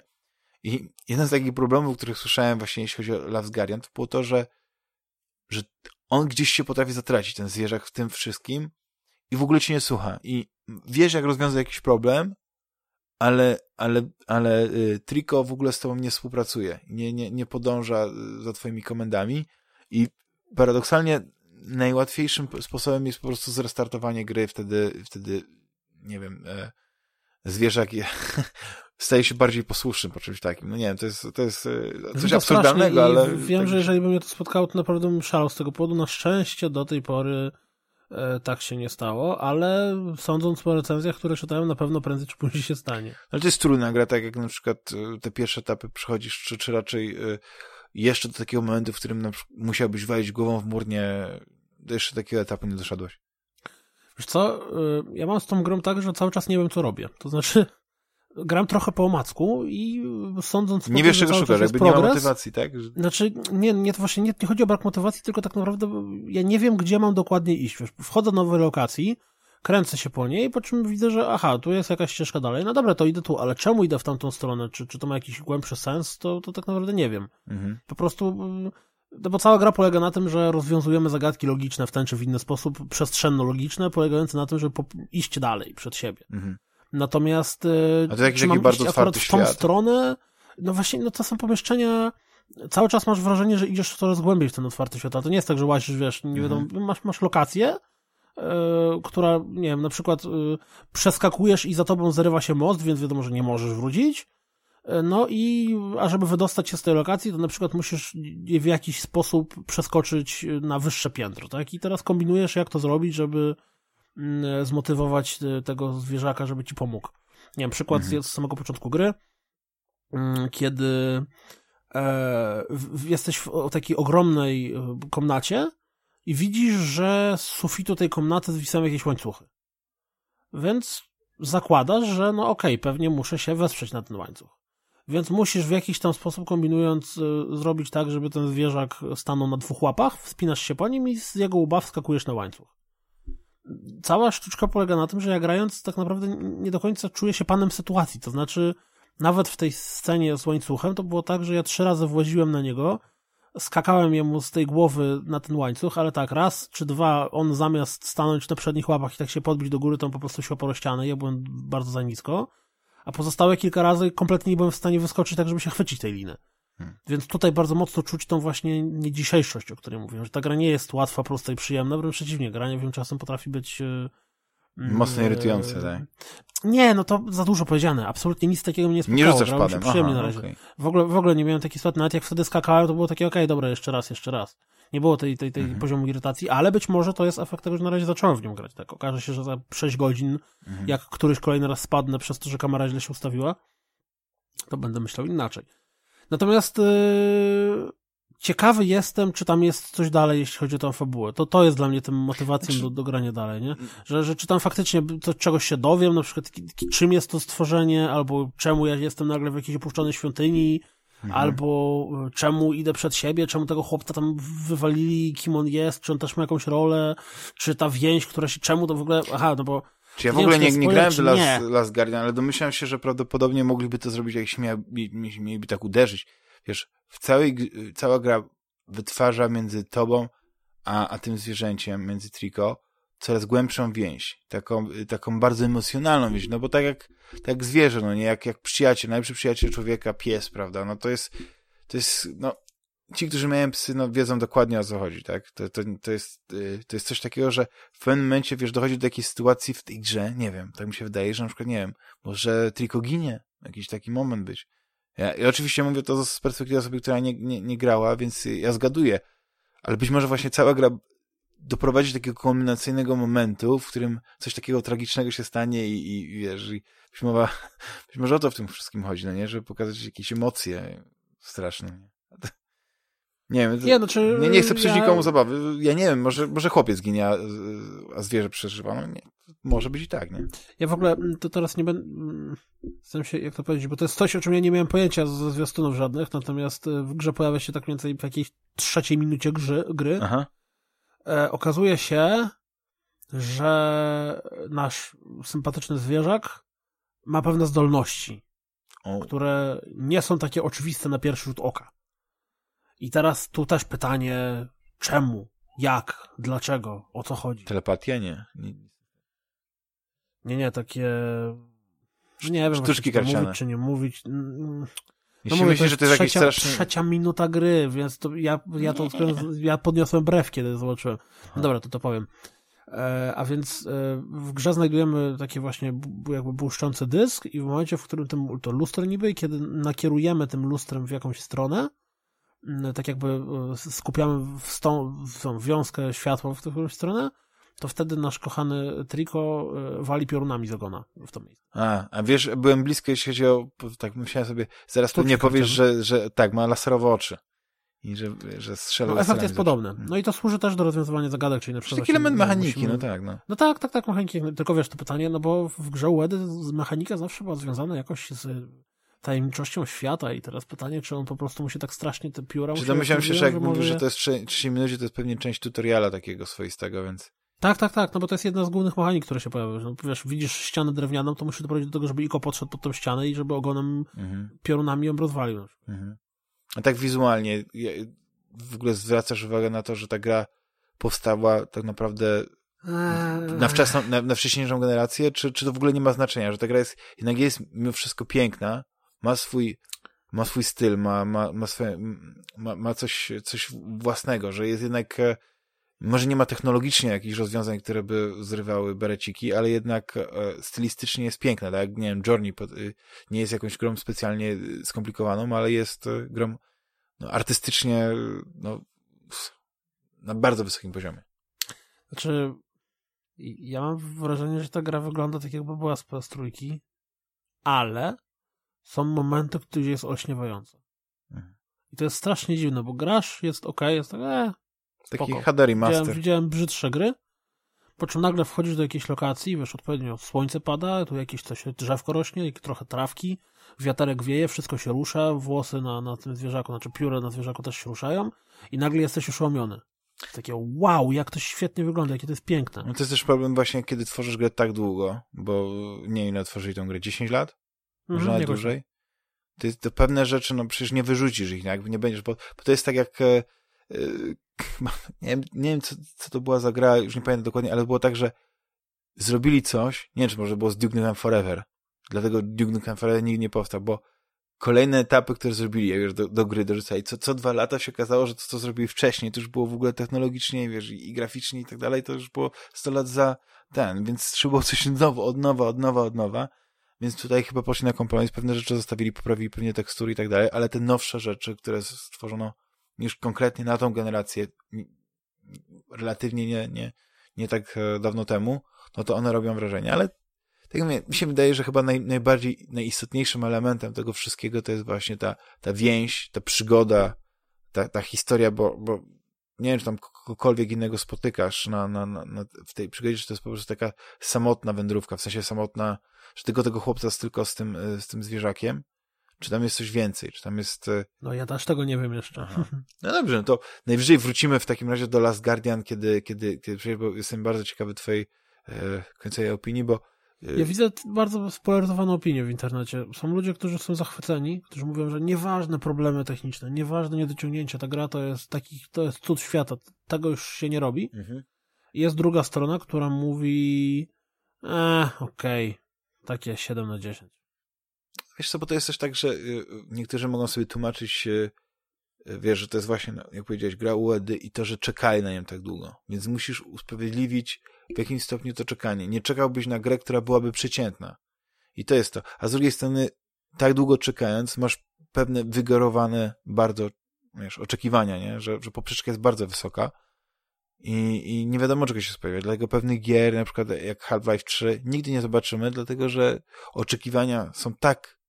I jeden z takich problemów, których słyszałem właśnie jeśli chodzi o Last Guardian, to było to, że, że on gdzieś się potrafi zatracić, ten zwierzak w tym wszystkim i w ogóle cię nie słucha. I wiesz, jak rozwiązać jakiś problem, ale, ale, ale y, Trico w ogóle z tobą nie współpracuje, nie, nie, nie podąża y, za twoimi komendami i paradoksalnie najłatwiejszym sposobem jest po prostu zrestartowanie gry, wtedy, wtedy nie wiem, e, zwierzak je, staje się bardziej posłusznym po czymś takim. No nie wiem, to jest, to jest e, coś absurdalnego, ale... Wiem, tak że jeżeli by mnie to spotkało, to naprawdę bym szalał z tego powodu. Na szczęście do tej pory tak się nie stało, ale sądząc po recenzjach, które czytałem, na pewno prędzej czy później się stanie. Ale to jest trudna gra, tak jak na przykład e, te pierwsze etapy przechodzisz, czy, czy raczej e, jeszcze do takiego momentu, w którym na przykład musiałbyś wejść głową w mur, nie, do jeszcze takiego etapu nie doszedłeś. Wiesz co, ja mam z tą grą tak, że cały czas nie wiem, co robię. To znaczy, gram trochę po omacku i sądząc Nie wiesz czego szukasz, jakby progres, nie ma motywacji, tak? Znaczy, nie, nie, to właśnie nie, nie chodzi o brak motywacji, tylko tak naprawdę ja nie wiem, gdzie mam dokładnie iść. Wchodzę do nowej lokacji, kręcę się po niej, po czym widzę, że aha, tu jest jakaś ścieżka dalej, no dobra, to idę tu, ale czemu idę w tamtą stronę? Czy, czy to ma jakiś głębszy sens? To, to tak naprawdę nie wiem. Mhm. Po prostu, no bo cała gra polega na tym, że rozwiązujemy zagadki logiczne w ten czy w inny sposób, przestrzenno-logiczne, polegające na tym, żeby iść dalej przed siebie. Mhm. Natomiast A to jakiś taki bardzo otwarty w tą świat. stronę, no właśnie, no to są pomieszczenia, cały czas masz wrażenie, że idziesz coraz głębiej w ten otwarty świat, a to nie jest tak, że łazisz, wiesz, nie wiadomo, Mhm. masz, masz lokację, e, która, nie wiem, na przykład e, przeskakujesz i za tobą zarywa się most, więc wiadomo, że nie możesz wrócić, E, no i, a żeby wydostać się z tej lokacji, to na przykład musisz je w jakiś sposób przeskoczyć na wyższe piętro, tak? I teraz kombinujesz, jak to zrobić, żeby zmotywować e, tego zwierzaka, żeby ci pomógł. Nie wiem, przykład Mhm. z samego początku gry, mm, kiedy e, jesteś w takiej ogromnej e, komnacie i widzisz, że z sufitu tej komnaty zwisają jakieś łańcuchy. Więc zakładasz, że no okej, pewnie muszę się wesprzeć na ten łańcuch. Więc musisz w jakiś tam sposób kombinując y, zrobić tak, żeby ten zwierzak stanął na dwóch łapach, wspinasz się po nim i z jego łba wskakujesz na łańcuch. Cała sztuczka polega na tym, że ja grając tak naprawdę nie do końca czuję się panem sytuacji. To znaczy, nawet w tej scenie z łańcuchem to było tak, że ja trzy razy właziłem na niego, skakałem jemu z tej głowy na ten łańcuch, ale tak, raz czy dwa, on zamiast stanąć na przednich łapach i tak się podbić do góry, to on po prostu się oparł ścianę, ja byłem bardzo za nisko, a pozostałe kilka razy kompletnie nie byłem w stanie wyskoczyć tak, żeby się chwycić tej liny. Hmm. Więc tutaj bardzo mocno czuć tą właśnie niedzisiejszość, o której mówię, że ta gra nie jest łatwa, prosta i przyjemna, wręcz przeciwnie, granie wiem czasem potrafi być... e, Mocno e, irytujące, tak. Nie, no to za dużo powiedziane. Absolutnie nic takiego mnie nie spotkało. Nie rzucasz padem. przyjemnie Aha, na razie. okej. W ogóle, w ogóle nie miałem takiej sytuacji, nawet jak wtedy skakałem, to było takie, okej, dobra, jeszcze raz, jeszcze raz. Nie było tej, tej, tej Mhm. poziomu irytacji, ale być może to jest efekt tego, że na razie zacząłem w nią grać. Tak, okaże się, że za 6 godzin, Mhm. jak któryś kolejny raz spadnę przez to, że kamera źle się ustawiła, to będę myślał inaczej. Natomiast yy, ciekawy jestem, czy tam jest coś dalej, jeśli chodzi o tę fabułę. To, to jest dla mnie tym motywacją Znaczy- do, do grania dalej, nie? Że, że czy tam faktycznie to, czegoś się dowiem, na przykład czym jest to stworzenie, albo czemu ja jestem nagle w jakiejś opuszczonej świątyni, Mhm. albo y, czemu idę przed siebie, czemu tego chłopca tam wywalili, kim on jest, czy on też ma jakąś rolę, czy ta więź, która się, czemu to w ogóle, aha, no bo Czy ja w Nie ogóle nie, nie grałem w czy Last Guardian, ale domyślam się, że prawdopodobnie mogliby to zrobić, jak się mia, mi- mi- mieliby tak uderzyć. Wiesz, w całej, cała gra wytwarza między tobą a, a tym zwierzęciem, między Trico, coraz głębszą więź. Taką, taką bardzo emocjonalną więź. No bo tak jak, tak jak zwierzę, no nie? Jak, jak przyjaciel, najlepszy przyjaciel człowieka, pies, prawda? No to jest, to jest, no, ci, którzy mają psy, no wiedzą dokładnie o co chodzi, tak? To, to, to, jest, y, to jest coś takiego, że w pewnym momencie, wiesz, dochodzi do takiej sytuacji w tej grze, nie wiem, tak mi się wydaje, że na przykład, nie wiem, może Trico ginie, jakiś taki moment być. Ja, ja oczywiście mówię to z perspektywy osoby, która nie, nie, nie grała, więc ja zgaduję, ale być może właśnie cała gra doprowadzi do takiego kulminacyjnego momentu, w którym coś takiego tragicznego się stanie i, i wiesz, i być może, być może o to w tym wszystkim chodzi, no nie? Żeby pokazać jakieś emocje straszne. Nie, nie wiem, Nie, znaczy, nie, nie chcę psuć ja- nikomu zabawy. Ja nie wiem, może, może chłopiec ginie, a, a zwierzę przeżywa. No nie, może być i tak, nie? Ja w ogóle mm, to teraz nie będę. mm, Zastanawiam się, jak to powiedzieć, bo to jest coś, o czym ja nie miałem pojęcia ze zwiastunów żadnych, natomiast e, w grze pojawia się tak mniej więcej w jakiejś trzeciej minucie grzy, gry. Aha. E, okazuje się, że nasz sympatyczny zwierzak ma pewne zdolności, O, które nie są takie oczywiste na pierwszy rzut oka. I teraz tu też pytanie, czemu, jak, dlaczego, o co chodzi. telepatia? Nie. nie. Nie, nie, takie. Nie wiem, Sztuczki właśnie, czy to mówić, czy nie mówić. Mm, Jeśli mówię, myślisz, że to jest trzecia, straszny... trzecia minuta gry, więc to ja, ja to odkryłem, ja podniosłem brew, kiedy zobaczyłem. No dobra, to to powiem. E, a więc e, w grze znajdujemy taki właśnie jakby błyszczący dysk i w momencie, w którym tym, to lustro niby, i kiedy nakierujemy tym lustrem w jakąś stronę, tak jakby e, skupiamy w, stą, w tą wiązkę światła w którąś stronę, to wtedy nasz kochany Triko e, wali piorunami z ogona w to miejsce. A, a wiesz, byłem blisko, jeśli chodzi o... Tak myślałem sobie, zaraz pewnie ciekawe. powiesz, że, że tak, ma laserowe oczy. I że, że strzela No, efekt jest podobny. Mm. No i to służy też do rozwiązywania zagadek, czyli na przykład... Taki element mechaniki, musimy- no tak, no. No tak, tak, tak, mechaniki. Tylko wiesz, to pytanie, no bo w grze UED mechanika zawsze była związana jakoś z tajemniczością świata i teraz pytanie, czy on po prostu musi tak strasznie te pióra... Czy mu domyślam się, że jak mówisz, może- że to jest 3, 3 minuty, to jest pewnie część tutoriala takiego swoistego, więc... Tak, tak, tak, no bo to jest jedna z głównych mechanik, które się pojawiają. No, wiesz, widzisz ścianę drewnianą, to musisz doprowadzić do tego, żeby Iko podszedł pod tą ścianę i żeby ogonem mhm. piorunami ją rozwalił. Mhm. A tak wizualnie, w ogóle zwracasz uwagę na to, że ta gra powstała tak naprawdę na, wczesną, na, na wcześniejszą generację, czy, czy to w ogóle nie ma znaczenia, że ta gra jest, jednak jest mimo wszystko piękna, ma swój, ma swój styl, ma, ma, ma, ma, ma coś, coś własnego, że jest jednak, e, może nie ma technologicznie jakichś rozwiązań, które by zrywały bereciki, ale jednak e, stylistycznie jest piękna, tak nie wiem, Journey y, nie jest jakąś grą specjalnie skomplikowaną, ale jest e, grą no, artystycznie no, na bardzo wysokim poziomie. Znaczy, ja mam wrażenie, że ta gra wygląda tak jakby była z PS3, ale są momenty, gdzie jest olśniewająca. Mhm. I to jest strasznie dziwne, bo grasz, jest ok, jest tak, e, Taki HD Master. Widziałem, widziałem brzydsze gry, po czym nagle wchodzisz do jakiejś lokacji, wiesz, odpowiednio słońce pada, tu jakieś coś, drzewko rośnie, trochę trawki, wiaterek wieje, wszystko się rusza, włosy na, na tym zwierzaku, znaczy pióre na zwierzaku też się ruszają i nagle jesteś oszołomiony. Takie wow, jak to świetnie wygląda, jakie to jest piękne. No to jest też problem właśnie, kiedy tworzysz grę tak długo, bo nie ile tworzyli tą grę, 10 lat? Może mm, nawet dłużej? To, jest, to pewne rzeczy, no przecież nie wyrzucisz ich, jakby nie będziesz, bo, bo to jest tak jak e, e, nie wiem, nie wiem co, co to była za gra, już nie pamiętam dokładnie, ale było tak, że zrobili coś, nie wiem, czy może było z Duke Nukem Forever, dlatego Duke Nukem Forever nigdy nie powstał, bo kolejne etapy, które zrobili, jak wiesz, do, do gry dorzucali. Co, co dwa lata się okazało, że to, co zrobili wcześniej, to już było w ogóle technologicznie, wiesz, i, i graficznie i tak dalej, to już było 100 lat za ten, więc trzeba było coś nowo, od nowa, od nowa, od nowa. Więc tutaj chyba poszli na kompromis, pewne rzeczy zostawili, poprawili pewnie tekstury i tak dalej, ale te nowsze rzeczy, które stworzono już konkretnie na tą generację, relatywnie nie, nie, nie tak e, dawno temu, no to one robią wrażenie, ale tak mi, mi się wydaje, że chyba naj, najbardziej, najistotniejszym elementem tego wszystkiego to jest właśnie ta, ta więź, ta przygoda, ta, ta historia, bo, bo nie wiem, czy tam kogokolwiek innego spotykasz na, na, na, na, w tej przygodzie, czy to jest po prostu taka samotna wędrówka, w sensie samotna, że tylko tego chłopca jest tylko z tym, z tym zwierzakiem, czy tam jest coś więcej, czy tam jest... E, no ja też tego nie wiem jeszcze. Aha. No dobrze, no to najwyżej wrócimy w takim razie do Last Guardian, kiedy, kiedy, kiedy bo jestem bardzo ciekawy twojej e, końcowej opinii, bo ja widzę bardzo spolaryzowaną opinię w internecie. Są ludzie, którzy są zachwyceni, którzy mówią, że nieważne problemy techniczne, nieważne niedociągnięcia, ta gra to jest taki, to jest cud świata, tego już się nie robi. Mhm. Jest druga strona, która mówi eh, okej, okay, takie 7 na 10. Wiesz co, bo to jest też tak, że y, niektórzy mogą sobie tłumaczyć, y, y, wiesz, że to jest właśnie, no, jak powiedziałeś, gra UED i to, że czekali na nią tak długo. Więc musisz usprawiedliwić w jakimś stopniu to czekanie. Nie czekałbyś na grę, która byłaby przeciętna. I to jest to. A z drugiej strony, tak długo czekając, masz pewne wygorowane bardzo, wiesz, oczekiwania, nie? Że, że poprzeczka jest bardzo wysoka i, i nie wiadomo, czego się spodziewać. Dlatego pewnych gier, na przykład jak Half-Life 3, nigdy nie zobaczymy, dlatego że oczekiwania są tak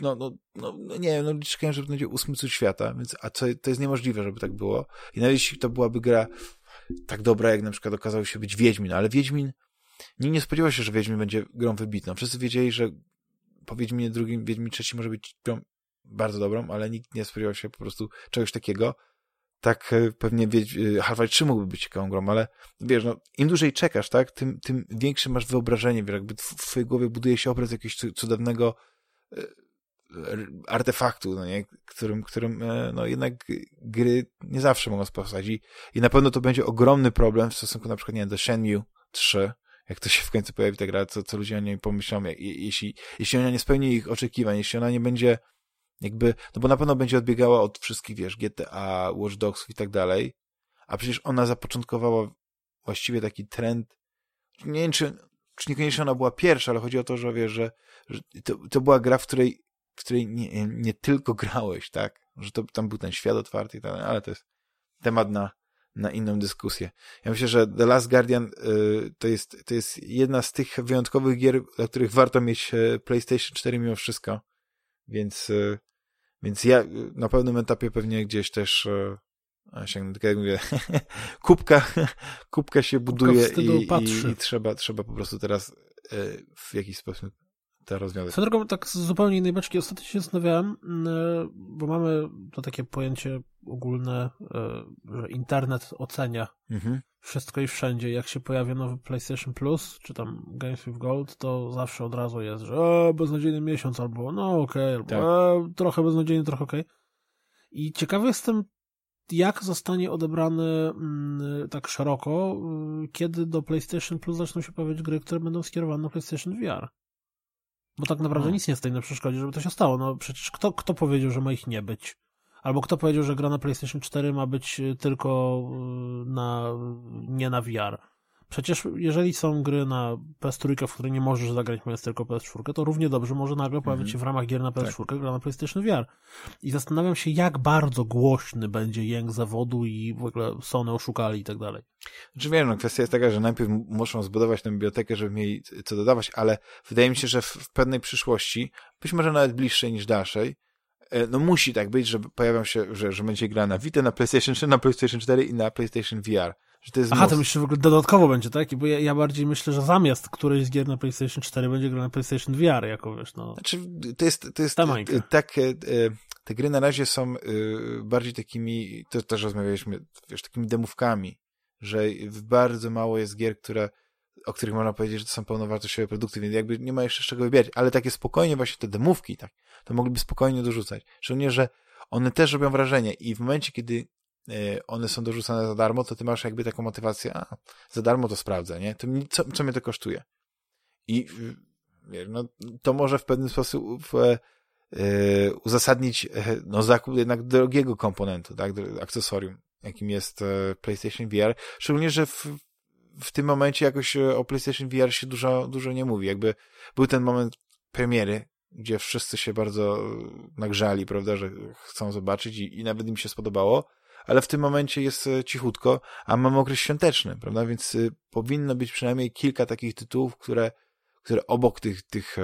no, no, no, no nie wiem, no czekają, że będzie ósmy cud świata, więc, a co, to jest niemożliwe, żeby tak było. I nawet jeśli to byłaby gra tak dobra, jak na przykład okazał się być Wiedźmin, ale Wiedźmin, nikt nie spodziewał się, że Wiedźmin będzie grą wybitną. Wszyscy wiedzieli, że po Wiedźminie drugim, Wiedźmin trzeci może być grą bardzo dobrą, ale nikt nie spodziewał się po prostu czegoś takiego. Tak e, pewnie e, Half-Life 3 mógłby być ciekawą grą, ale wiesz, no, im dłużej czekasz, tak, tym, tym większe masz wyobrażenie, wiesz, jakby w twojej głowie buduje się obraz jakiegoś cudownego e, artefaktu, no nie? Którym, którym e, no jednak gry nie zawsze mogą sprostać I, i na pewno to będzie ogromny problem w stosunku na przykład, nie wiem, do Shenmue 3, jak to się w końcu pojawi ta gra, co, co ludzie o niej pomyślą, jeśli, jeśli ona nie spełni ich oczekiwań, jeśli ona nie będzie jakby, no bo na pewno będzie odbiegała od wszystkich, wiesz, GTA, Watch Dogs i tak dalej, a przecież ona zapoczątkowała właściwie taki trend, nie wiem, czy, czy niekoniecznie ona była pierwsza, ale chodzi o to, że wiesz, że, że to, to była gra, w której w której nie, nie tylko grałeś, tak? Że to, tam był ten świat otwarty i tak ale to jest temat na, na inną dyskusję. Ja myślę, że The Last Guardian y, to, jest, to jest jedna z tych wyjątkowych gier, dla których warto mieć y, PlayStation 4 mimo wszystko. Więc, y, więc ja na pewnym etapie pewnie gdzieś też y, sięgnę, tak jak mówię, kubka, kubka się buduje kubka i, i, i, trzeba, trzeba po prostu teraz y, w jakiś sposób te rozwiązania. Swoją drogą, tak z zupełnie innej beczki, ostatnio się zastanawiałem, mm, bo mamy to takie pojęcie ogólne, e, że internet ocenia Mhm. wszystko i wszędzie. Jak się pojawia nowy PlayStation Plus, czy tam Games with Gold, to zawsze od razu jest, że e, beznadziejny miesiąc, albo no okej, albo Tak. e, trochę beznadziejny, trochę okej. I ciekawy jestem, jak zostanie odebrany mm, tak szeroko, y, kiedy do PlayStation Plus zaczną się pojawiać gry, które będą skierowane na PlayStation VR. Bo tak naprawdę O. nic nie stoi na przeszkodzie, żeby to się stało. No przecież kto, kto powiedział, że ma ich nie być? Albo kto powiedział, że gra na PlayStation 4 ma być y, tylko y, na, nie na VR? Przecież jeżeli są gry na PS3, w której nie możesz zagrać mając tylko PS4, to równie dobrze może nagle pojawić Mhm. się w ramach gier na PS4 gra na PlayStation VR. I zastanawiam się, jak bardzo głośny będzie jęk zawodu i w ogóle Sony oszukali i tak dalej. Znaczy wiem, no kwestia jest taka, że najpierw muszą zbudować tę bibliotekę, żeby mieli co dodawać, ale wydaje mi się, że w, w pewnej przyszłości, być może nawet bliższej niż dalszej, e, no musi tak być, że pojawią się, że, że będzie gra na Vita, na PlayStation 3, na PlayStation 4 i na PlayStation VR. Że to jest Aha, most. to myślę, że w ogóle dodatkowo będzie, tak? Bo ja, ja bardziej myślę, że zamiast którejś z gier na PlayStation 4 będzie gra na PlayStation VR, jako wiesz, no. Znaczy, to jest, to jest e, tak, e, e, te gry na razie są bardziej takimi, to też rozmawialiśmy, wiesz, takimi demówkami, że bardzo mało jest gier, które, o których można powiedzieć, że to są pełnowartościowe produkty, więc jakby nie ma jeszcze z czego wybierać, ale takie spokojnie właśnie te demówki, tak, to mogliby spokojnie dorzucać. Szczególnie, że one też robią wrażenie i w momencie, kiedy one są dorzucane za darmo, to ty masz jakby taką motywację, a, za darmo to sprawdzę, nie? To co, co mnie to kosztuje? I y, wiesz, no, to może w pewien sposób e, e, uzasadnić e, no, zakup jednak drogiego komponentu, tak, akcesorium, jakim jest e, PlayStation VR. Szczególnie, że w, w tym momencie jakoś o PlayStation VR się dużo, dużo nie mówi. Jakby był ten moment premiery, gdzie wszyscy się bardzo nagrzali, prawda, że chcą zobaczyć i, i nawet im się spodobało, ale w tym momencie jest e, cichutko, a mamy okres świąteczny, prawda, więc e, powinno być przynajmniej kilka takich tytułów, które które obok tych, tych e,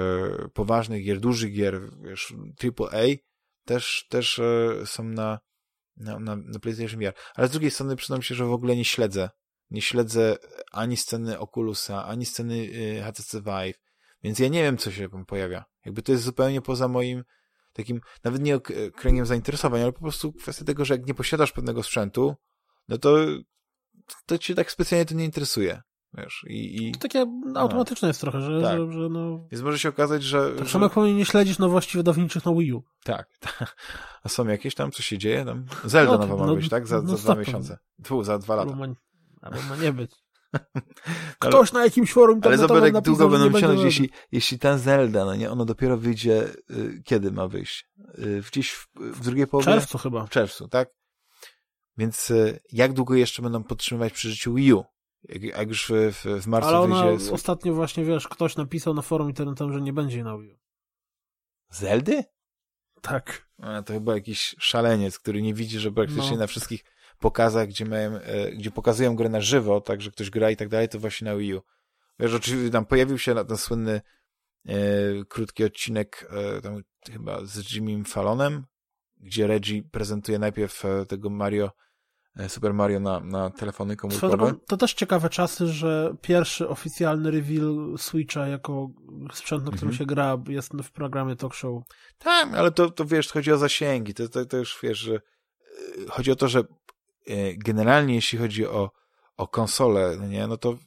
poważnych gier, dużych gier, wiesz, AAA, też, też są na, na, na, na PlayStation VR. Ale z drugiej strony przyznam się, że w ogóle nie śledzę. Nie śledzę ani sceny Oculusa, ani sceny HTC Vive, więc ja nie wiem, co się tam pojawia. Jakby to jest zupełnie poza moim takim, nawet nie kręgiem zainteresowań, ale po prostu kwestia tego, że jak nie posiadasz pewnego sprzętu, no to, to cię tak specjalnie to nie interesuje. Wiesz, i, i To takie automatyczne jest trochę, że, Tak. że, że no... więc może się okazać, że. Tak że... samo jak powinien nie śledzić nowości wydawniczych na Wii U. Tak, tak. A są jakieś tam, co się dzieje? Tam Zelda No, nowa ma no, być, tak? Za, no za dwa miesiące. Tfu, za dwa lata. Albo ma, albo ma nie być. Ktoś na jakimś forum Ale zobacz, jak długo będą będzie Zeldy. jeśli, jeśli ta Zelda, no nie, ono dopiero wyjdzie, y, kiedy ma wyjść? Y, gdzieś w, w drugiej W połowie? czerwcu chyba. W czerwcu, tak? Więc y, jak długo jeszcze będą podtrzymywać przy życiu Wii U? Jak, jak już w, w, w marcu Ale ona wyjdzie... Ostatnio właśnie, wiesz, ktoś napisał na forum internetowym, że nie będzie na Wii U. Zeldy? Tak. A, to chyba jakiś szaleniec, który nie widzi, że praktycznie No. na wszystkich pokazach, gdzie e, gdzie pokazują grę na żywo, tak, że ktoś gra i tak dalej, to właśnie na Wii U. Wiesz, oczywiście tam pojawił się ten słynny e, krótki odcinek e, tam chyba z Jimmym Fallonem, gdzie Reggie prezentuje najpierw e, tego Mario, e, Super Mario na, na telefony komórkowe. drogą, to też ciekawe czasy, że pierwszy oficjalny reveal Switcha jako sprzęt, na którym Mhm. się gra, jest w programie talk show. Tak, ale to, to wiesz, chodzi o zasięgi, to, to, to już wiesz, że e, chodzi o to, że generalnie jeśli chodzi o, o konsolę, no nie, no to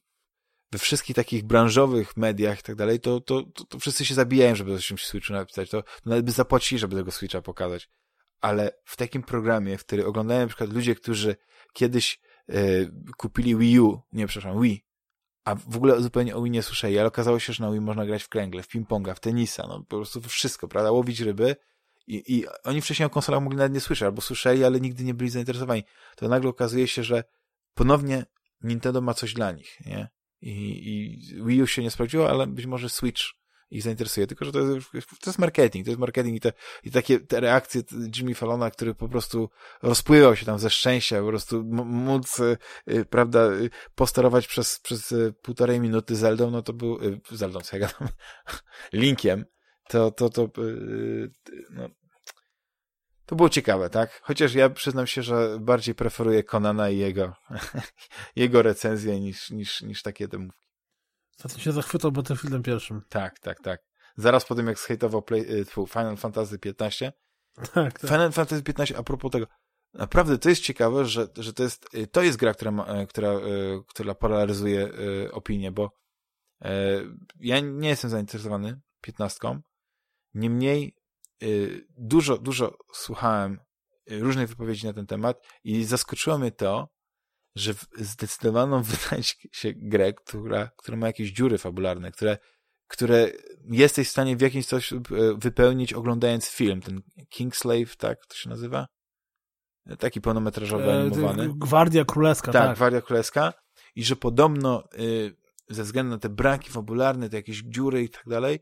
we wszystkich takich branżowych mediach i tak dalej, to, to, to, wszyscy się zabijają, żeby o czymś Switchu napisać, to, to nawet by zapłacili, żeby tego Switcha pokazać. Ale w takim programie, w który oglądają na przykład ludzie, którzy kiedyś e, kupili Wii U, nie, przepraszam, Wii, a w ogóle zupełnie o Wii nie słyszeli, ale okazało się, że na Wii można grać w kręgle, w ping-ponga, w tenisa, no po prostu wszystko, prawda, łowić ryby i, i oni wcześniej o konsolach mogli nawet nie słyszeć, albo słyszeli, ale nigdy nie byli zainteresowani. To nagle okazuje się, że ponownie Nintendo ma coś dla nich, nie? I, i Wii U się nie sprawdziło, ale być może Switch ich zainteresuje, tylko że to jest, to jest marketing, to jest marketing i, te, i takie te reakcje Jimmy Fallona, który po prostu rozpływał się tam ze szczęścia, po prostu móc, y, y, prawda, y, posterować przez, przez półtorej minuty Zeldą, no to był, Zeldą, co ja gadam, Linkiem, to, to, to, y, no, to było ciekawe, tak? Chociaż ja przyznam się, że bardziej preferuję Konana i jego, jego recenzję niż, niż, niż takie demówki. Ostatnio się zachwytał Battlefieldem pierwszym. Tak, tak, tak. zaraz po tym, jak zhejtował Play, y, Final Fantasy XV. Tak, tak. Final Fantasy XV, a propos tego, naprawdę to jest ciekawe, że, że to jest, y, to jest gra, która, ma, która, która polaryzuje opinię, bo ja nie jestem zainteresowany piętnastką, niemniej dużo, dużo słuchałem różnych wypowiedzi na ten temat i zaskoczyło mnie to, że zdecydowano wydać się grę, która, która ma jakieś dziury fabularne, które, które jesteś w stanie w jakimś coś e, wypełnić oglądając film. Ten Kingslave, tak to się nazywa? Taki pełnometrażowy, e, animowany. Gwardia Królewska, tak. Tak, Gwardia Królewska. I że podobno y, ze względu na te braki fabularne, te jakieś dziury i tak dalej, y,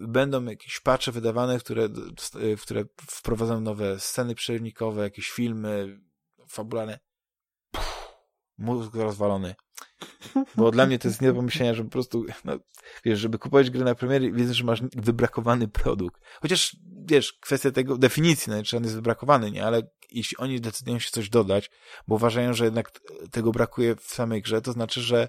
będą jakieś patche wydawane, które, y, które wprowadzą nowe sceny przerywnikowe, jakieś filmy fabularne mózg rozwalony. Bo dla mnie to jest nie do pomyślenia, że po prostu, no, wiesz, żeby kupować gry na premiery, wiesz, że masz wybrakowany produkt. Chociaż, wiesz, kwestia tego, definicji, no, czy on jest wybrakowany, nie, ale jeśli oni decydują się coś dodać, bo uważają, że jednak tego brakuje w samej grze, to znaczy, że,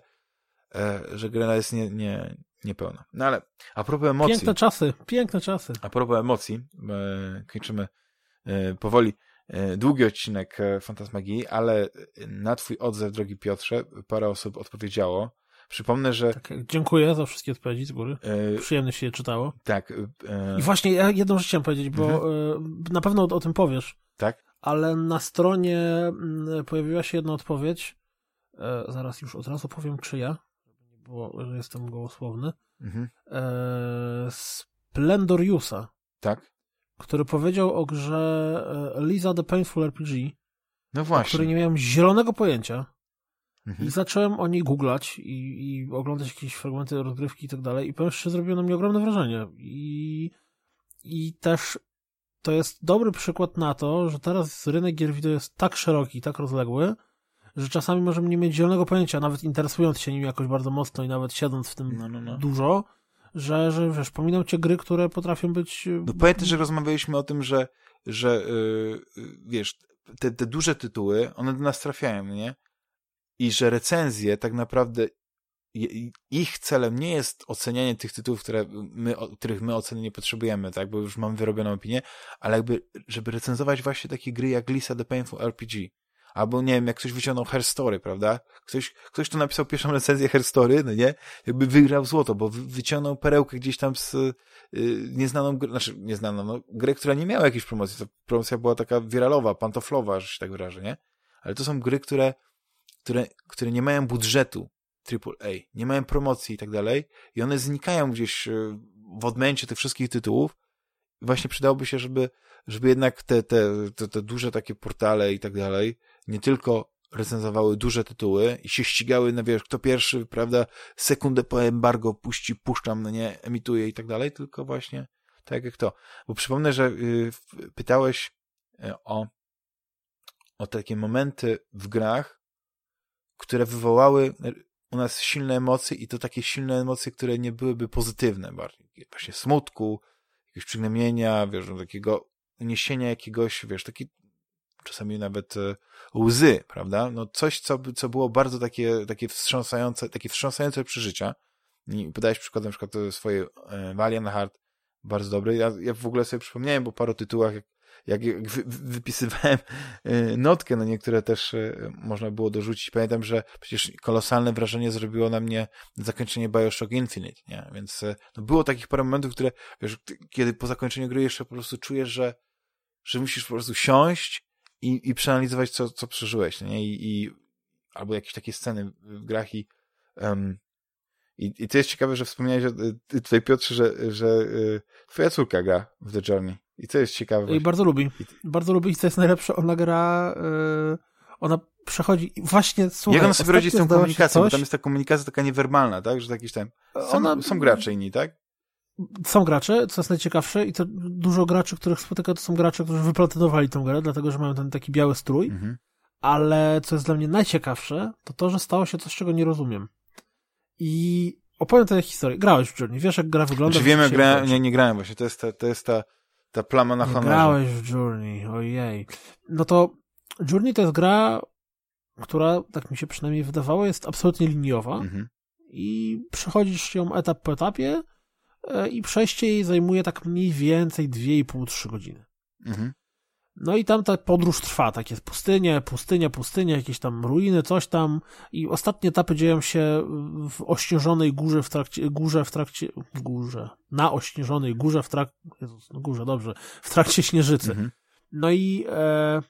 e, że gra jest nie, nie, niepełna. No ale, a propos emocji. Piękne czasy, piękne czasy. A propos emocji, e, kończymy e, powoli. E, długi odcinek e, Fantasmagii, ale na twój odzew, drogi Piotrze, parę osób odpowiedziało. Przypomnę, że... Tak, dziękuję za wszystkie odpowiedzi z góry. E... Przyjemnie się je czytało. Tak. E... I właśnie ja jedną rzecz chciałem powiedzieć, bo mhm. na pewno o, o, tym powiesz. Tak. Ale na stronie mm, pojawiła się jedna odpowiedź. E, zaraz już od razu powiem, czyja. Bo jestem gołosłowny. Mhm. E, Splendoriusa. Tak który powiedział o grze e, Lisa the Painful RPG, no właśnie. o której nie miałem zielonego pojęcia. Mhm. I zacząłem o niej googlać i, i, oglądać jakieś fragmenty rozgrywki i tak dalej. I powiem szczerze, zrobiło na mnie ogromne wrażenie. I, I też to jest dobry przykład na to, że teraz rynek gier wideo jest tak szeroki, tak rozległy, że czasami możemy nie mieć zielonego pojęcia, nawet interesując się nim jakoś bardzo mocno i nawet siedząc w tym no, no, no. dużo, że, że wiesz, pominął cię gry, które potrafią być... No pamiętaj, że rozmawialiśmy o tym, że, że yy, wiesz, te, te duże tytuły, one do nas trafiają, nie? I że recenzje tak naprawdę ich celem nie jest ocenianie tych tytułów, które my, których my oceny nie potrzebujemy, tak, bo już mamy wyrobioną opinię, ale jakby, żeby recenzować właśnie takie gry jak Lisa the Painful RPG, Albo, nie wiem, jak ktoś wyciągnął Herstory, prawda? Ktoś, ktoś, kto napisał pierwszą recenzję Herstory, no nie? Jakby wygrał złoto, bo wyciągnął perełkę gdzieś tam z y, nieznaną, znaczy nieznaną, no, grę, która nie miała jakiejś promocji. Ta promocja była taka wiralowa, pantoflowa, że się tak wyrażę, nie? Ale to są gry, które, które, które nie mają budżetu AAA, nie mają promocji i tak dalej i one znikają gdzieś y, w odmęcie tych wszystkich tytułów. Właśnie przydałoby się, żeby, żeby jednak te, te, te, te duże takie portale i tak dalej nie tylko recenzowały duże tytuły i się ścigały na wiesz, kto pierwszy, prawda, sekundę po embargo puści, puszczam, no nie, emituje i tak dalej, tylko właśnie tak jak to. Bo przypomnę, że y, pytałeś y, o, o takie momenty w grach, które wywołały u nas silne emocje i to takie silne emocje, które nie byłyby pozytywne bardziej. Właśnie smutku, jakiegoś przygnębienia, wiesz, takiego niesienia jakiegoś, wiesz, taki czasami nawet e, łzy, prawda? No coś, co, co było bardzo takie, takie wstrząsające, takie wstrząsające przeżycia. I podałeś przykład na przykład swoje e, Valiant Heart, bardzo dobry. Ja, ja w ogóle sobie przypomniałem po paru tytułach, jak, jak, jak wy, wypisywałem e, notkę, no niektóre też można było dorzucić. Pamiętam, że przecież kolosalne wrażenie zrobiło na mnie zakończenie Bioshock Infinite, nie? Więc no było takich parę momentów, które, wiesz, kiedy po zakończeniu gry jeszcze po prostu czujesz, że, że musisz po prostu siąść i, i przeanalizować, co, co przeżyłeś, nie? I, i albo jakieś takie sceny w grach i um, i, I to jest ciekawe, że wspomniałeś ty tutaj, Piotrze, że, że y, twoja córka gra w The Journey. I to jest ciekawe. I bardzo lubi. I... Bardzo lubi i co jest najlepsze, ona gra, y, ona przechodzi, właśnie, słuchaj... Jak ona sobie radzi z tą komunikacją, coś... bo tam jest ta komunikacja taka niewerbalna, tak? Że jakieś tam... Są, ona... są gracze inni, tak? Są gracze, co jest najciekawsze, i to dużo graczy, których spotyka, to są gracze, którzy wyplatynowali tę grę, dlatego że mają ten taki biały strój, mhm. ale co jest dla mnie najciekawsze, to to, że stało się coś, czego nie rozumiem. I opowiem tę historię. Grałeś w Journey, wiesz jak gra wygląda? Znaczy wiemy, gra... nie, nie grałem właśnie, to jest ta, to jest ta, ta plama na honorze. Grałeś w Journey, ojej. No to Journey to jest gra, która, tak mi się przynajmniej wydawało, jest absolutnie liniowa mhm. i przechodzisz ją etap po etapie, i przejście jej zajmuje tak mniej więcej 2,5-3 godziny. Mhm. No i tam ta podróż trwa, tak jest pustynia, pustynia, pustynia, jakieś tam ruiny, coś tam i ostatnie etapy dzieją się w ośnieżonej górze w trakcie, górze w trakcie, górze, na ośnieżonej górze w trakcie, Jezus, no górze, dobrze, w trakcie śnieżycy. Mhm. No i e,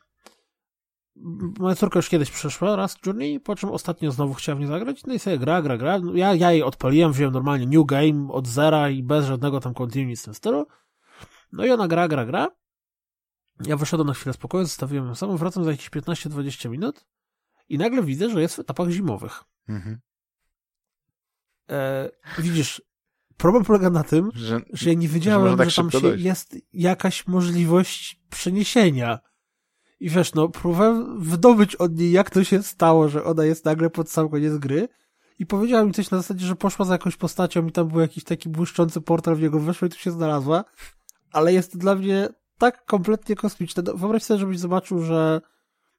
moja córka już kiedyś przeszła raz Journey, po czym ostatnio znowu chciała w nie zagrać, no i sobie gra, gra, gra. Ja, ja jej odpaliłem, wziąłem normalnie new game od zera i bez żadnego tam continue z tym stylu. No i ona gra, gra, gra. Ja wyszedłem na chwilę spokoju, zostawiłem ją samą, wracam za jakieś 15-20 minut i nagle widzę, że jest w etapach zimowych. Mhm. E, widzisz, problem polega na tym, że, że ja nie wiedziałem, że, tak że tam się jest jakaś możliwość przeniesienia. I wiesz, no, próbowałem wydobyć od niej, jak to się stało, że ona jest nagle pod sam koniec gry. I powiedziała mi coś na zasadzie, że poszła za jakąś postacią i tam był jakiś taki błyszczący portal, w niego weszła i tu się znalazła. Ale jest to dla mnie tak kompletnie kosmiczne. No, wyobraź sobie, żebyś zobaczył, że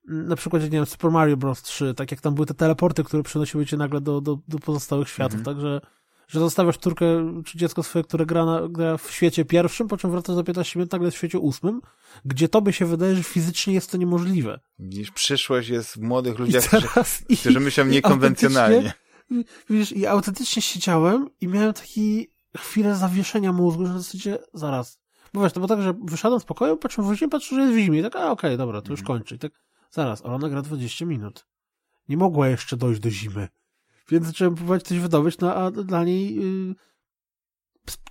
mm, na przykład, nie wiem, Super Mario Bros. 3, tak jak tam były te teleporty, które przenosiły cię nagle do, do, do pozostałych światów, mhm. także że zostawiasz córkę czy dziecko swoje, które gra, na, gra w świecie pierwszym, po czym wracasz za 15 minut nagle w świecie ósmym, gdzie tobie się wydaje, że fizycznie jest to niemożliwe. Widzisz, przyszłość jest w młodych ludziach, którzy, i, którzy myślą niekonwencjonalnie. Widzisz, i autentycznie siedziałem i miałem taki chwilę zawieszenia mózgu, że w zasadzie zaraz. Bo wiesz, to było tak, że wyszedłem z pokoju, po czym wróciłem, patrzę, że jest w zimie. I tak, a okej, okay, dobra, to już mhm. kończy. I tak, zaraz, ale ona gra 20 minut. Nie mogła jeszcze dojść do zimy. Więc zacząłem próbować coś wydobyć, no a dla niej yy,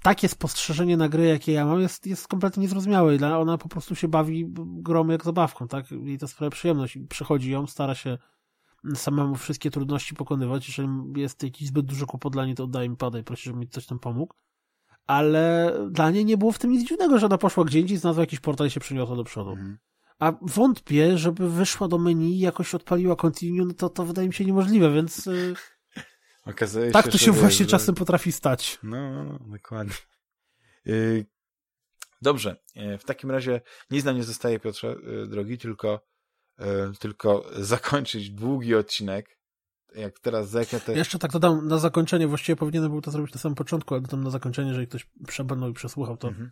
takie spostrzeżenie na gry, jakie ja mam, jest, jest kompletnie niezrozumiałe. Dla ona po prostu się bawi grą jak zabawką, tak? I to sprawia przyjemność. Przychodzi ją, stara się samemu wszystkie trudności pokonywać. Jeżeli jest jakiś zbyt duży kłopot dla niej, to oddaje mi pada i prosi, żeby mi coś tam pomógł. Ale dla niej nie było w tym nic dziwnego, że ona poszła gdzie indziej, znalazła jakiś portal i się przeniosła do przodu. Mhm. A wątpię, żeby wyszła do menu i jakoś odpaliła continue, no to, to wydaje mi się niemożliwe, więc... Yy Okazuje tak się, to się właśnie że... czasem potrafi stać. No, no, no dokładnie. Yy, dobrze, yy, w takim razie nic nam nie zostaje, Piotrze, yy, drogi, tylko, yy, tylko zakończyć długi odcinek. Jak teraz Zekę też... Jeszcze tak dodam, na zakończenie, właściwie powinienem był to zrobić na samym początku, ale dodam na zakończenie, jeżeli ktoś przebrnął i przesłuchał, to, mhm.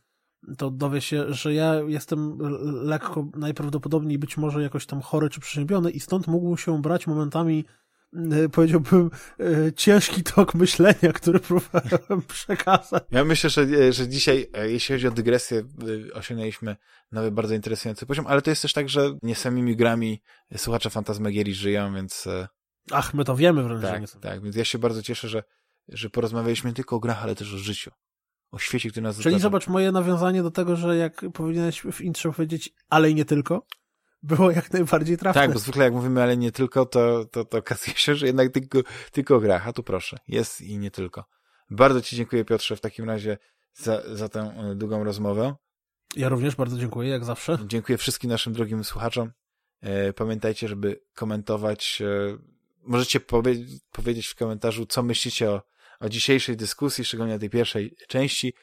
to dowie się, że ja jestem lekko najprawdopodobniej być może jakoś tam chory czy przeziębiony i stąd mógł się brać momentami powiedziałbym, e, ciężki tok myślenia, który próbowałem przekazać. Ja myślę, że, e, że dzisiaj, jeśli chodzi o dygresję, osiągnęliśmy nowy, bardzo interesujący poziom, ale to jest też tak, że nie samymi grami słuchacze Fantasmagierii żyją, więc... Ach, my to wiemy wręcz. Tak, tak, więc ja się bardzo cieszę, że, że porozmawialiśmy nie tylko o grach, ale też o życiu. O świecie, który nas Czyli zobacz moje nawiązanie do tego, że jak powinieneś w intrze powiedzieć, ale i nie tylko, było jak najbardziej trafne. Tak, bo zwykle jak mówimy, ale nie tylko, to, to, to okazuje się, że jednak tylko, tylko grach. A tu proszę, jest i nie tylko. Bardzo Ci dziękuję, Piotrze, w takim razie za, za tę e, długą rozmowę. Ja również bardzo dziękuję, jak zawsze. Dziękuję wszystkim naszym drogim słuchaczom. E, pamiętajcie, żeby komentować. E, możecie powie powiedzieć w komentarzu, co myślicie o, o dzisiejszej dyskusji, szczególnie o tej pierwszej części.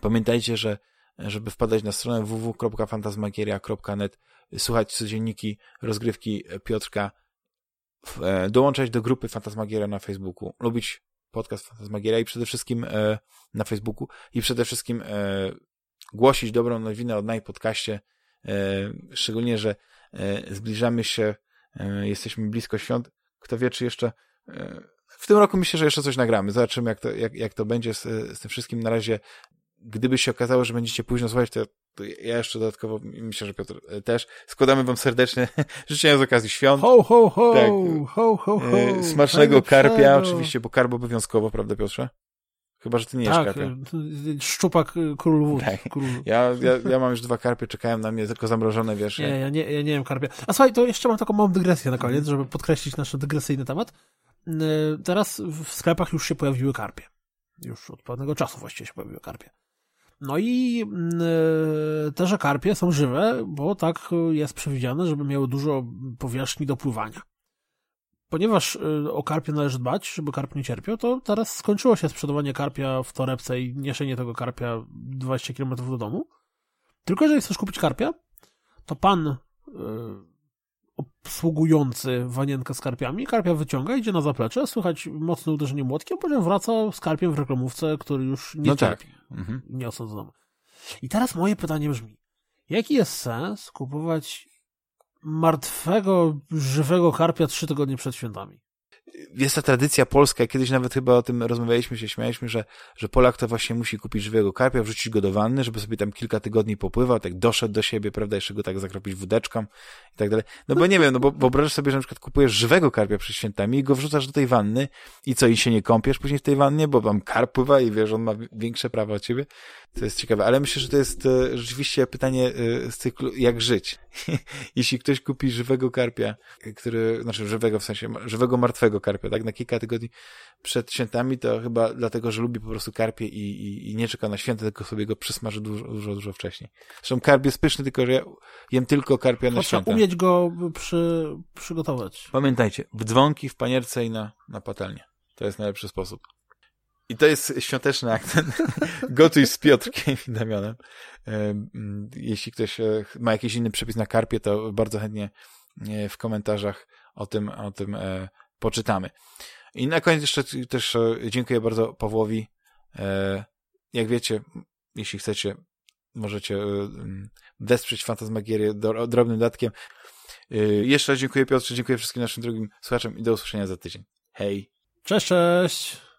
Pamiętajcie, że żeby wpadać na stronę www.fantasmagieria.net, słuchać codzienniki rozgrywki Piotrka, e, dołączać do grupy Fantasmagieria na Facebooku, lubić podcast Fantasmagieria i przede wszystkim e, na Facebooku i przede wszystkim e, głosić dobrą nowinę o najpodcaście, szczególnie, że zbliżamy się, jesteśmy blisko świąt. Kto wie, czy jeszcze w tym roku myślę, że jeszcze coś nagramy. Zobaczymy, jak to, jak, jak to będzie z, z tym wszystkim. Na razie gdyby się okazało, że będziecie późno słuchać, to, to ja jeszcze dodatkowo, myślę, że Piotr e, też, składamy wam serdecznie życzenia z okazji świąt. Ho, ho, ho, tak, ho, ho, ho. E, smacznego karpia, oczywiście, bo karb obowiązkowo, prawda Piotrze? Chyba, że ty nie tak, karpia. E, szczupak król wód. Tak. Król... Ja, ja, ja mam już dwa karpie, czekają na mnie tylko zamrożone, wiesz. Nie, ja nie, ja nie wiem karpia. A słuchaj, to jeszcze mam taką małą dygresję na koniec, żeby podkreślić nasz dygresyjny temat. Teraz w sklepach już się pojawiły karpie. Już od pewnego czasu właściwie się pojawiły karpie. No i mm, e, te karpie są żywe, bo tak jest przewidziane, żeby miały dużo powierzchni do pływania. Ponieważ e, o karpie należy dbać, żeby karp nie cierpiał, to teraz skończyło się sprzedawanie karpia w torebce i niesienie tego karpia 20 km do domu. Tylko jeżeli chcesz kupić karpia, to pan e, obsługujący wanienkę z karpiami. Karpia wyciąga, idzie na zaplecze, słychać mocne uderzenie młotkiem, potem wraca z karpiem w reklamówce, który już nie No tak. cierpi. Mhm. Nie osądzono. I teraz moje pytanie brzmi. Jaki jest sens kupować martwego, żywego karpia trzy tygodnie przed świętami? Jest ta tradycja polska, kiedyś nawet chyba o tym rozmawialiśmy się, śmialiśmy, że, że Polak to właśnie musi kupić żywego karpia, wrzucić go do wanny, żeby sobie tam kilka tygodni popływał, tak doszedł do siebie, prawda, jeszcze go tak zakropić wódeczką i tak dalej. No bo nie wiem, no bo wyobrażasz sobie, że na przykład kupujesz żywego karpia przed świętami i go wrzucasz do tej wanny i co, i się nie kąpiesz później w tej wannie, bo tam karp pływa i wiesz, on ma większe prawa od ciebie. To jest ciekawe, ale myślę, że to jest e, rzeczywiście pytanie e, z cyklu, jak żyć. Jeśli ktoś kupi żywego karpia, który, znaczy żywego w sensie, żywego martwego karpia, tak, na kilka tygodni przed świętami, to chyba dlatego, że lubi po prostu karpie i, i, i nie czeka na święta, tylko sobie go przysmaży dużo, dużo, dużo wcześniej. Zresztą karp jest pyszny, tylko że ja jem tylko karpia na Trzeba święta. umieć go przy, przygotować. Pamiętajcie, w dzwonki, w panierce i na, na patelnię. To jest najlepszy sposób. I to jest świąteczny akcent. Gotuj z Piotrkiem i Damianem. Jeśli ktoś e, ma jakiś inny przepis na karpie, to bardzo chętnie e, w komentarzach o tym, o tym e, poczytamy. I na koniec jeszcze też dziękuję bardzo Pawłowi. Jak wiecie, jeśli chcecie, możecie wesprzeć Fantasmagierię drobnym datkiem. Jeszcze raz dziękuję Piotrze, dziękuję wszystkim naszym drugim słuchaczom i do usłyszenia za tydzień. Hej! Cześć, cześć!